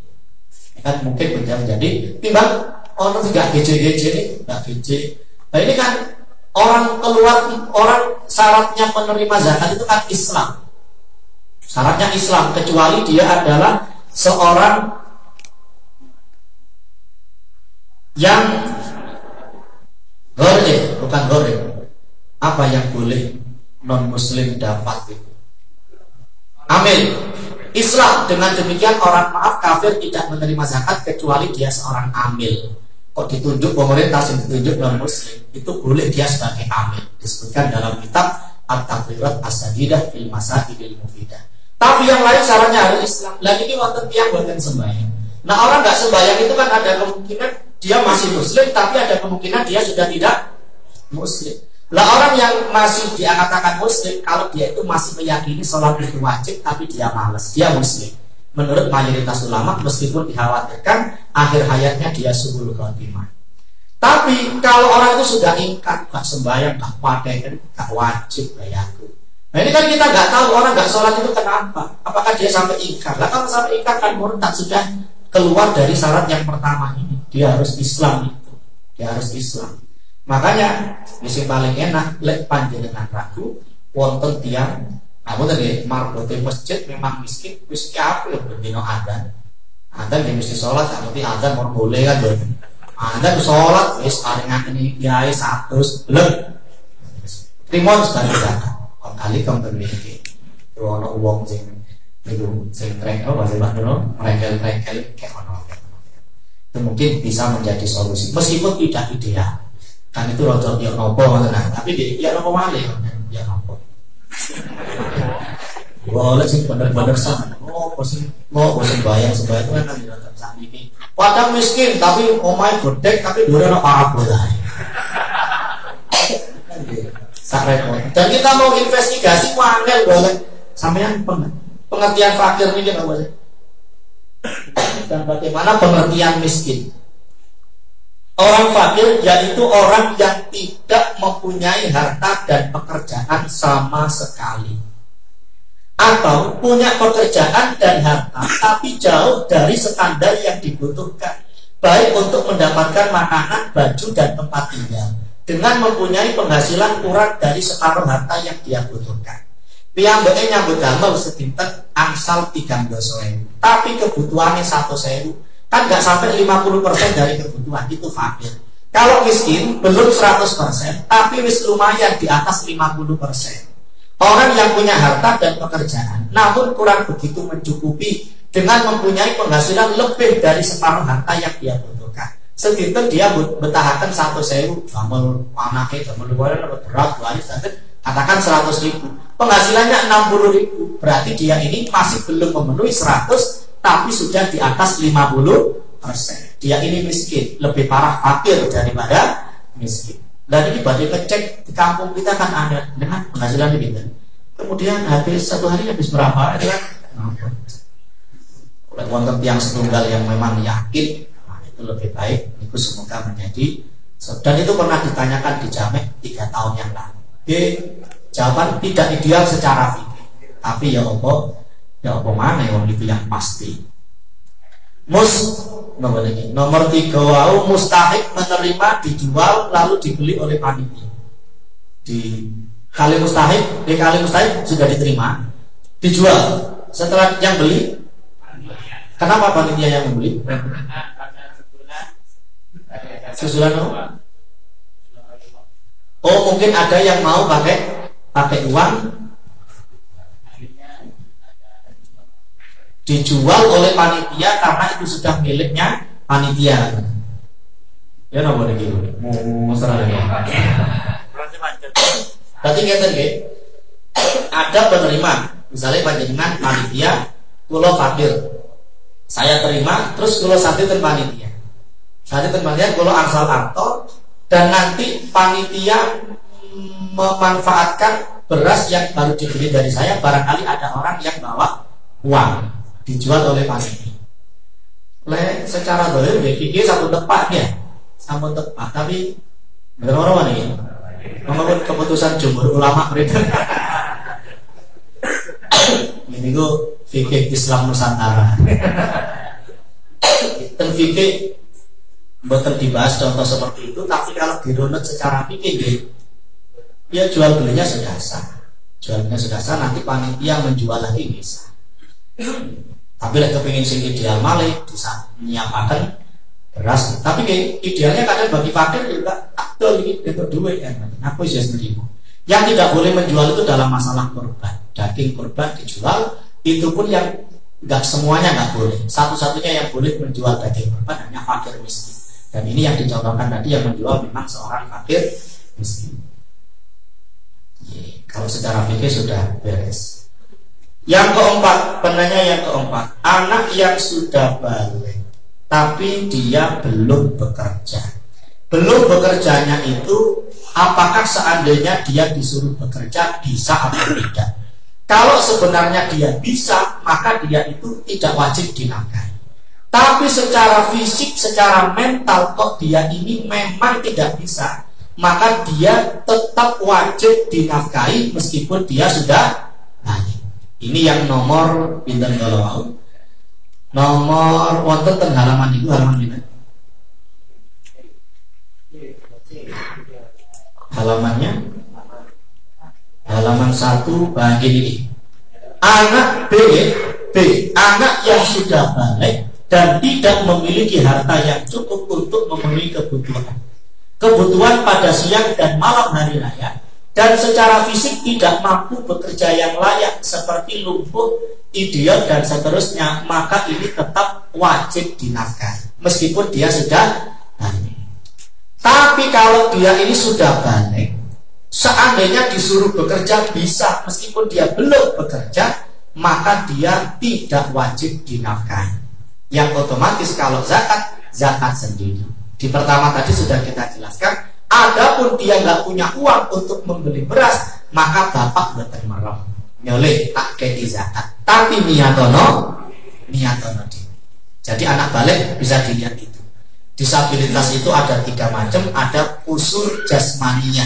Kan mungkin menjadi timbang orang tidak GJ-GJ ini tidak GJ. Nah ini kan orang keluar orang syaratnya penerima zakat itu kan Islam. Syaratnya Islam kecuali dia adalah seorang yang goreng, bukan goreng, apa yang boleh non muslim dapat itu? Amil Islam dengan demikian orang maaf kafir tidak menerima zakat kecuali dia seorang amil. Kok ditunjuk pemerintah yang ditunjuk non muslim itu boleh dia sebagai amil. Disebutkan dalam kitab At-Tafrirat As-Sadidah fil Masaidil Mufidah tapi yang lain syaratnya harus Islam lagi ini wonten tiang buatan sembahyang nah orang nggak sembahyang itu kan ada kemungkinan dia masih muslim tapi ada kemungkinan dia sudah tidak muslim lah orang yang masih dia katakan muslim kalau dia itu masih meyakini sholat itu wajib tapi dia malas, dia muslim. Menurut mayoritas ulama meskipun dikhawatirkan akhir hayatnya dia subul khotimah. Tapi kalau orang itu sudah ingkar, gak sembahyang, gak pakai, gak wajib bayarku. Nah ini kan kita gak tahu orang gak sholat itu kenapa. Apakah dia sampai ingkar? Lah kalau sampai ingkar kan murtad sudah keluar dari syarat yang pertama ini. Dia harus Islam itu. Dia harus Islam. Makanya misi paling enak lek panjenengan ragu wonten tiang aku tadi marbote masjid memang miskin wis apa ya bendino adan adan dia mesti sholat kan nanti adan mau boleh kan dong adan sholat wis paling ini kiai satu belum timon sekali zakat kali kamu termiliki ono uang sing itu sing trengkel bahasa bahasa merengkel merengkel kayak ono. Itu mungkin bisa menjadi solusi meskipun tidak ideal. Kan itu rojo ya nopo nah. Tapi di ya nopo malih ya nopo. Boleh sih bener-bener sama oh sih? Mau sih bayang sebayang itu kan di saat ini. Padahal miskin tapi omai gede tapi dua anak apa lah sak. Dan kita mau investigasi wangel boleh. Sampean pengertian fakir ini nggak boleh. Dan bagaimana pengertian miskin? Orang fakir yaitu orang yang tidak mempunyai harta dan pekerjaan sama sekali. Atau punya pekerjaan dan harta tapi jauh dari standar yang dibutuhkan. Baik untuk mendapatkan makanan, baju, dan tempat tinggal. Dengan mempunyai penghasilan kurang dari separuh harta yang dia butuhkan. Piyambake nyambut damel sedinten angsal tiga Tapi kebutuhannya satu sewu. Kan nggak sampai 50% dari kebutuhan itu fakir. Kalau miskin belum 100% tapi wis lumayan di atas 50% orang yang punya harta dan pekerjaan namun kurang begitu mencukupi dengan mempunyai penghasilan lebih dari separuh harta yang dia butuhkan sedikit dia betahakan satu sewu gamel anaknya gamel luar berat waris katakan 100 ribu penghasilannya 60 ribu berarti dia ini masih belum memenuhi 100 tapi sudah di atas 50 persen. Dia ini miskin, lebih parah fakir daripada miskin. Dan ini bagi ngecek di kampung kita kan ada dengan penghasilan lebih kan. Kemudian habis satu hari habis berapa? Kan oleh wonten tiang setunggal yang memang yakin lebih baik itu semoga menjadi. Dan itu pernah ditanyakan di Jamek tiga tahun yang lalu. B jawaban tidak ideal secara fikih, tapi ya Allah Ya apa mana yang itu pasti. Mus nomor ini nomor tiga wau mustahik menerima dijual lalu dibeli oleh panitia. Di kali mustahik di kali mustahik sudah diterima. Dijual. Setelah yang beli kenapa panitia yang membeli susulan oh mungkin ada yang mau pakai pakai uang dijual oleh panitia karena itu sudah miliknya panitia. Ya nopo niki. Mau lagi. Berarti ngeten nggih. Ada penerima, misalnya panjenengan panitia kulo fakir. Saya terima terus kulo satu ten panitia. Ten panitia kulo angsal arto dan nanti panitia memanfaatkan beras yang baru dibeli dari saya barangkali ada orang yang bawa uang dijual oleh panitia. Le secara dolir ya fikih satu tepat ya, satu tepat tapi benar orang ini menurut keputusan jumhur ulama berita ini gue fikih Islam Nusantara. Dan fikih betul dibahas contoh seperti itu tapi kalau dirunut secara fikih ya jual belinya sudah sah jual belinya sudah sah nanti panitia menjual lagi bisa tapi lagi kepingin sing ideal malih bisa menyiapkan beras. Tapi idealnya kadang bagi fakir juga aktor ini itu duit kan. Aku sih sendiri. Yang tidak boleh menjual itu dalam masalah korban. Daging korban dijual itu pun yang nggak semuanya nggak boleh. Satu-satunya yang boleh menjual daging korban hanya fakir miskin. Dan ini yang dicontohkan tadi yang menjual memang seorang fakir miskin. Kalau secara fikih sudah beres. Yang keempat, penanya yang keempat, anak yang sudah balik tapi dia belum bekerja. Belum bekerjanya itu apakah seandainya dia disuruh bekerja bisa atau tidak? Kalau sebenarnya dia bisa, maka dia itu tidak wajib dinafkahi. Tapi secara fisik, secara mental kok dia ini memang tidak bisa, maka dia tetap wajib dinafkahi meskipun dia sudah balik. Ini yang nomor pinten kalau Nomor wonten teng halaman itu halaman pinten? Halamannya halaman satu bagian ini. Anak B, B, anak yang sudah balik dan tidak memiliki harta yang cukup untuk memenuhi kebutuhan. Kebutuhan pada siang dan malam hari raya dan secara fisik tidak mampu bekerja yang layak seperti lumpuh, ideal dan seterusnya, maka ini tetap wajib dinafkahi meskipun dia sudah balik. Tapi kalau dia ini sudah balik, seandainya disuruh bekerja bisa meskipun dia belum bekerja, maka dia tidak wajib dinafkahi. Yang otomatis kalau zakat, zakat sendiri. Di pertama tadi sudah kita jelaskan Adapun dia nggak punya uang untuk membeli beras, maka bapak buatan merem. Nyoleh tak kei zakat. Tapi niatono, niatono di. Jadi anak balik bisa dilihat itu. Disabilitas itu ada tiga macam, ada kusur jasmaninya,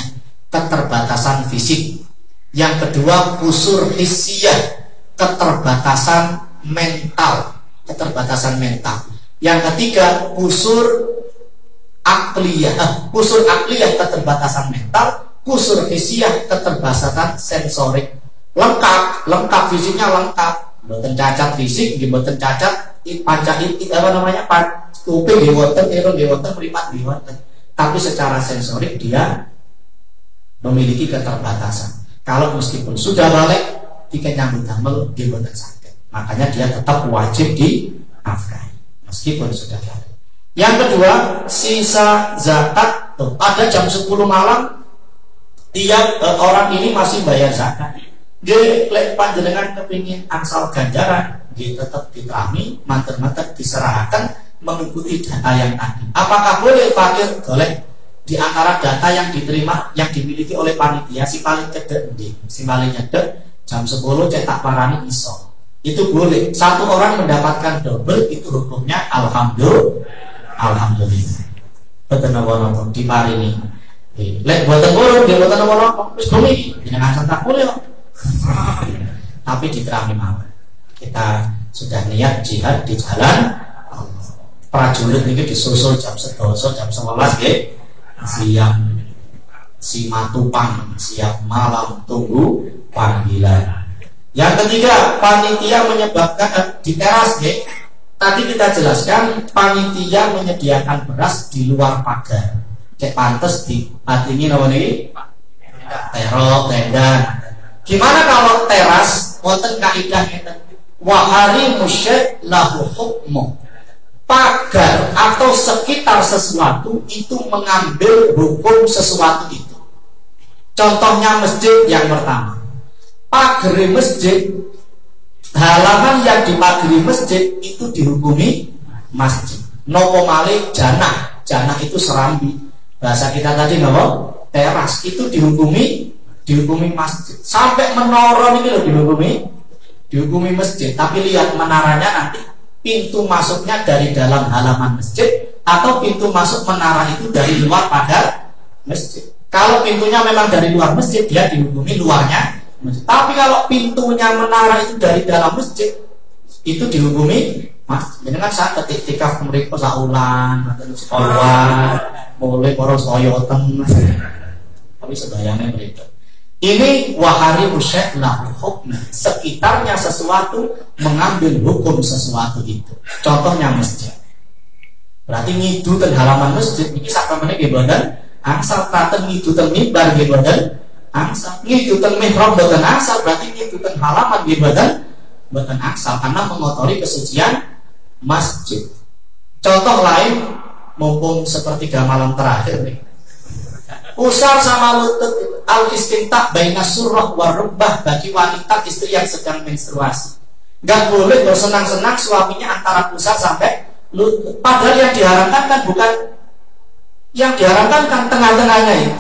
keterbatasan fisik. Yang kedua kusur hisiah, keterbatasan mental, keterbatasan mental. Yang ketiga kusur akliyah, kusur akliyah keterbatasan mental, kusur hisiah keterbatasan sensorik. Lengkap, lengkap fisiknya lengkap. Mboten cacat fisik, mboten cacat panca apa namanya? kuping nggih wonten, irung nggih wonten, mripat nggih wonten. Tapi secara sensorik dia memiliki keterbatasan. Kalau meskipun sudah balik, tiket nyambut damel nggih mboten sakit. Makanya dia tetap wajib di dinafkahi meskipun sudah balik. Yang kedua, sisa zakat. Tuh, ada jam 10 malam tiap e, orang ini masih bayar zakat. Dia lek panjenengan kepingin angsal ganjaran, dia tetap diterami, manter-manter diserahkan mengikuti data yang tadi. Apakah boleh fakir boleh di antara data yang diterima yang dimiliki oleh panitia si paling cedek si paling cedek jam 10 cetak parani iso itu boleh satu orang mendapatkan double itu hukumnya alhamdulillah Alhamdulillah. Di pari ini. Lek buatan burung, dia nopo nopo. Terus bumi, jangan santak boleh kok. Tapi diterami mawar. Kita sudah niat jihad di jalan prajurit ini disusul jam sedoso jam sebelas ya siap si matupang siap malam tunggu panggilan yang ketiga panitia menyebabkan di ya Tadi kita jelaskan panitia menyediakan beras di luar pagar. Cek pantas di ini namanya ini terok, tenda. Gimana kalau teras wonten kaidah? Wahari musyrik lahu hukmu. Pagar atau sekitar sesuatu itu mengambil hukum sesuatu itu. Contohnya masjid yang pertama. Pagar masjid halaman yang dipagari masjid itu dihukumi masjid. Nopo malik jannah, jannah itu serambi. Bahasa kita tadi nopo teras itu dihukumi dihukumi masjid. Sampai menara ini loh dihukumi dihukumi masjid. Tapi lihat menaranya nanti pintu masuknya dari dalam halaman masjid atau pintu masuk menara itu dari luar pagar masjid. Kalau pintunya memang dari luar masjid, dia dihukumi luarnya masjid. Tapi kalau pintunya menara itu dari dalam masjid, itu dihukumi mas. Ini kan saat ketika mereka saulan atau sekolah, mulai poros soyoten, tapi sebayangnya mereka. Ini wahari musyek lahu hukna. Sekitarnya sesuatu mengambil hukum sesuatu itu. Contohnya masjid. Berarti ngidu halaman masjid ini sampai mana badan angsal kata ngidu dan mimbar badan angsal ngikutin mihrab boten angsal berarti ngikutin halaman di badan boten angsal karena mengotori kesucian masjid contoh lain mumpung seperti malam terakhir nih Usar sama lutut al istintak baina surah warubah bagi wanita istri yang sedang menstruasi. Gak boleh bersenang-senang suaminya antara pusar sampai lutut. Padahal yang diharamkan kan bukan yang diharamkan kan tengah-tengahnya itu.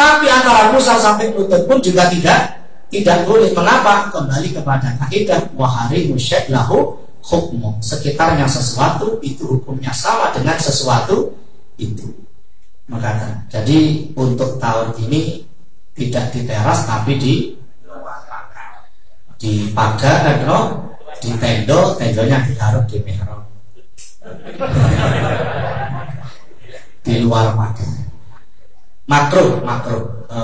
Tapi antara pusat sampai lutut pun juga tidak tidak boleh. Mengapa? Kembali kepada kaidah wahari musyek lahu hukmu. Sekitarnya sesuatu itu hukumnya sama dengan sesuatu itu. Maka jadi untuk tahun ini tidak di teras tapi di di pagar dan no, di tendo tendonya ditaruh di mihrab di luar pagar makro makro e,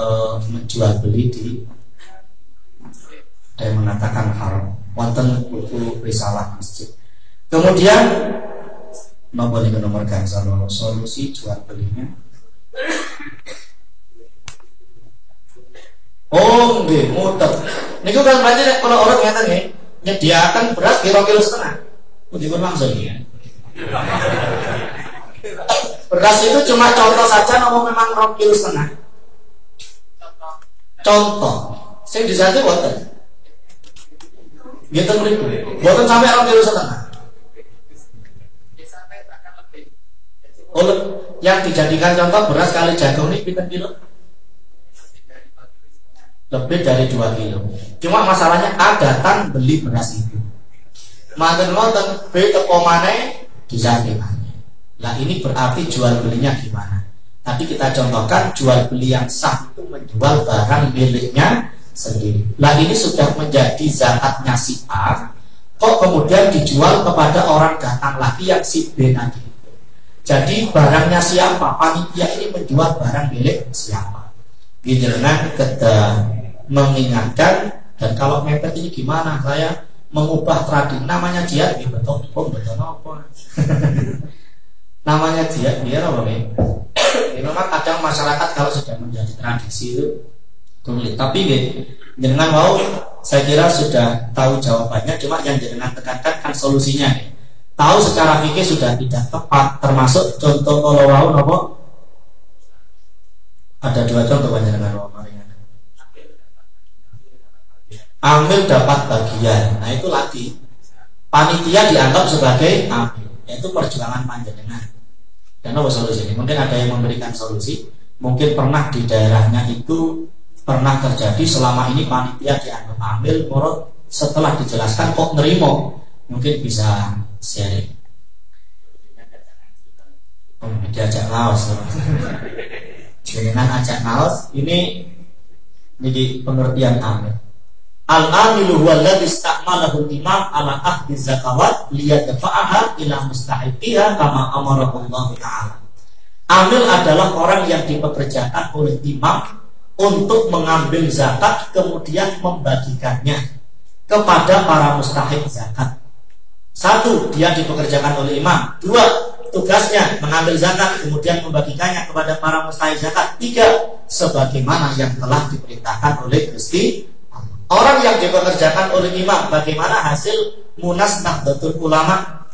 menjual beli di dan mengatakan haram. Wonten buku risalah masjid. Kemudian nomor ini nomor gansal solusi jual belinya. Oh nggih muter. Niku kan berarti kalau orang ngeten nggih nyediakan beras kilo kilo setengah pun maksudnya Beras itu cuma contoh saja nopo memang rong kilo setengah. Contoh. Saya di sana buatan. Gitu ribu. Buatan sampai rong kilo setengah. Oh, Yang dijadikan contoh beras kali jagung ini pinter kilo? Lebih dari 2 kilo. Cuma masalahnya A datang beli beras itu. Mantan nonton B teko mana di Nah ini berarti jual belinya gimana? Tadi kita contohkan jual beli yang sah itu menjual barang miliknya sendiri. Nah ini sudah menjadi zakatnya si A. Kok kemudian dijual kepada orang datang lagi yang si B nanti? Jadi barangnya siapa? Panitia ini menjual barang milik siapa? Giliran kita mengingatkan dan kalau mepet ini gimana? Saya mengubah tradisi namanya jihad di betul betul apa? namanya jihad biar apa nih? Ya, memang kadang masyarakat kalau sudah menjadi tradisi itu sulit. Tapi gitu, jangan mau saya kira sudah tahu jawabannya. Cuma yang jangan tekankan kan solusinya nih tahu secara fikih sudah tidak tepat termasuk contoh kalau wau nopo ada dua contoh banyak dengan wau ambil dapat bagian nah itu lagi panitia dianggap sebagai ambil yaitu perjuangan panjenengan dan apa solusi ini mungkin ada yang memberikan solusi. Mungkin pernah di daerahnya itu pernah terjadi selama ini panitia dianggap ambil menurut setelah dijelaskan kok nerimo? Mungkin bisa sharing. Oh, diajak laos dengan ajak laos ini jadi pengertian amil Al-amilu huwa alladhi ista'malahu imam ala ahdi zakawat liyadfa'aha ila mustahiqiha kama amarahu Allah Ta'ala. Amil adalah orang yang dipekerjakan oleh imam untuk mengambil zakat kemudian membagikannya kepada para mustahik zakat. Satu, dia dipekerjakan oleh imam. Dua, tugasnya mengambil zakat kemudian membagikannya kepada para mustahil zakat. Tiga, sebagaimana yang telah diperintahkan oleh Gusti Orang yang dipekerjakan oleh imam, bagaimana hasil munas nahdlatul ulama?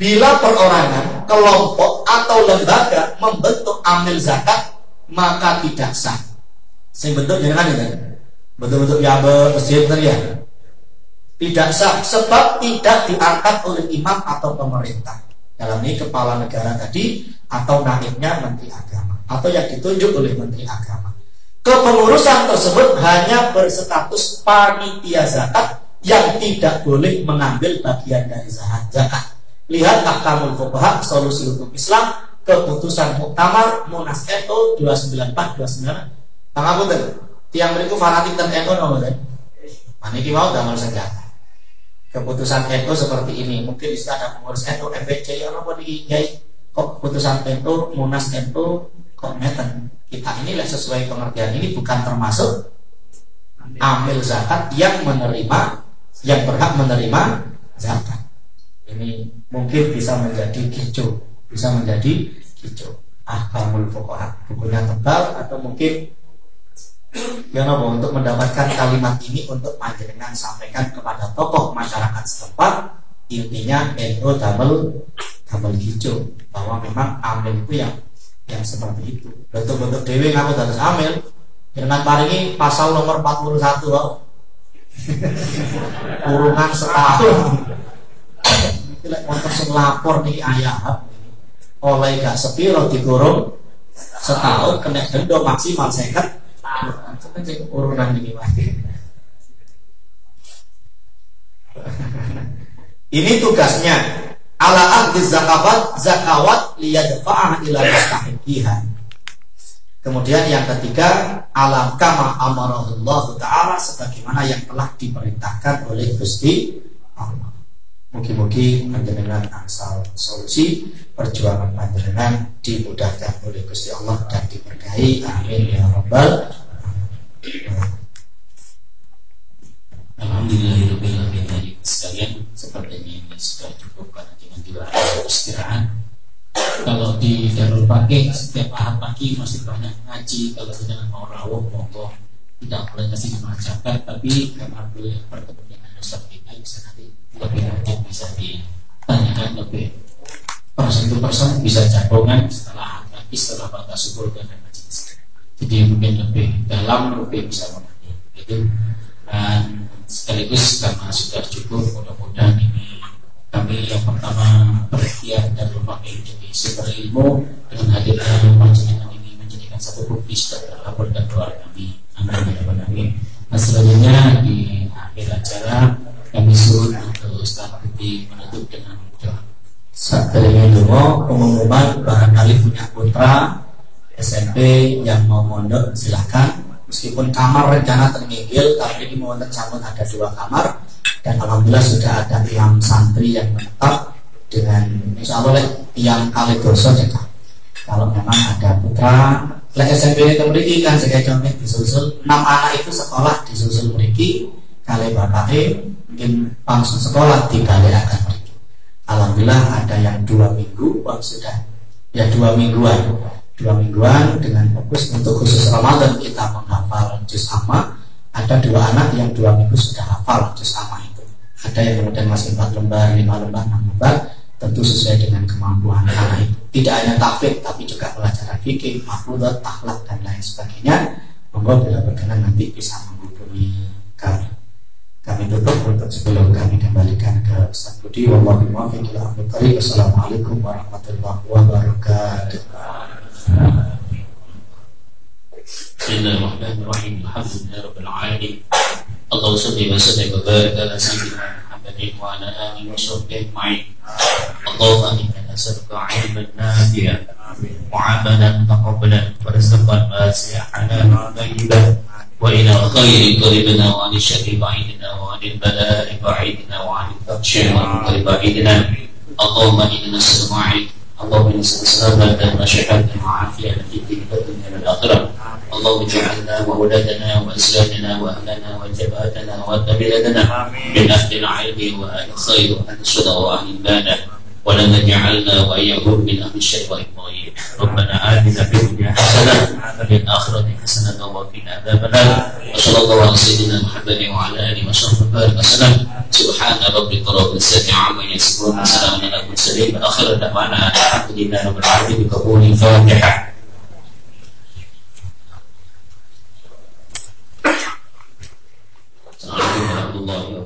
Bila perorangan, kelompok atau lembaga membentuk amil zakat, maka tidak sah. Saya bentuk jangan ini, bentuk-bentuk ya masjid ya? Tidak sah sebab tidak diangkat oleh imam atau pemerintah. Dalam ini kepala negara tadi atau naibnya menteri agama. Atau yang ditunjuk oleh menteri agama kepengurusan tersebut hanya berstatus panitia zakat yang tidak boleh mengambil bagian dari zakat. Lihat ahkamul fuqaha solusi hukum Islam keputusan muktamar Munas NU 294 29 Tang apa Tiang berikut fanatik dan NU nomor Maniki mau damel senjata keputusan NU seperti ini. Mungkin bisa ada pengurus NU MBC yang apa di kok keputusan NU Munas NU kok kita ini sesuai pengertian ini bukan termasuk ambil zakat yang menerima yang berhak menerima zakat. Ini mungkin bisa menjadi kicau bisa menjadi kicau ah kamu pokoknya bukunya tebal atau mungkin Ya nopo untuk mendapatkan kalimat ini untuk panjenengan sampaikan kepada tokoh masyarakat setempat intinya NU double double hijau bahwa memang amil itu yang yang seperti itu. Bentuk-bentuk dewi ngaku terus amil dengan paringi pasal nomor 41 wow. kurungan setahun. Lek motor sing lapor nih ayah. Oleh gak sepiro digorong setahun kena denda maksimal seket. Urunan ini Ini tugasnya ala ahdi zakawat zakawat liyadfa'ah ila mustahiqiha. Kemudian yang ketiga alam kama amarahullah taala sebagaimana yang telah diperintahkan oleh Gusti Allah. Mungkin-mungkin panjenengan asal solusi perjuangan panjenengan dimudahkan oleh Gusti Allah dan diberkahi. Amin ya rabbal Alhamdulillahirobbilalamin dari sekalian sepertinya ini sudah cukup karena dengan juga istirahat. Kalau di Darul Pakai setiap ahad pagi masih banyak ngaji. Kalau sedang mau rawuh monggo tidak boleh kasih masyarakat tapi karena boleh bertemu dengan Ustaz kita bisa nanti lebih lanjut bisa ditanyakan lebih persen itu persen bisa jagongan setelah pagi setelah batas subuh dan jadi mungkin lebih dalam lebih bisa mengerti itu dan sekaligus karena sudah cukup mudah-mudahan ini kami yang pertama berikhtiar dan memakai menjadi sumber ilmu dengan hadirnya panjenengan ini menjadikan satu bukti sebagai kabul dan doa kami. Amin. Ya rabbal alamin nah selanjutnya di akhir acara kami suruh untuk Ustaz Budi menutup dengan doa. Sekalian dulu pengumuman barangkali punya putra SMP yang mau mondok silahkan meskipun kamar rencana terminggil tapi ini mau tercampur ada dua kamar. Dan alhamdulillah sudah ada yang santri yang menetap dengan insya Allah yang kali dosa cekak kalau memang ada putra lek SMP itu memiliki kan sebagai contoh disusul. Enam anak itu sekolah disusul memiliki kali bapaknya mungkin langsung sekolah balik akan Alhamdulillah ada yang dua minggu oh, sudah ya dua mingguan dua mingguan dengan fokus untuk khusus Ramadan kita menghafal juz amma. Ada dua anak yang dua minggu sudah hafal juz amma itu. Ada yang kemudian masih empat lembar lima lembar enam lembar tentu sesuai dengan kemampuan anak itu. Tidak hanya tafid tapi juga pelajaran fikih mahfudat akhlak dan lain sebagainya. Monggo bila berkenan nanti bisa menghubungi kami. Kami tutup untuk sebelum kami kembalikan ke Ustaz Budi. Ila Assalamualaikum warahmatullahi wabarakatuh. بسم الله الرحمن الرحيم. الحمد لله رب العالمين. اللهم صل وسلم وبارك على سيدنا محمد وعلى آله وصحبه أجمعين. اللهم إنا نسألك علما نافعا. وعملا مقبلا. ورزقا واسعا. طيبا. وإلى خير قريبنا وعن الشر بعيدنا وعن البلاء بعيدنا وعن الفحشاء والمنكر بعيدنا. اللهم إنا نسألك علما اللهم إنا نسأل سلامة وشهادة وعافية في الدين والدنيا والآخرة اللهم اجعلنا وأولادنا وأزواجنا وأهلنا وجبهتنا وبلادنا من أهل العلم وأهل الخير وأهل الصدق وأهل البانة ولا تجعلنا وإياكم من أهل الشيطان ربنا آتنا في الدنيا حسنة وفي الآخرة حسنة وقنا عذاب النار. وصلى الله على سيدنا محمد وعلى آله وصحبه وبارك وسلم. سبحان ربك رب العزة عما يصفون. وسلام على المرسلين. آخر دعوانا الحمد لله رب العالمين. بقبول الفاتحة السلام عليكم ورحمة الله وبركاته.